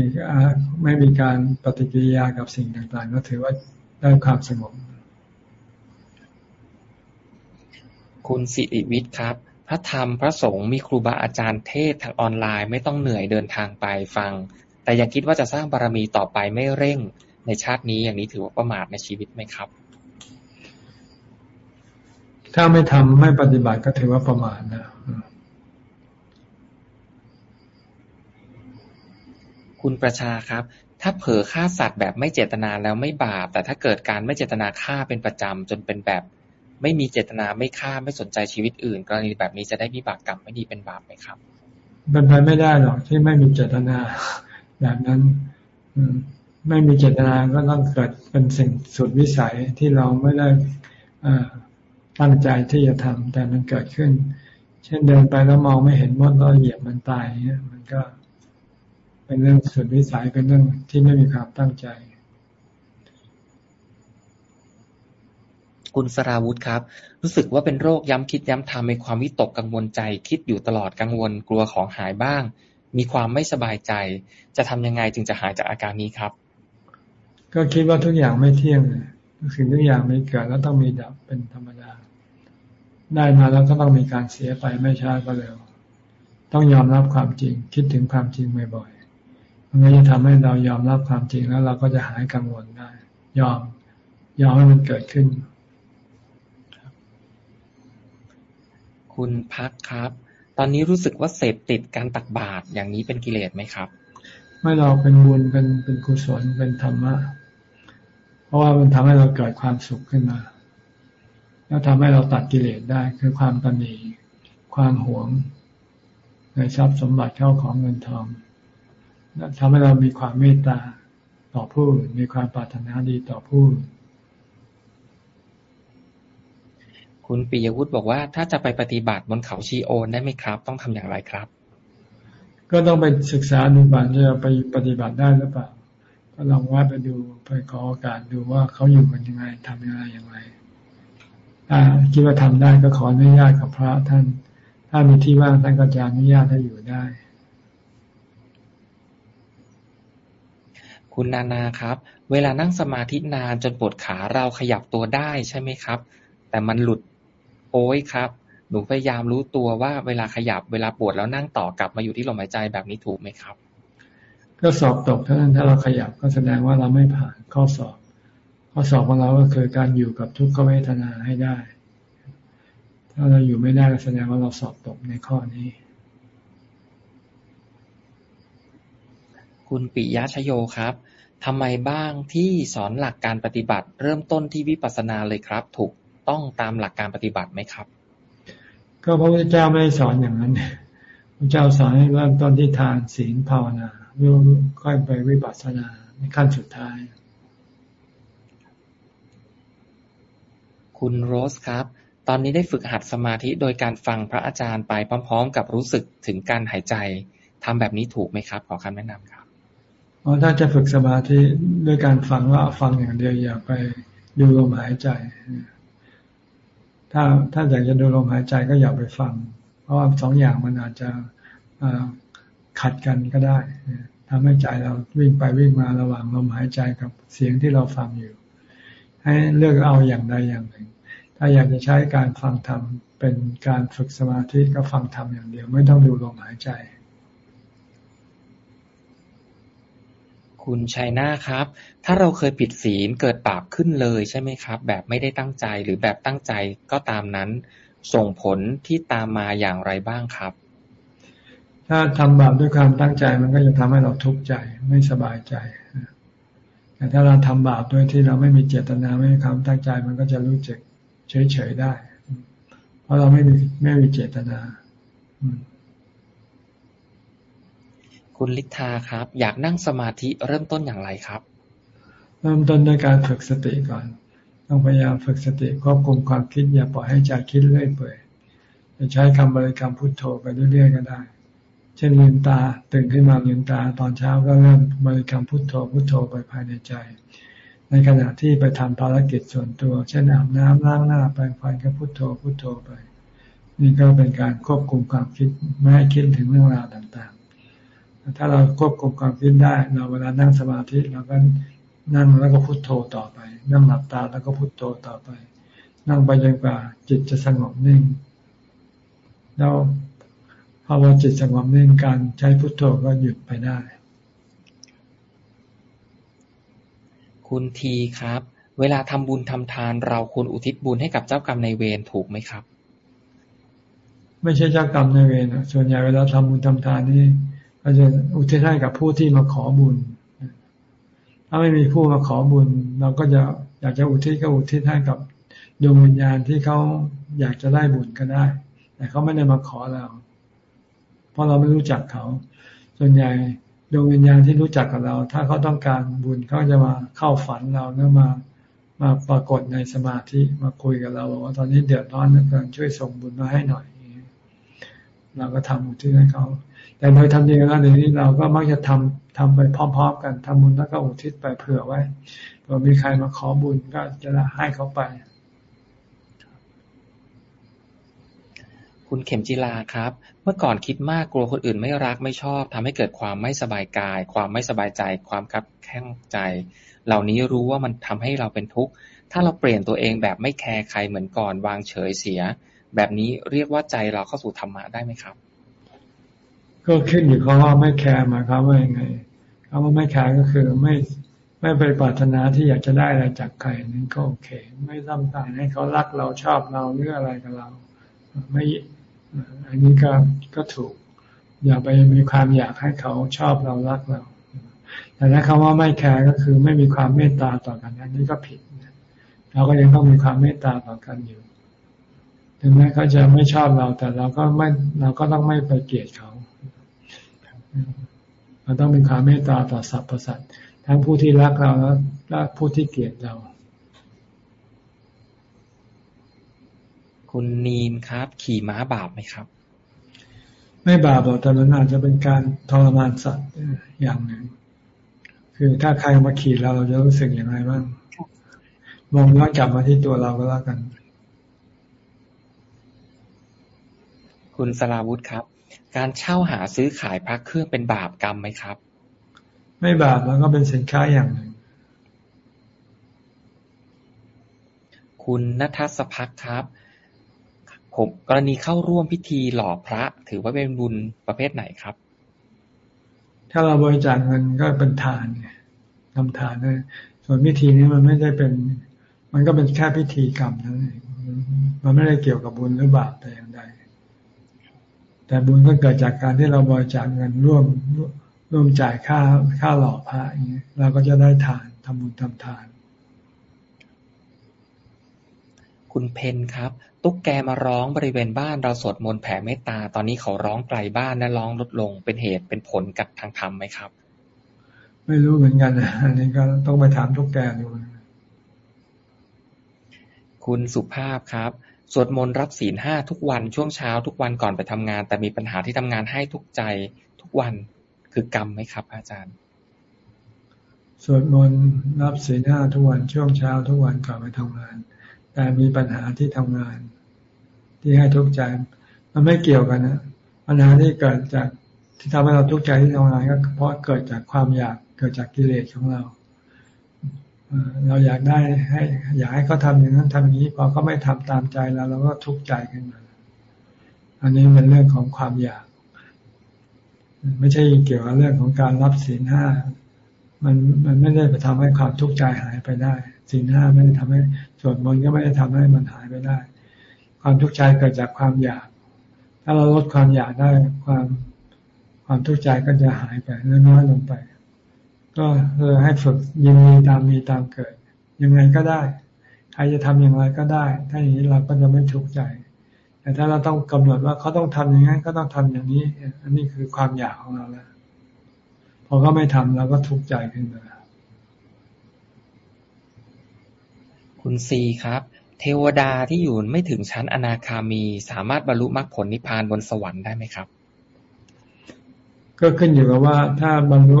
ไม่มีการปฏิกิริยากับสิ่งต่างๆ ก็ถือว่าได้ความสงบ คุณสิริวิทย์ครับ พระธรรมพระสงฆ์มีครูบาอาจารย์เทศทางออนไลน์ไม่ต้องเหนื่อยเดินทางไปฟัง แต่ยังคิดว่าจะสร้างบารรมีต่อไปไม่เร่ง ในชาตินี้อย่างนี้ถือว่าประมาทในชีวิตไหมครับ ถ้าไม่ทำไม่ปฏิบัติก็ถือว่าประมาทนะคุณประชาครับถ้าเผลอฆ่าสัตว์แบบไม่เจตนาแล้วไม่บาป แต่ถ้าเกิดการไม่เจตนาฆ่าเป็นประจำจนเป็นแบบ ไม่มีเจตนา ไม่ฆ่า ไม่สนใจชีวิตอื่น กรณีแบบนี้จะได้มีบาปกรรมไม่ดีเป็นบาปไหมครับเป็นไปไม่ได้หรอกที่ไม่มีเจตนาแบบนั้นไม่มีเจตนาก็ต้องเกิดเป็นสิ่งสุดวิสัยที่เราไม่ได้ตั้งใจที่จะทำแต่มันเกิดขึ้น เช่นเดินไปแล้วมองไม่เห็นมดแล้วเหยียบมันตายเนี่ยมันก็เป็นเรื่องสุดวิสัยเป็นเรื่องที่ไม่มีความตั้งใจ คุณสราวุธครับ รู้สึกว่าเป็นโรคย้ำคิดย้ำทำมีความวิตกกังวลใจ คิดอยู่ตลอดกังวลกลัวของหายบ้าง มีความไม่สบายใจ จะทำยังไงจึงจะหายจากอาการนี้ครับ ก็คิดว่าทุกอย่างไม่เที่ยงทุกสิ่งทุกอย่างมีเกิดแล้วต้องมีดับเป็นธรรมดา ได้มาแล้วก็ต้องมีการเสียไปไม่ช้าก็เร็ว ต้องยอมรับความจริง คิดถึงความจริงบ่อยๆมันก็จะทำให้เรายอมรับความจริงแล้วเราก็จะหายกังวลได้ ยอมยอมให้มันเกิดขึ้น คุณพักครับ ตอนนี้รู้สึกว่าเสพติดการตักบาตรอย่างนี้เป็นกิเลสไหมครับ ไม่เราเป็นบุญเป็นเป็นกุศลเป็นธรรมะ เพราะว่ามันทำให้เราเกิดความสุขขึ้นมา แล้วทำให้เราตัดกิเลสได้คือความตนีความหวงในทรัพย์สมบัติเข้าของเงินทองทำให้เรามีความเมตตาต่อผู้มีความปรารถนาดีต่อผู้ คุณปิยวุฒิบอกว่า ถ้าจะไปปฏิบัติบนเขาชีโอนได้ไหมครับ ต้องทำอย่างไรครับ ก็ต้องไปศึกษาดูก่อนจะไปปฏิบัติได้หรือเปล่าก็ลองว่าไปดูไปขอโอกาสดูว่าเขาอยู่กันยังไงทำยังไงอย่างไรถ้าคิดว่าทำได้ก็ขออนุญาตกับพระท่าน ถ้ามีที่ว่างท่านก็จะอนุญาตให้อยู่ได้ คุณนานาครับ เวลานั่งสมาธินานจนปวดขาเราขยับตัวได้ใช่ไหมครับ แต่มันหลุด โอ้ยครับ หนูพยายามรู้ตัวว่าเวลาขยับเวลาปวดแล้วนั่งต่อกลับมาอยู่ที่ลมหายใจแบบนี้ถูกไหมครับ ก็สอบตกเท่านั้นถ้าเราขยับก็แสดงว่าเราไม่ผ่านข้อสอบ ข้อสอบของเราก็คือการอยู่กับทุกขเวทนาให้ได้ ถ้าเราอยู่ไม่ได้ก็แสดงว่าเราสอบตกในข้อนี้คุณปิยะชโยครับ ทำไมบ้างที่สอนหลักการปฏิบัติ เริ่มต้นที่วิปัสสนาเลยครับ ถูก ต้องตามหลักการปฏิบัติไหมครับ ก็พระพุทธเจ้าไม่ได้สอนอย่างนั้นพระเจ้าสอนให้เริ่มต้นที่ทานศีลภาวนาแล้วค่อยไปวิปัสสนาในขั้นสุดท้าย คุณโรสครับ ตอนนี้ได้ฝึกหัดสมาธิโดยการฟังพระอาจารย์ไปพร้อม ๆ กับรู้สึกถึงการหายใจทำแบบนี้ถูกไหมครับ ขอคำแนะนำครับพราะถ้าจะฝึกสมาธิด้วยการฟังว่าฟังอย่างเดียวอย่าไปดูลมหายใจ ถ้าถ้าอยากจะดูลมหายใจก็อย่าไปฟัง เพราะว่าสองอย่างมันอาจจะขัดกันก็ได้ทำให้ใจเราวิ่งไปวิ่งมาระหว่างลมหายใจกับเสียงที่เราฟังอยู่ ให้เลือกเอาอย่างใดอย่างหนึ่ง ถ้าอยากจะใช้การฟังธรรมเป็นการฝึกสมาธิก็ฟังธรรมอย่างเดียว ไม่ต้องดูลมหายใจ คุณชัยนาครับ ถ้าเราเคยผิดศีลเกิดบาปขึ้นเลยใช่ไหมครับ แบบไม่ได้ตั้งใจหรือแบบตั้งใจก็ตามนั้น ส่งผลที่ตามมาอย่างไรบ้างครับ ถ้าทำบาปด้วยความตั้งใจมันก็จะทำให้เราทุกข์ใจไม่สบายใจแต่ถ้าเราทำบาปโดยที่เราไม่มีเจตนาไม่มีความตั้งใจ มันก็จะรู้จักเฉยๆได้ เพราะเราไม่มีไม่มีเจตนา คุณลิทธาครับ อยากนั่งสมาธิเริ่มต้นอย่างไรครับ เริ่มต้นด้วยการฝึกสติก่อน ต้องพยายามฝึกสติควบคุมความคิดอย่าปล่อยให้ใจคิดเรื่อยเปื่อยจะใช้คำบริกรรมพุทโธไปเรื่อยๆก็ได้ เช่นลืมตาตื่นขึ้นมาลืมตาตอนเช้าก็เริ่มบริกรรมพุทโธพุทโธไปภายในใจ ในขณะที่ไปทำภารกิจส่วนตัว เช่นอาบน้ำล้างหน้าแปรงฟันก็พุทโธพุทโธไป นี่ก็เป็นการควบคุมความคิดไม่ให้คิดถึงเรื่องราวต่างๆ ถ้าเราควบคุมความคิดได้ เราเวลานั่งสมาธิเราก็นั่งแล้วก็พุทโธต่อไป นั่งหลับตาแล้วก็พุทโธต่อไป นั่งไปจนกว่า จิตจะสงบนิ่ง แล้วพอเราจิตสงบนิ่งการใช้พุทโธก็หยุดไปได้ คุณทีครับ เวลาทำบุญทำทาน เราควรอุทิศบุญให้กับเจ้ากรรมในเวรถูกไหมครับ ไม่ใช่เจ้ากรรมในเวรส่วนใหญ่เวลาทำบุญทำทานนี่ ก็จะอุทิศให้กับผู้ที่มาขอบุญ ถ้าไม่มีผู้มาขอบุญ เราก็จะอยากจะอุทิศก็อุทิศให้กับดวงวิญญาณที่เขาอยากจะได้บุญก็ได้ แต่เขาไม่ได้มาขอเรา เพราะเราไม่รู้จักเขา ส่วนใหญ่ดวงวิญญาณที่รู้จักกับเรา ถ้าเขาต้องการบุญเขาจะมาเข้าฝันเราเนื่อมามาปรากฏในสมาธิมาคุยกับเราว่าตอนนี้เดือดร้อนเหลือเกินช่วยส่งบุญมาให้หน่อย เราก็ทำบุญให้เขา แต่โดยทำดีแล้วเดี๋ยวนี้เราก็มักจะทำทำไปพร้อม ๆ กันทำบุญแล้วก็อุทิศไปเผื่อไว้เผื่อมีใครมาขอบุญก็จะให้เขาไป คุณเข็มจีลาครับ เมื่อก่อนคิดมากกลัวคนอื่นไม่รักไม่ชอบทำให้เกิดความไม่สบายกาย ความไม่สบายใจ ความคับแข้งใจ เหล่านี้รู้ว่ามันทำให้เราเป็นทุกข์ถ้าเราเปลี่ยนตัวเองแบบไม่แคร์ใครเหมือนก่อนวางเฉยเสีย แบบนี้เรียกว่าใจเราเข้าสู่ธรรมะได้ไหมครับ ก็ขึ้นอยู่กับว่าไม่แคร์มาครับว่ายังไงคำว่าไม่แคร์ก็คือไม่ไม่ไปปรารถนาที่อยากจะได้อะไรจากใครนั่นก็โอเค ไม่ต้องการให้เขารักเราชอบเราหรืออะไรกับเรา ไม่อันนี้ก็ก็ถูก อย่าไปมีความอยากให้เขาชอบเรารักเรา แต่ถ้าคำว่าไม่แคร์ก็คือไม่มีความเมตตาต่อกันอันนี้ก็ผิดเราก็ยังต้องมีความเมตตาต่อกันอยู่ ถึงแม้เขาจะไม่ชอบเราแต่เราก็ไม่เราก็ต้องไม่ไปเกลียดเขา เราต้องมีความเมตตาต่อสรรพสัตว์ทั้งผู้ที่รักเราและผู้ที่เกลียดเรา คุณนีนครับ ขี่ม้าบาปไหมครับ ไม่บาปหรอกแต่มันอาจจะเป็นการทรมานสัตว์อย่างหนึ่ง คือถ้าใครมาขี่เราเราจะรู้สึกอย่างไรบ้างมองย้อนกลับมาที่ตัวเราก็แล้วกัน คุณสลาวุธครับ การเช่าหาซื้อขายพระเครื่องเป็นบาปกรรมไหมครับ ไม่บาปแล้วก็เป็นสินค้าอย่างหนึ่ง คุณนัทสพักครับ ผมกรณีเข้าร่วมพิธีหล่อพระถือว่าเป็นบุญประเภทไหนครับ ถ้าเราบริจาคเงินก็เป็นทานทำทานนะส่วนพิธีนี้มันไม่ได้เป็น มันก็เป็นแค่พิธีกรรมนั่นเองมันไม่ได้เกี่ยวกับบุญหรือบาปแต่อย่างใด แต่บุญก็เกิดจากการที่เราบริจาคเงินร่วมร่วมจ่ายค่าค่าหล่อพระอย่างนี้เราก็จะได้ทานทำบุญทำทาน คุณเพนครับ ตุ๊กแกมาร้องบริเวณบ้านเราสวดมนต์แผ่เมตตา ตอนนี้เขาร้องไกลบ้านและร้องลดลงเป็นเหตุเป็นผลกับทางธรรมไหมครับ ไม่รู้เหมือนกันนะอันนี้ก็ต้องไปถามตุ๊กแกดูคุณสุภาพครับ สวดมนต์รับศีลห้าทุกวันช่วงเช้าทุกวันก่อนไปทำงาน แต่มีปัญหาที่ทำงานให้ทุกใจทุกวันคือกรรมไหมครับ อาจารย์ สวดมนต์รับศีลห้าทุกวันช่วงเช้าทุกวันก่อนไปทำงาน แต่มีปัญหาที่ทำงาน ที่ให้ทุกใจ มันไม่เกี่ยวกันนะปัญหาที่เกิดจากที่ทำให้เราทุกข์ใจที่ทำงานก็เพราะเกิดจากความอยากเกิดจากกิเลสของเรา เราอยากได้ให้ อยากให้เขาทาอย่างนั้นทำอย่างนี้พอเขาไม่ทำตามใจเราเราก็ทุกข์ใจขึ้นมา อันนี้เป็นเรื่องของความอยาก ไม่ใช่เกี่ยวกับเรื่องของการรับศีลห้ามันมันไม่ได้ไปทำให้ความทุกข์ใจหายไปได้ศีลห้าไม่ได้ทำให้สวดมนต์ก็ไม่ได้ทำให้มันหายไปได้ ความทุกข์ใจเกิดจากความอยาก ถ้าเราลดความอยากได้ความความทุกข์ใจก็จะหายไปน้อยลงไป ก็เออให้ฝึกยินดีตามมีตามเกิด ยังไงก็ได้ใครจะทำอย่างไรก็ได้ ถ้าอย่างนี้เราก็จะไม่ทุกข์ใจ แต่ถ้าเราต้องกำหนดว่าเขาต้องทำอย่างนั้นก็ต้องทำอย่างนี้ อันนี้คือความอยากของเราแล้วพอเขาไม่ทำเราก็ทุกข์ใจขึ้นมาคุณซีครับ เทวดาที่อยู่ไม่ถึงชั้นอนาคามี สามารถบรรลุมรรคผลนิพพานบนสวรรค์ได้ไหมครับ ก็ขึ้นอยู่กับว่าถ้าบรรลุ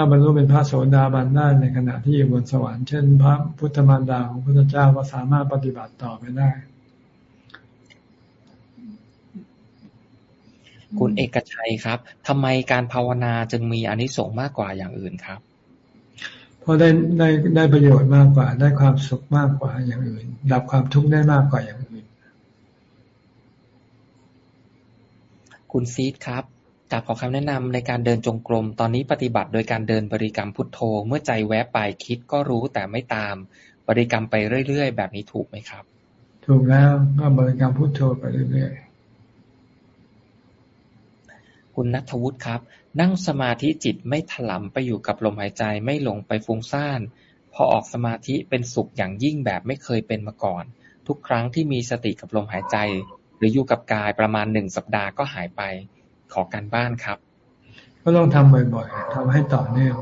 ถ้าบรรลุเป็นพระโสดาบันได้ในขณะที่อยู่บนสวรรค์เช่น พระพุทธมารดาของพระพุทธเจ้าก็สามารถปฏิบัติต่อไปได้ คุณเอกชัยครับทำไมการภาวนาจึงมีอนิสงส์มากกว่าอย่างอื่นครับเพราะได้ได้ได้ประโยชน์มากกว่า ได้ความสุขมากกว่าอย่างอื่น ดับความทุกข์ได้มากกว่าอย่างอื่น คุณซีดครับ กับขอคำแนะนำในการเดินจงกรม ตอนนี้ปฏิบัติโดยการเดินบริกรรมพุทโธ เมื่อใจแวบไปคิดก็รู้แต่ไม่ตาม บริกรรมไปเรื่อยๆ แบบนี้ถูกไหมครับ ถูกแล้วก็บริกรรมพุทโธไปเรื่อยๆ คุณนัทวุฒิครับ นั่งสมาธิจิตไม่ถลำไปอยู่กับลมหายใจไม่หลงไปฟุ้งซ่าน พอออกสมาธิเป็นสุขอย่างยิ่งแบบไม่เคยเป็นมาก่อน ทุกครั้งที่มีสติกับลมหายใจ หรืออยู่กับกายประมาณหนึ่งสัปดาห์ก็หายไป ขอการบ้านครับ ก็ต้องทำบ่อยๆทำให้ต่อเนื่อง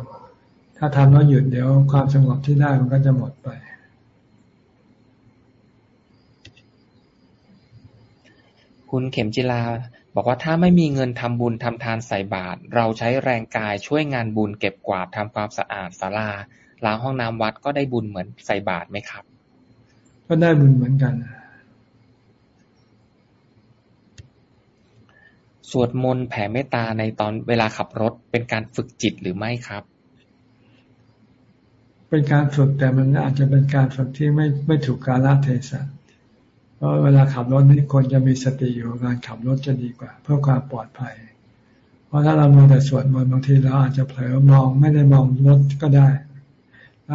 ถ้าทำแล้วหยุดเดี๋ยวความสงบที่ได้มันก็จะหมดไป คุณเข็มจิลาบอกว่าถ้าไม่มีเงินทำบุญทำทานใส่บาตรเราใช้แรงกายช่วยงานบุญเก็บกวาดทำความสะอาดศาลาล้างห้องน้ำวัดก็ได้บุญเหมือนใส่บาตรไหมครับ ก็ได้บุญเหมือนกัน สวดมนต์แผ่เมตตาในตอนเวลาขับรถ เป็นการฝึกจิตหรือไม่ครับ เป็นการฝึกแต่มันอาจจะเป็นการฝึกที่ไม่ไม่ถูกกาลเทศะเพราะเวลาขับรถนี่คนจะมีสติอยู่การขับรถจะดีกว่า เพื่อความปลอดภัย เพราะถ้าเรามองแต่สวดมนต์บางทีเราอาจจะเผลอมองไม่ได้มองรถก็ได้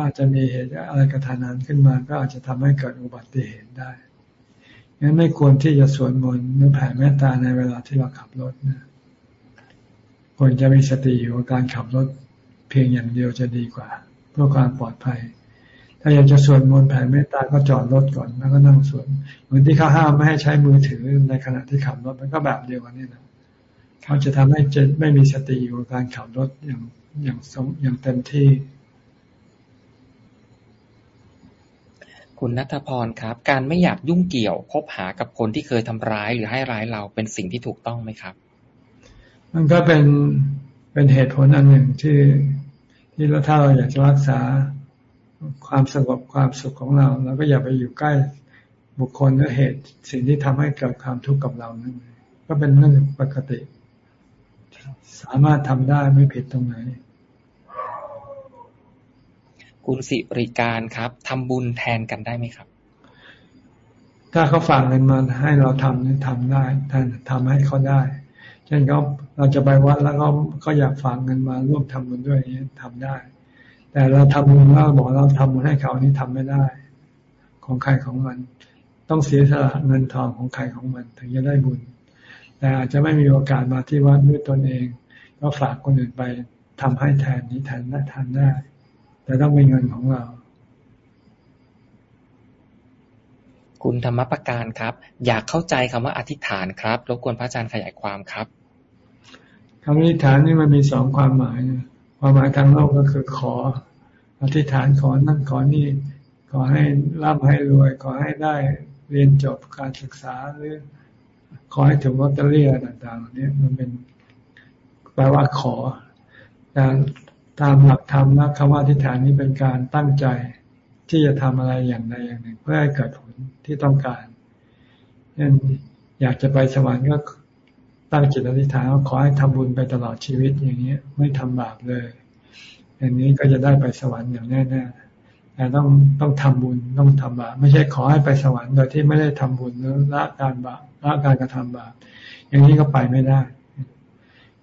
อาจจะมีเหตุอะไรกระทานันขึ้นมาก็อาจจะทำให้เกิดอุบัติเหตุได้ งั้นไม่ควรที่จะสวดมนต์หรือแผ่เมตตาในเวลาที่เราขับรถนะควรจะมีสติอยู่กับการขับรถเพียงอย่างเดียวจะดีกว่า เพื่อความปลอดภัย ถ้าอยากจะสวดมนต์แผ่เมตตาก็จอดรถก่อนแล้วก็นั่งสวดเหมือนที่เขาห้ามไม่ให้ใช้มือถือในขณะที่ขับรถมันก็แบบเดียวกันนี่แหละเขาจะทำให้จะไม่มีสติอยู่กับการขับรถอย่างอย่างอย่างเต็มที่ คุณนัทพรครับ การไม่อยากยุ่งเกี่ยว คบหากับคนที่เคยทำร้ายหรือให้ร้ายเราเป็นสิ่งที่ถูกต้องไหมครับ มันก็เป็นเป็นเหตุผลอันหนึ่งที่ที่เราถ้าเราอยากจะรักษาความสงบความสุขของเราเราก็อย่าไปอยู่ใกล้บุคคลหรือเหตุ สิ่งที่ทำให้เกิดความทุกข์กับเรานั่นก็เป็นเรื่องปกติ สามารถทำได้ไม่ผิดตรงไหน คุณสิริการครับทำบุญแทนกันได้ไหมครับ ถ้าเขาฝากเงินมาให้เราทำนี่ทำได้ท่านทำให้เขาได้ เช่นเขาเราจะไปวัดแล้วเขาเขาอยากฝากเงินมาร่วมทำบุญด้วยนี้ทำได้ แต่เราทำบุญแล้วบอกเราทำบุญให้เขานี่ทำไม่ได้ ของใครของมัน ต้องเสียสละเงินทองของใครของมัน ถึงจะได้บุญ แต่อาจจะไม่มีโอกาสมาที่วัดด้วยตนเอง ก็ฝากคนอื่นไปทำให้แทนนี้แทนได้ทานได้ แต่ต้องเป็นเงินของเรา คุณธรรมประการครับ อยากเข้าใจคำว่าอธิษฐานครับ รบกวนพระอาจารย์ขยายความครับคำอธิษฐานนี่มันมีสองความหมายนะความหมายทางโลกก็คือขอ อธิษฐานขอนั่นขอนี่ ขอให้ร่ำให้รวย ขอให้ได้เรียนจบการศึกษาหรือ ขอให้ถึงลอตเตอรี่ต่างๆเนี่ยมันเป็นแปลว่าขอแต่ ตามหลักธรรมนะคำว่าอธิษฐานนี้เป็นการตั้งใจที่จะทำอะไรอย่างใดอย่างหนึ่ง เพื่อให้เกิดผลที่ต้องการเช่นอยากจะไปสวรรค์ก็ตั้งจิตอธิษฐานว่าขอให้ทำบุญไปตลอดชีวิตอย่างนี้ไม่ทำบาปเลยอย่างนี้ก็จะได้ไปสวรรค์อย่างแน่ๆแต่ต้องต้องทำบุญต้องทำบาปไม่ใช่ขอให้ไปสวรรค์โดยที่ไม่ได้ทำบุญหรือละการบาปละการกระทำบาปอย่างนี้ก็ไปไม่ได้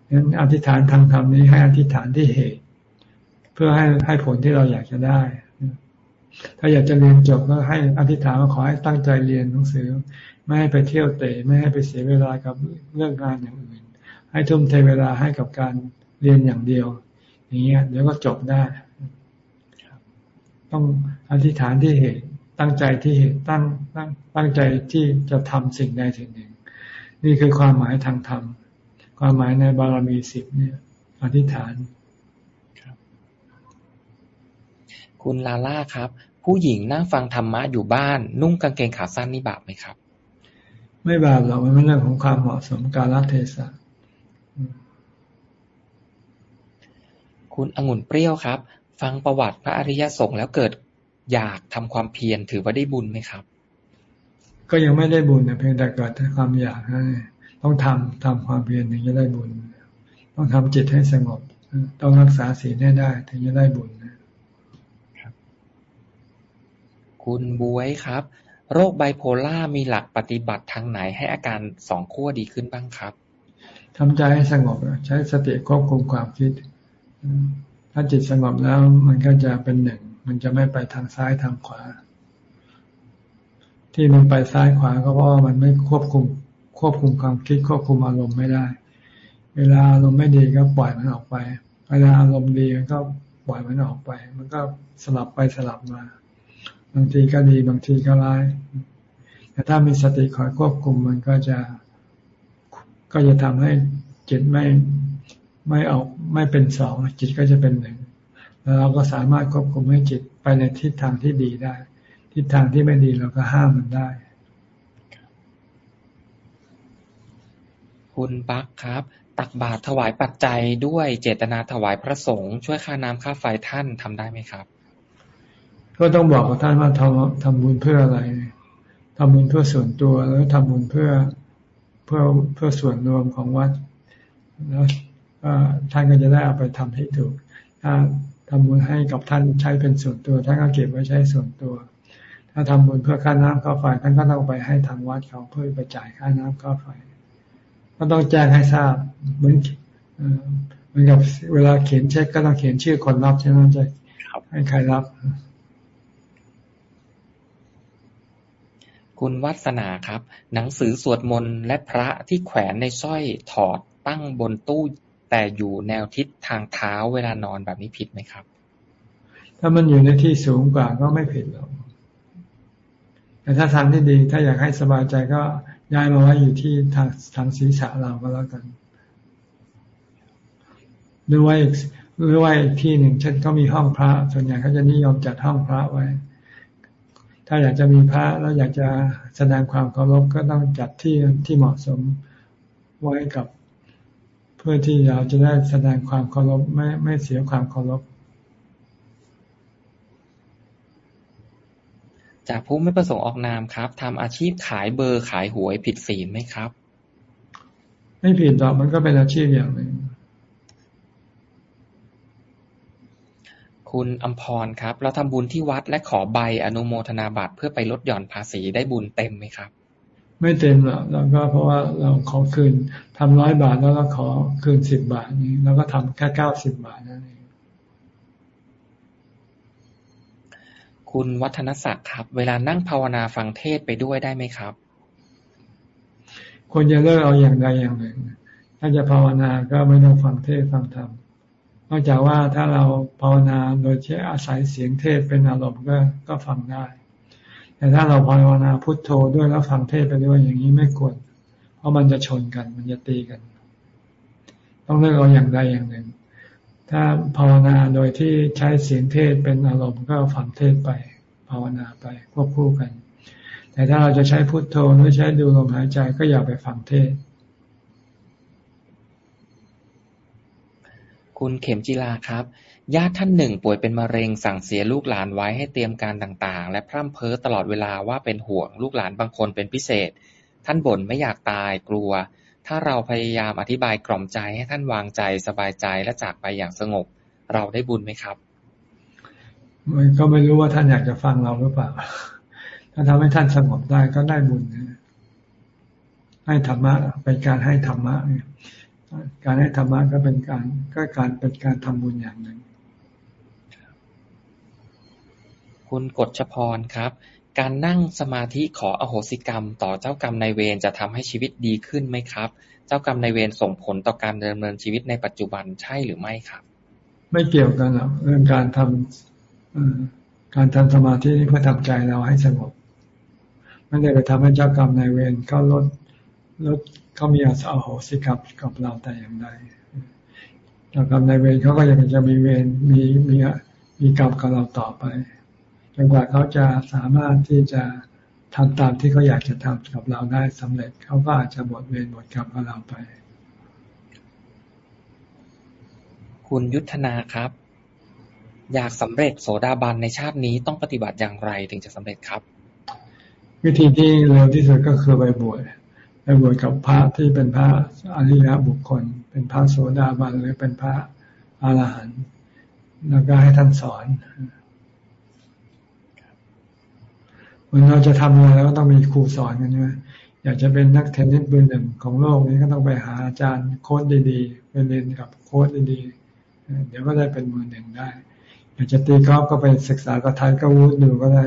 ดังนั้นอธิษฐานทางธรรมนี้ให้อธิษฐานที่เหตุ พื่อให้ให้ผลที่เราอยากจะได้ ถ้าอยากจะเรียนจบก็ให้อธิษฐานว่าขอให้ตั้งใจเรียนหนังสือ ไม่ให้ไปเที่ยวเตะไม่ให้ไปเสียเวลากับเรื่องงานอย่างอื่น ให้ทุ่มเทเวลาให้กับการเรียนอย่างเดียว อย่างเงี้ยเดี๋ยวก็จบได้ ต้องอธิษฐานที่เหตุ ตั้งใจที่เหตุตั้งตั้งตั้งใจที่จะทำสิ่งใดสิ่งหนึ่ง นี่คือความหมายทางธรรม ความหมายในบารมีสิบเนี่ย อธิษฐาน คุณลาล่าครับ ผู้หญิงนั่งฟังธรรมะอยู่บ้าน นุ่งกางเกงขาสั้นนี่บาปไหมครับ ไม่บาปหรอกมันเป็นเรื่องของความเหมาะสมกาลเทศะคุณองุ่นเปรี้ยวครับ ฟังประวัติพระอริยสงฆ์แล้วเกิดอยากทำความเพียรถือว่าได้บุญไหมครับ ก็ยังไม่ได้บุญนะเพียงแต่เกิดความอยากนะต้องทำทำความเพียรถึงจะได้บุญ ต้องทำจิตให้สงบ ต้องรักษาศีลให้ได้ ถึงจะได้บุญนะ คุณบวยครับ โรคไบโพล่ามีหลักปฏิบัติทางไหนให้อาการสองขั้วดีขึ้นบ้างครับทำใจให้สงบใช้สติควบคุมความคิด ถ้าจิตสงบแล้วมันก็จะเป็นหนึ่ง มันจะไม่ไปทางซ้ายทางขวา ที่มันไปซ้ายขวาก็เพราะว่ามันไม่ควบคุมควบคุมความคิดควบคุมอารมณ์ไม่ได้ เวลาอารมณ์ไม่ดีก็ปล่อยมันออกไป เวลาอารมณ์ดีก็ปล่อยมันออกไป มันก็สลับไปสลับมาางทีก็ดีบางทีก็ร้าย แต่ถ้ามีสติคอยควบคุมมันก็จะก็จะทำให้จิตไม่ไม่ออกไม่เป็นสองจิตก็จะเป็นหนึ่งแล้วเราก็สามารถควบคุมให้จิตไปในทิศทางที่ดีได้ ทิศทางที่ไม่ดีเราก็ห้ามมันได้ คุณปักครับ ตักบาตรถวายปัจจัยด้วยเจตนาถวายพระสงฆ์ช่วยค่าน้ำค่าไฟท่านทำได้ไหมครับ ก็ต้องบอกกับท่านว่าทำทำบุญเพื่ออะไรทำบุญเพื่อส่วนตัวแล้วทำบุญเพื่อเพื่อเพื่อส่วนรวมของวัด แล้วท่านก็จะได้เอาไปทำให้ถูก ถ้าทำบุญให้กับท่านใช้เป็นส่วนตัว ท่านก็เก็บไว้ใช้ส่วนตัว ถ้าทำบุญเพื่อค่าน้ำค่าไฟท่านก็ต้องไปให้ทางวัดเขาเพื่อไปจ่ายค่าน้ำค่าไฟก็ต้องแจ้งให้ทราบเหมือนเหมือนกับเวลาเขียนเช็คก็ต้องเขียนชื่อคนรับใช่ไหมจะให้ใครรับ คุณวัสนาครับ หนังสือสวดมนต์และพระที่แขวนในสร้อยถอดตั้งบนตู้ แต่อยู่แนวทิศทางเท้าเวลานอนแบบนี้ผิดไหมครับ ถ้ามันอยู่ในที่สูงกว่าก็ไม่ผิดหรอกแต่ถ้าทำที่ดีถ้าอยากให้สบายใจก็ย้ายมาไว้อยู่ที่ทางทางศีรษะเราก็แล้วกัน หรือว่าอีกหรือว่าอีกที่หนึ่งเช่นเขามีห้องพระ ส่วนใหญ่เขาจะนิยมจัดห้องพระไว้ ถ้าอยากจะมีพระแล้วอยากจะแสดงความเคารพก็ต้องจัดที่ที่เหมาะสมไว้กับ เพื่อที่เราจะได้แสดงความเคารพไม่ไม่เสียความเคารพจากผู้ไม่ประสงค์ออกนามครับทำอาชีพขายเบอร์ขายหวยผิดศีลไหมครับ ไม่ผิดหรอกมันก็เป็นอาชีพอย่างหนึ่ง คุณอัมพรครับ เราทำบุญที่วัดและขอใบอนุโมทนาบัตรเพื่อไปลดหย่อนภาษีได้บุญเต็มไหมครับ ไม่เต็มหรอกแล้วก็เพราะว่าเราขอคืนทำร้อยบาทแล้วก็ขอคืนสิบบาทนี้แล้วก็ทำแค่เก้าสิบบาทนั่นเองคุณวัฒนศักดิ์ครับ เวลานั่งภาวนาฟังเทศไปด้วยได้ไหมครับควรจะเลิกเอาอย่างใดอย่างหนึ่ง ถ้าจะภาวนาก็ไม่ต้องฟังเทศฟังธรรม นอกจากว่าถ้าเราภาวนาโดยใช้อาศัยเสียงเทศเป็นอารมณ์ก็ก็ฟังได้ แต่ถ้าเราภาวนาพุทโธด้วยแล้วฟังเทศไปด้วยอย่างนี้ไม่ควร เพราะมันจะชนกันมันจะตีกัน ต้องเลือกเอาอย่างใดอย่างหนึ่ง ถ้าภาวนาโดยที่ใช้เสียงเทศเป็นอารมณ์ก็ฟังเทศไป ภาวนาไปควบคู่กัน แต่ถ้าเราจะใช้พุทโธหรือใช้ดูลมหายใจก็อย่าไปฟังเทศ คุณเข็มจิลาครับ ญาติท่านหนึ่งป่วยเป็นมะเร็งสั่งเสียลูกหลานไว้ให้เตรียมการต่างๆ และพร่ำเพ้อตลอดเวลาว่าเป็นห่วงลูกหลานบางคนเป็นพิเศษ ท่านบ่นไม่อยากตายกลัว ถ้าเราพยายามอธิบายกล่อมใจให้ท่านวางใจสบายใจและจากไปอย่างสงบ เราได้บุญไหมครับมันก็ไม่รู้ว่าท่านอยากจะฟังเราหรือเปล่า ถ้าทำให้ท่านสงบได้ก็ได้บุญให้ธรรมะเป็นการให้ธรรมะเนี่ย การให้ธรรมะก็เป็นการก็การเป็นการทำบุญอย่างหนึ่ง คุณกฎชพรครับ การนั่งสมาธิขออโหสิกรรม ต่อเจ้ากรรมนายเวรจะทำให้ชีวิตดีขึ้นไหมครับ เจ้ากรรมนายเวรส่งผลต่อการดำเนินชีวิตในปัจจุบันใช่หรือไม่ครับ ไม่เกี่ยวกันหรอกเรื่องการทำการทำสมาธิเพื่อทำใจเราให้สงบไม่ได้ไปทำให้เจ้ากรรมนายเวรเขาลดลด เขามีอาสาโหสิกับกับเราแต่อย่างใดเจ้ากรรมนายเวรเขาก็ยังจะมีเวรมีมีมีกรรมกับเราต่อไปจนกว่าเขาจะสามารถที่จะทำตามที่เขาอยากจะทำกับเราได้สำเร็จเขาก็อาจจะหมดเวรหมดกรรมกับเราไป คุณยุทธนาครับ อยากสำเร็จโสดาบันในชาตินี้ต้องปฏิบัติอย่างไรถึงจะสำเร็จครับ วิธีที่เร็วที่สุดก็คือไปบวชไป บวชกับพระที่เป็นพระอริยบุคคล เป็นพระโสดาบันหรือเป็นพระอรหันต์แล้วก็ให้ท่านสอนเหมือนเราจะทำอะไรแล้วก็ต้องมีครูสอนกันใช่ไหมอยากจะเป็นนักเทนนิสเบอร์หนึ่งของโลกนี้ก็ต้องไปหาอาจารย์โค้ดดีๆ ไปเรียนกับโค้ดดีๆ เดี๋ยวก็ได้เป็นมือหนึ่งได้ อยากจะตีกอล์ฟก็ไปศึกษากับไทยก็วูดดูก็ได้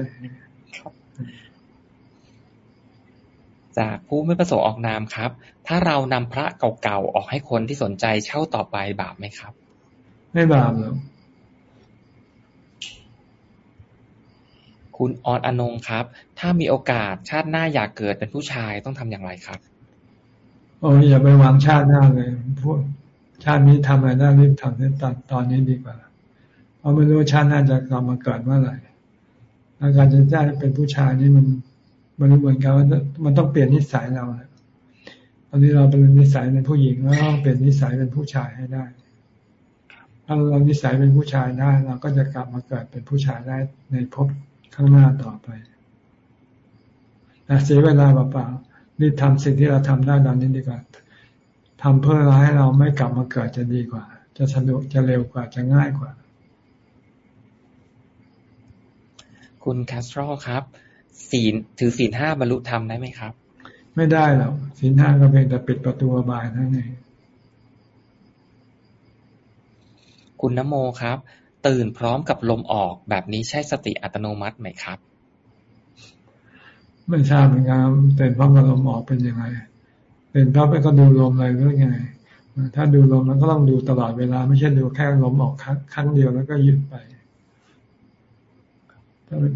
จากผู้ไม่ประสงค์ออกนามครับ ถ้าเรานำพระเก่าๆ ออกให้คนที่สนใจเช่าต่อไปบาปไหมครับ ไม่บาปหรอกคุณออนอนงครับ ถ้ามีโอกาสชาติหน้าอยากเกิดเป็นผู้ชายต้องทำอย่างไรครับโอ้ยอย่าไปวางชาติหน้าเลยพวกชาตินี้ทำอะไรได้รีบทำในตอนตอนนี้ดีกว่าเพราะไม่รู้ชาติหน้าจะกลับมาเกิดเมื่อไหร่อาการจะได้เป็นผู้ชายนี่มัน มันเหมือนกันว่ามันต้องเปลี่ยนนิสัยเราตอนนี้เราเป็นนิสัยเป็นผู้หญิงแล้วต้องเปลี่ยนนิสัยเป็นผู้ชายให้ได้ ถ้าเรานิสัยเป็นผู้ชายได้เราก็จะกลับมาเกิดเป็นผู้ชายได้ในภพข้างหน้าต่อไปแต่เสียเวลาเปล่าๆรีบทำสิ่งที่เราทำได้ตอนนี้ดีกว่าทำเพื่อเราให้เราไม่กลับมาเกิดจะดีกว่า จะสะดวกจะเร็วกว่าจะง่ายกว่า คุณคาสโตรครับ ศีลถือศีลห้าบรรลุธรรมได้ไหมครับ ไม่ได้หรอกศีลห้าก็เพียงแต่ปิดประตูบายนั่นเองคุณนโมครับ ตื่นพร้อมกับลมออกแบบนี้ใช่สติอัตโนมัติไหมครับไม่ทราบเหมือนกันตื่นพร้อมกับลมออกเป็นยังไงตื่นพร้อมไปก็ดูลมอะไรหรือไงถ้าดูลมแล้วก็ต้องดูตลอดเวลา ไม่ใช่ดูแค่ลมออกครั้งเดียวแล้วก็หยุดไป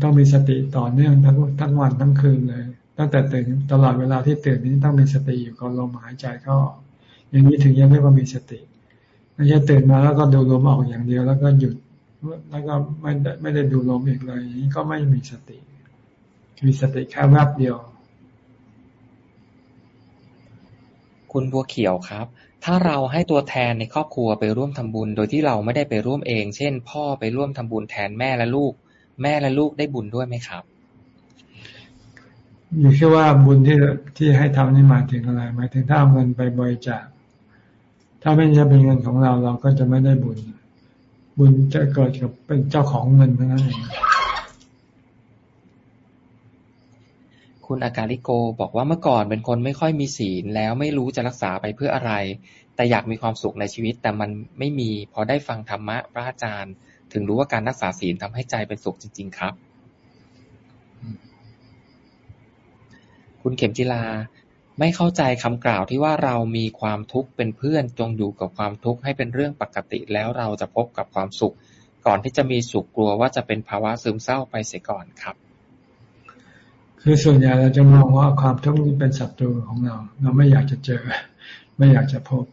ต้องมีสติต่อเนื่องทั้งทั้งวันทั้งคืนเลย ตั้งแต่ตื่นตลอดเวลาที่ตื่นนี้ต้องมีสติอยู่กับลมหายใจเข้าอย่างนี้ถึงยังไม่ว่ามีสติไม่ใช่ตื่นมาแล้วก็ดูลมออกอย่างเดียว แล้วก็หยุดแล้วก็ไม่ได้ไม่ได้ดูลมอีกเลยอย่างนี้ก็ไม่มีสติ มีสติแค่แวบเดียว คุณบัวเขียวครับ ถ้าเราให้ตัวแทนในครอบครัวไปร่วมทำบุญ โดยที่เราไม่ได้ไปร่วมเอง เช่น พ่อไปร่วมทำบุญแทนแม่และลูก แม่และลูกได้บุญด้วยไหมครับ อยู่แค่ว่าบุญที่ที่ให้ทำนี่หมายถึงอะไรหมายถึงถ้าเอาเงินไปบริจาคถ้าไม่ใช่เป็นเงินของเราเราก็จะไม่ได้บุญ บุญจะเกิดกับเป็นเจ้าของเงินเท่านั้นเองคุณอากาลิโกบอกว่าเมื่อก่อนเป็นคนไม่ค่อยมีศีลแล้วไม่รู้จะรักษาไปเพื่ออะไร แต่อยากมีความสุขในชีวิต แต่มันไม่มีพอได้ฟังธรรมะพระอาจารย์ ถึงรู้ว่าการรักษาศีลทำให้ใจเป็นสุขจริง ๆ ครับ คุณเข็มจิลาไม่เข้าใจคำกล่าวที่ว่าเรามีความทุกข์เป็นเพื่อนจงอยู่กับความทุกข์ให้เป็นเรื่องปกติแล้วเราจะพบกับความสุข ก่อนที่จะมีสุขกลัวว่าจะเป็นภาวะซึมเศร้าไปเสียก่อนครับ คือส่วนใหญ่เราจะมองว่าความทุกข์นี้เป็นศัตรูของเรา เราไม่อยากจะเจอ ไม่อยากจะพบ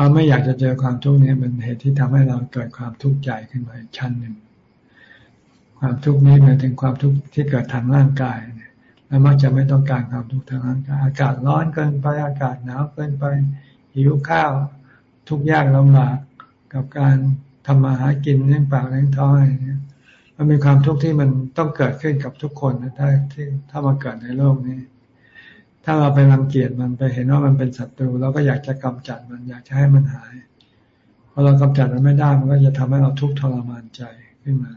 ความไม่อยากจะเจอความทุกข์นี้เป็นเหตุที่ทำให้เราเกิดความทุกข์ใจขึ้นมาชั้นหนึ่ง ความทุกข์นี้หมายถึงความทุกข์ที่เกิดทางร่างกายเรามักจะไม่ต้องการความทุกข์ทางร่างกายอากาศร้อนเกินไปอากาศหนาวเกินไปหิวข้าว ทุกยากลำบากกับการทำมาหากินเลี้ยงปากเลี้ยงท้องอะไรเนี้ยมันเป็นความทุกข์ที่มันต้องเกิดขึ้นกับทุกคนนะถ้าที่ถ้ามาเกิดในโลกนี้ ถ้าเราไปรังเกียจมันไปเห็นว่ามันเป็นศัตรูเราก็อยากจะกำจัดมันอยากจะให้มันหายพอเรากำจัดมันไม่ได้มันก็จะทำให้เราทุกข์ทรมานใจขึ้นมา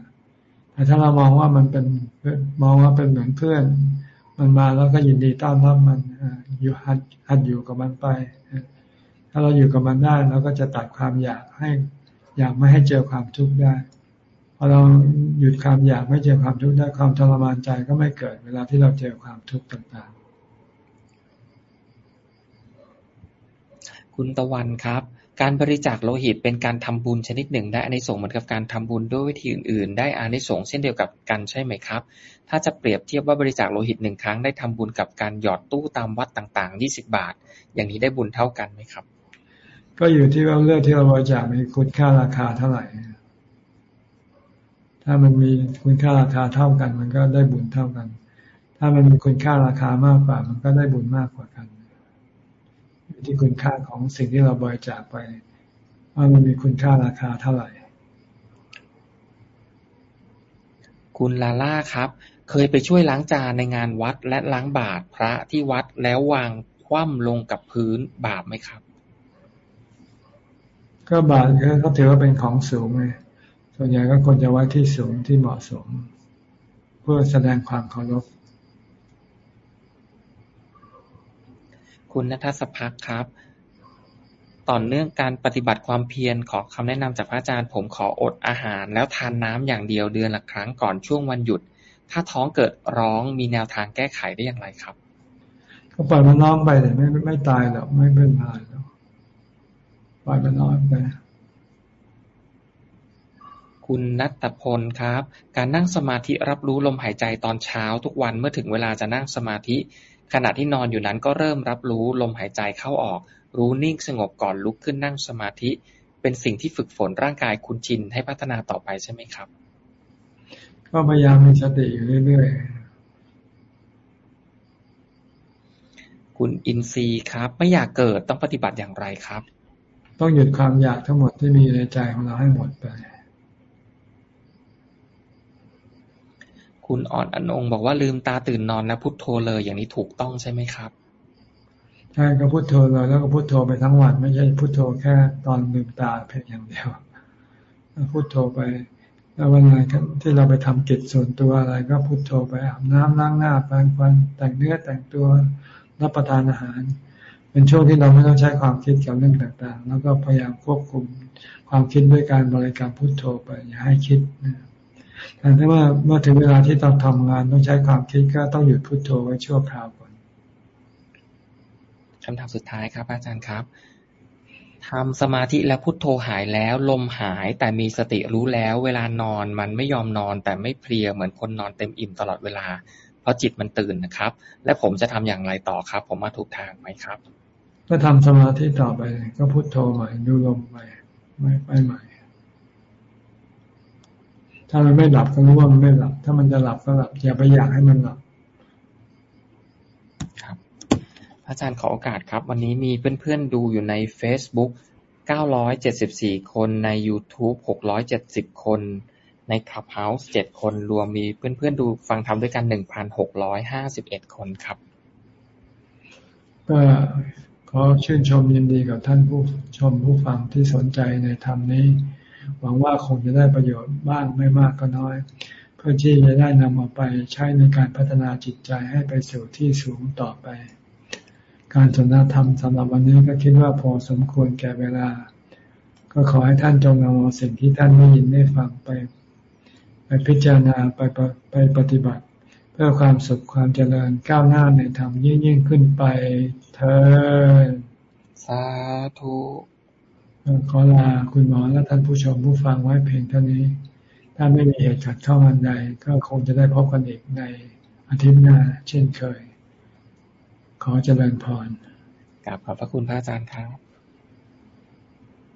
แต่ถ้าเรามองว่ามันเป็นมองว่าเป็นเหมือนเพื่อน มันมาแล้วก็ยินดีต้อนรับมันอยู่หัดหัดอยู่กับมันไป ถ้าเราอยู่กับมันได้เราก็จะตัดความอยากให้ อยากไม่ให้เจอความทุกข์ได้พอเราหยุดความอยากไม่เจอความทุกข์ได้ความทรมานใจก็ไม่เกิด เวลาที่เราเจอความทุกข์ต่าง คุณตะวันครับ การบริจาคโลหิตเป็นการทำบุญชนิดหนึ่ง ได้อานิสงส์เหมือนกับการทำบุญด้วยวิธีอื่นๆ ได้อานิสงส์เช่นเดียวกับกันใช่ไหมครับ ถ้าจะเปรียบเทียบว่าบริจาคโลหิตหนึ่งครั้งได้ทำบุญกับการหยอดตู้ตามวัดต่างๆ 20 บาท อย่างนี้ได้บุญเท่ากันไหมครับ ก็อยู่ที่ว่าเลือกที่เราบริจาคมีคุณค่าราคาเท่าไหร่ ถ้ามันมีคุณค่าราคาเท่ากัน มันก็ได้บุญเท่ากัน ถ้ามันมีคุณค่าราคามากกว่า มันก็ได้บุญมากกว่า ที่คุณค่าของสิ่งที่เราบริจาคไป ว่ามันมีคุณค่าราคาเท่าไหร่ คุณลาล่าครับ เคยไปช่วยล้างจานในงานวัดและล้างบาตรพระที่วัดแล้ววางคว่ำลงกับพื้นบาปไหมครับ ก็บาตรเขาถือว่าเป็นของสูงไงส่วนใหญ่ก็ควรจะไว้ที่สูงที่เหมาะสม เพื่อแสดงความเคารพ คุณนัทสพักครับ ต่อเนื่องการปฏิบัติความเพียร ขอคำแนะนำจากพระอาจารย์ ผมขออดอาหาร แล้วทานน้ำอย่างเดียวเดือนละครั้งก่อนช่วงวันหยุด ถ้าท้องเกิดร้องมีแนวทางแก้ไขได้อย่างไรครับ ก็ปล่อยมันน้องไปแต่ไม่ไม่ตายหรอกไม่เป็นไรหรอกปล่อยมันน้องไปคุณนัตพลครับ การนั่งสมาธิรับรู้ลมหายใจตอนเช้าทุกวันเมื่อถึงเวลาจะนั่งสมาธิ ขณะที่นอนอยู่นั้นก็เริ่มรับรู้ลมหายใจเข้าออก รู้นิ่งสงบก่อนลุกขึ้นนั่งสมาธิ เป็นสิ่งที่ฝึกฝนร่างกายคุณชินให้พัฒนาต่อไปใช่ไหมครับ ก็พยายามมีสติอยู่เรื่อยๆ คุณอินซีครับ ไม่อยากเกิดต้องปฏิบัติอย่างไรครับ ต้องหยุดความอยากทั้งหมดที่มีในใจของเราให้หมดไป คุณอ่อนอนงบอกว่าลืมตาตื่นนอนแล้วพุทโธเลย อย่างนี้ถูกต้องใช่ไหมครับใช่ก็พุทโธเลยแล้วก็พุทโธไปทั้งวัน ไม่ใช่พุทโธแค่ตอนลืมตาเพียงอย่างเดียวพุทโธไปแล้ววันไหนที่เราไปทำกิจส่วนตัวอะไร ก็พุทโธไปอาบน้ำล้างหน้าแปรงฟันแต่งเนื้อแต่งตัวรับประทานอาหาร เป็นช่วงที่เราไม่ต้องใช้ความคิดกับเรื่องต่างๆ แล้วก็พยายามควบคุมความคิดด้วยการบริกรรมพุทโธไปอย่าให้คิดนะ แต่ถ้าว่าเมื่อถึงเวลาที่ต้องทำงานต้องใช้ความคิดก็ต้องหยุดพุดโทโธไว้ชั่วคราวก่อนคำถามสุดท้ายครับ อาจารย์ครับทำสมาธิแล้วพุโทโธหายแล้ว ลมหายแต่มีสติรู้แล้ว เวลานอนมันไม่ยอมนอนแต่ไม่เพลียเหมือนคนนอนเต็มอิ่มตลอดเวลา เพราะจิตมันตื่นนะครับ และผมจะทำอย่างไรต่อครับ ผมมาถูกทางไหมครับ ก็ทำสมาธิต่อไป ก็พุโทโธใหม่ดูลมไปไม่ไปใหม่ ถ้ามันไม่หลับก็รู้ว่ามันไม่หลับ ถ้ามันจะหลับก็หลับ อย่าไปอยากให้มันหลับครับ อาจารย์ขอโอกาสครับ วันนี้มีเพื่อนๆดูอยู่ใน Facebook 974 คนใน YouTube 670 คนใน Clubhouse 7 คนรวมมีเพื่อนๆดูฟังทำด้วยกัน 1,651 คนครับก็ขอชื่นชมยินดีกับท่านผู้ชมผู้ฟังที่สนใจในธรรมนี้ หวังว่าคงจะได้ประโยชน์บ้างไม่มากก็น้อย เพื่อที่จะได้นำเอาไปใช้ในการพัฒนาจิตใจให้ไปสู่ที่สูงต่อไป การสนทนาธรรมสำหรับวันนี้ก็คิดว่าพอสมควรแก่เวลา ก็ขอให้ท่านจงนำเอาสิ่งที่ท่านได้ยินได้ฟังไป ไปพิจารณาไปไปปฏิบัติ เพื่อความสุขความเจริญก้าวหน้าในธรรมยิ่งยิ่งขึ้นไปเธอสาธุ ขอลาคุณหมอและท่านผู้ชมผู้ฟังไว้เพียงเท่านี้ ถ้าไม่มีเหตุขัดข้องอันใด ก็คงจะได้พบกันอีกในอาทิตย์หน้า เช่นเคย ขอเจริญพรกลับขอบพระคุณพระอาจารย์ครับ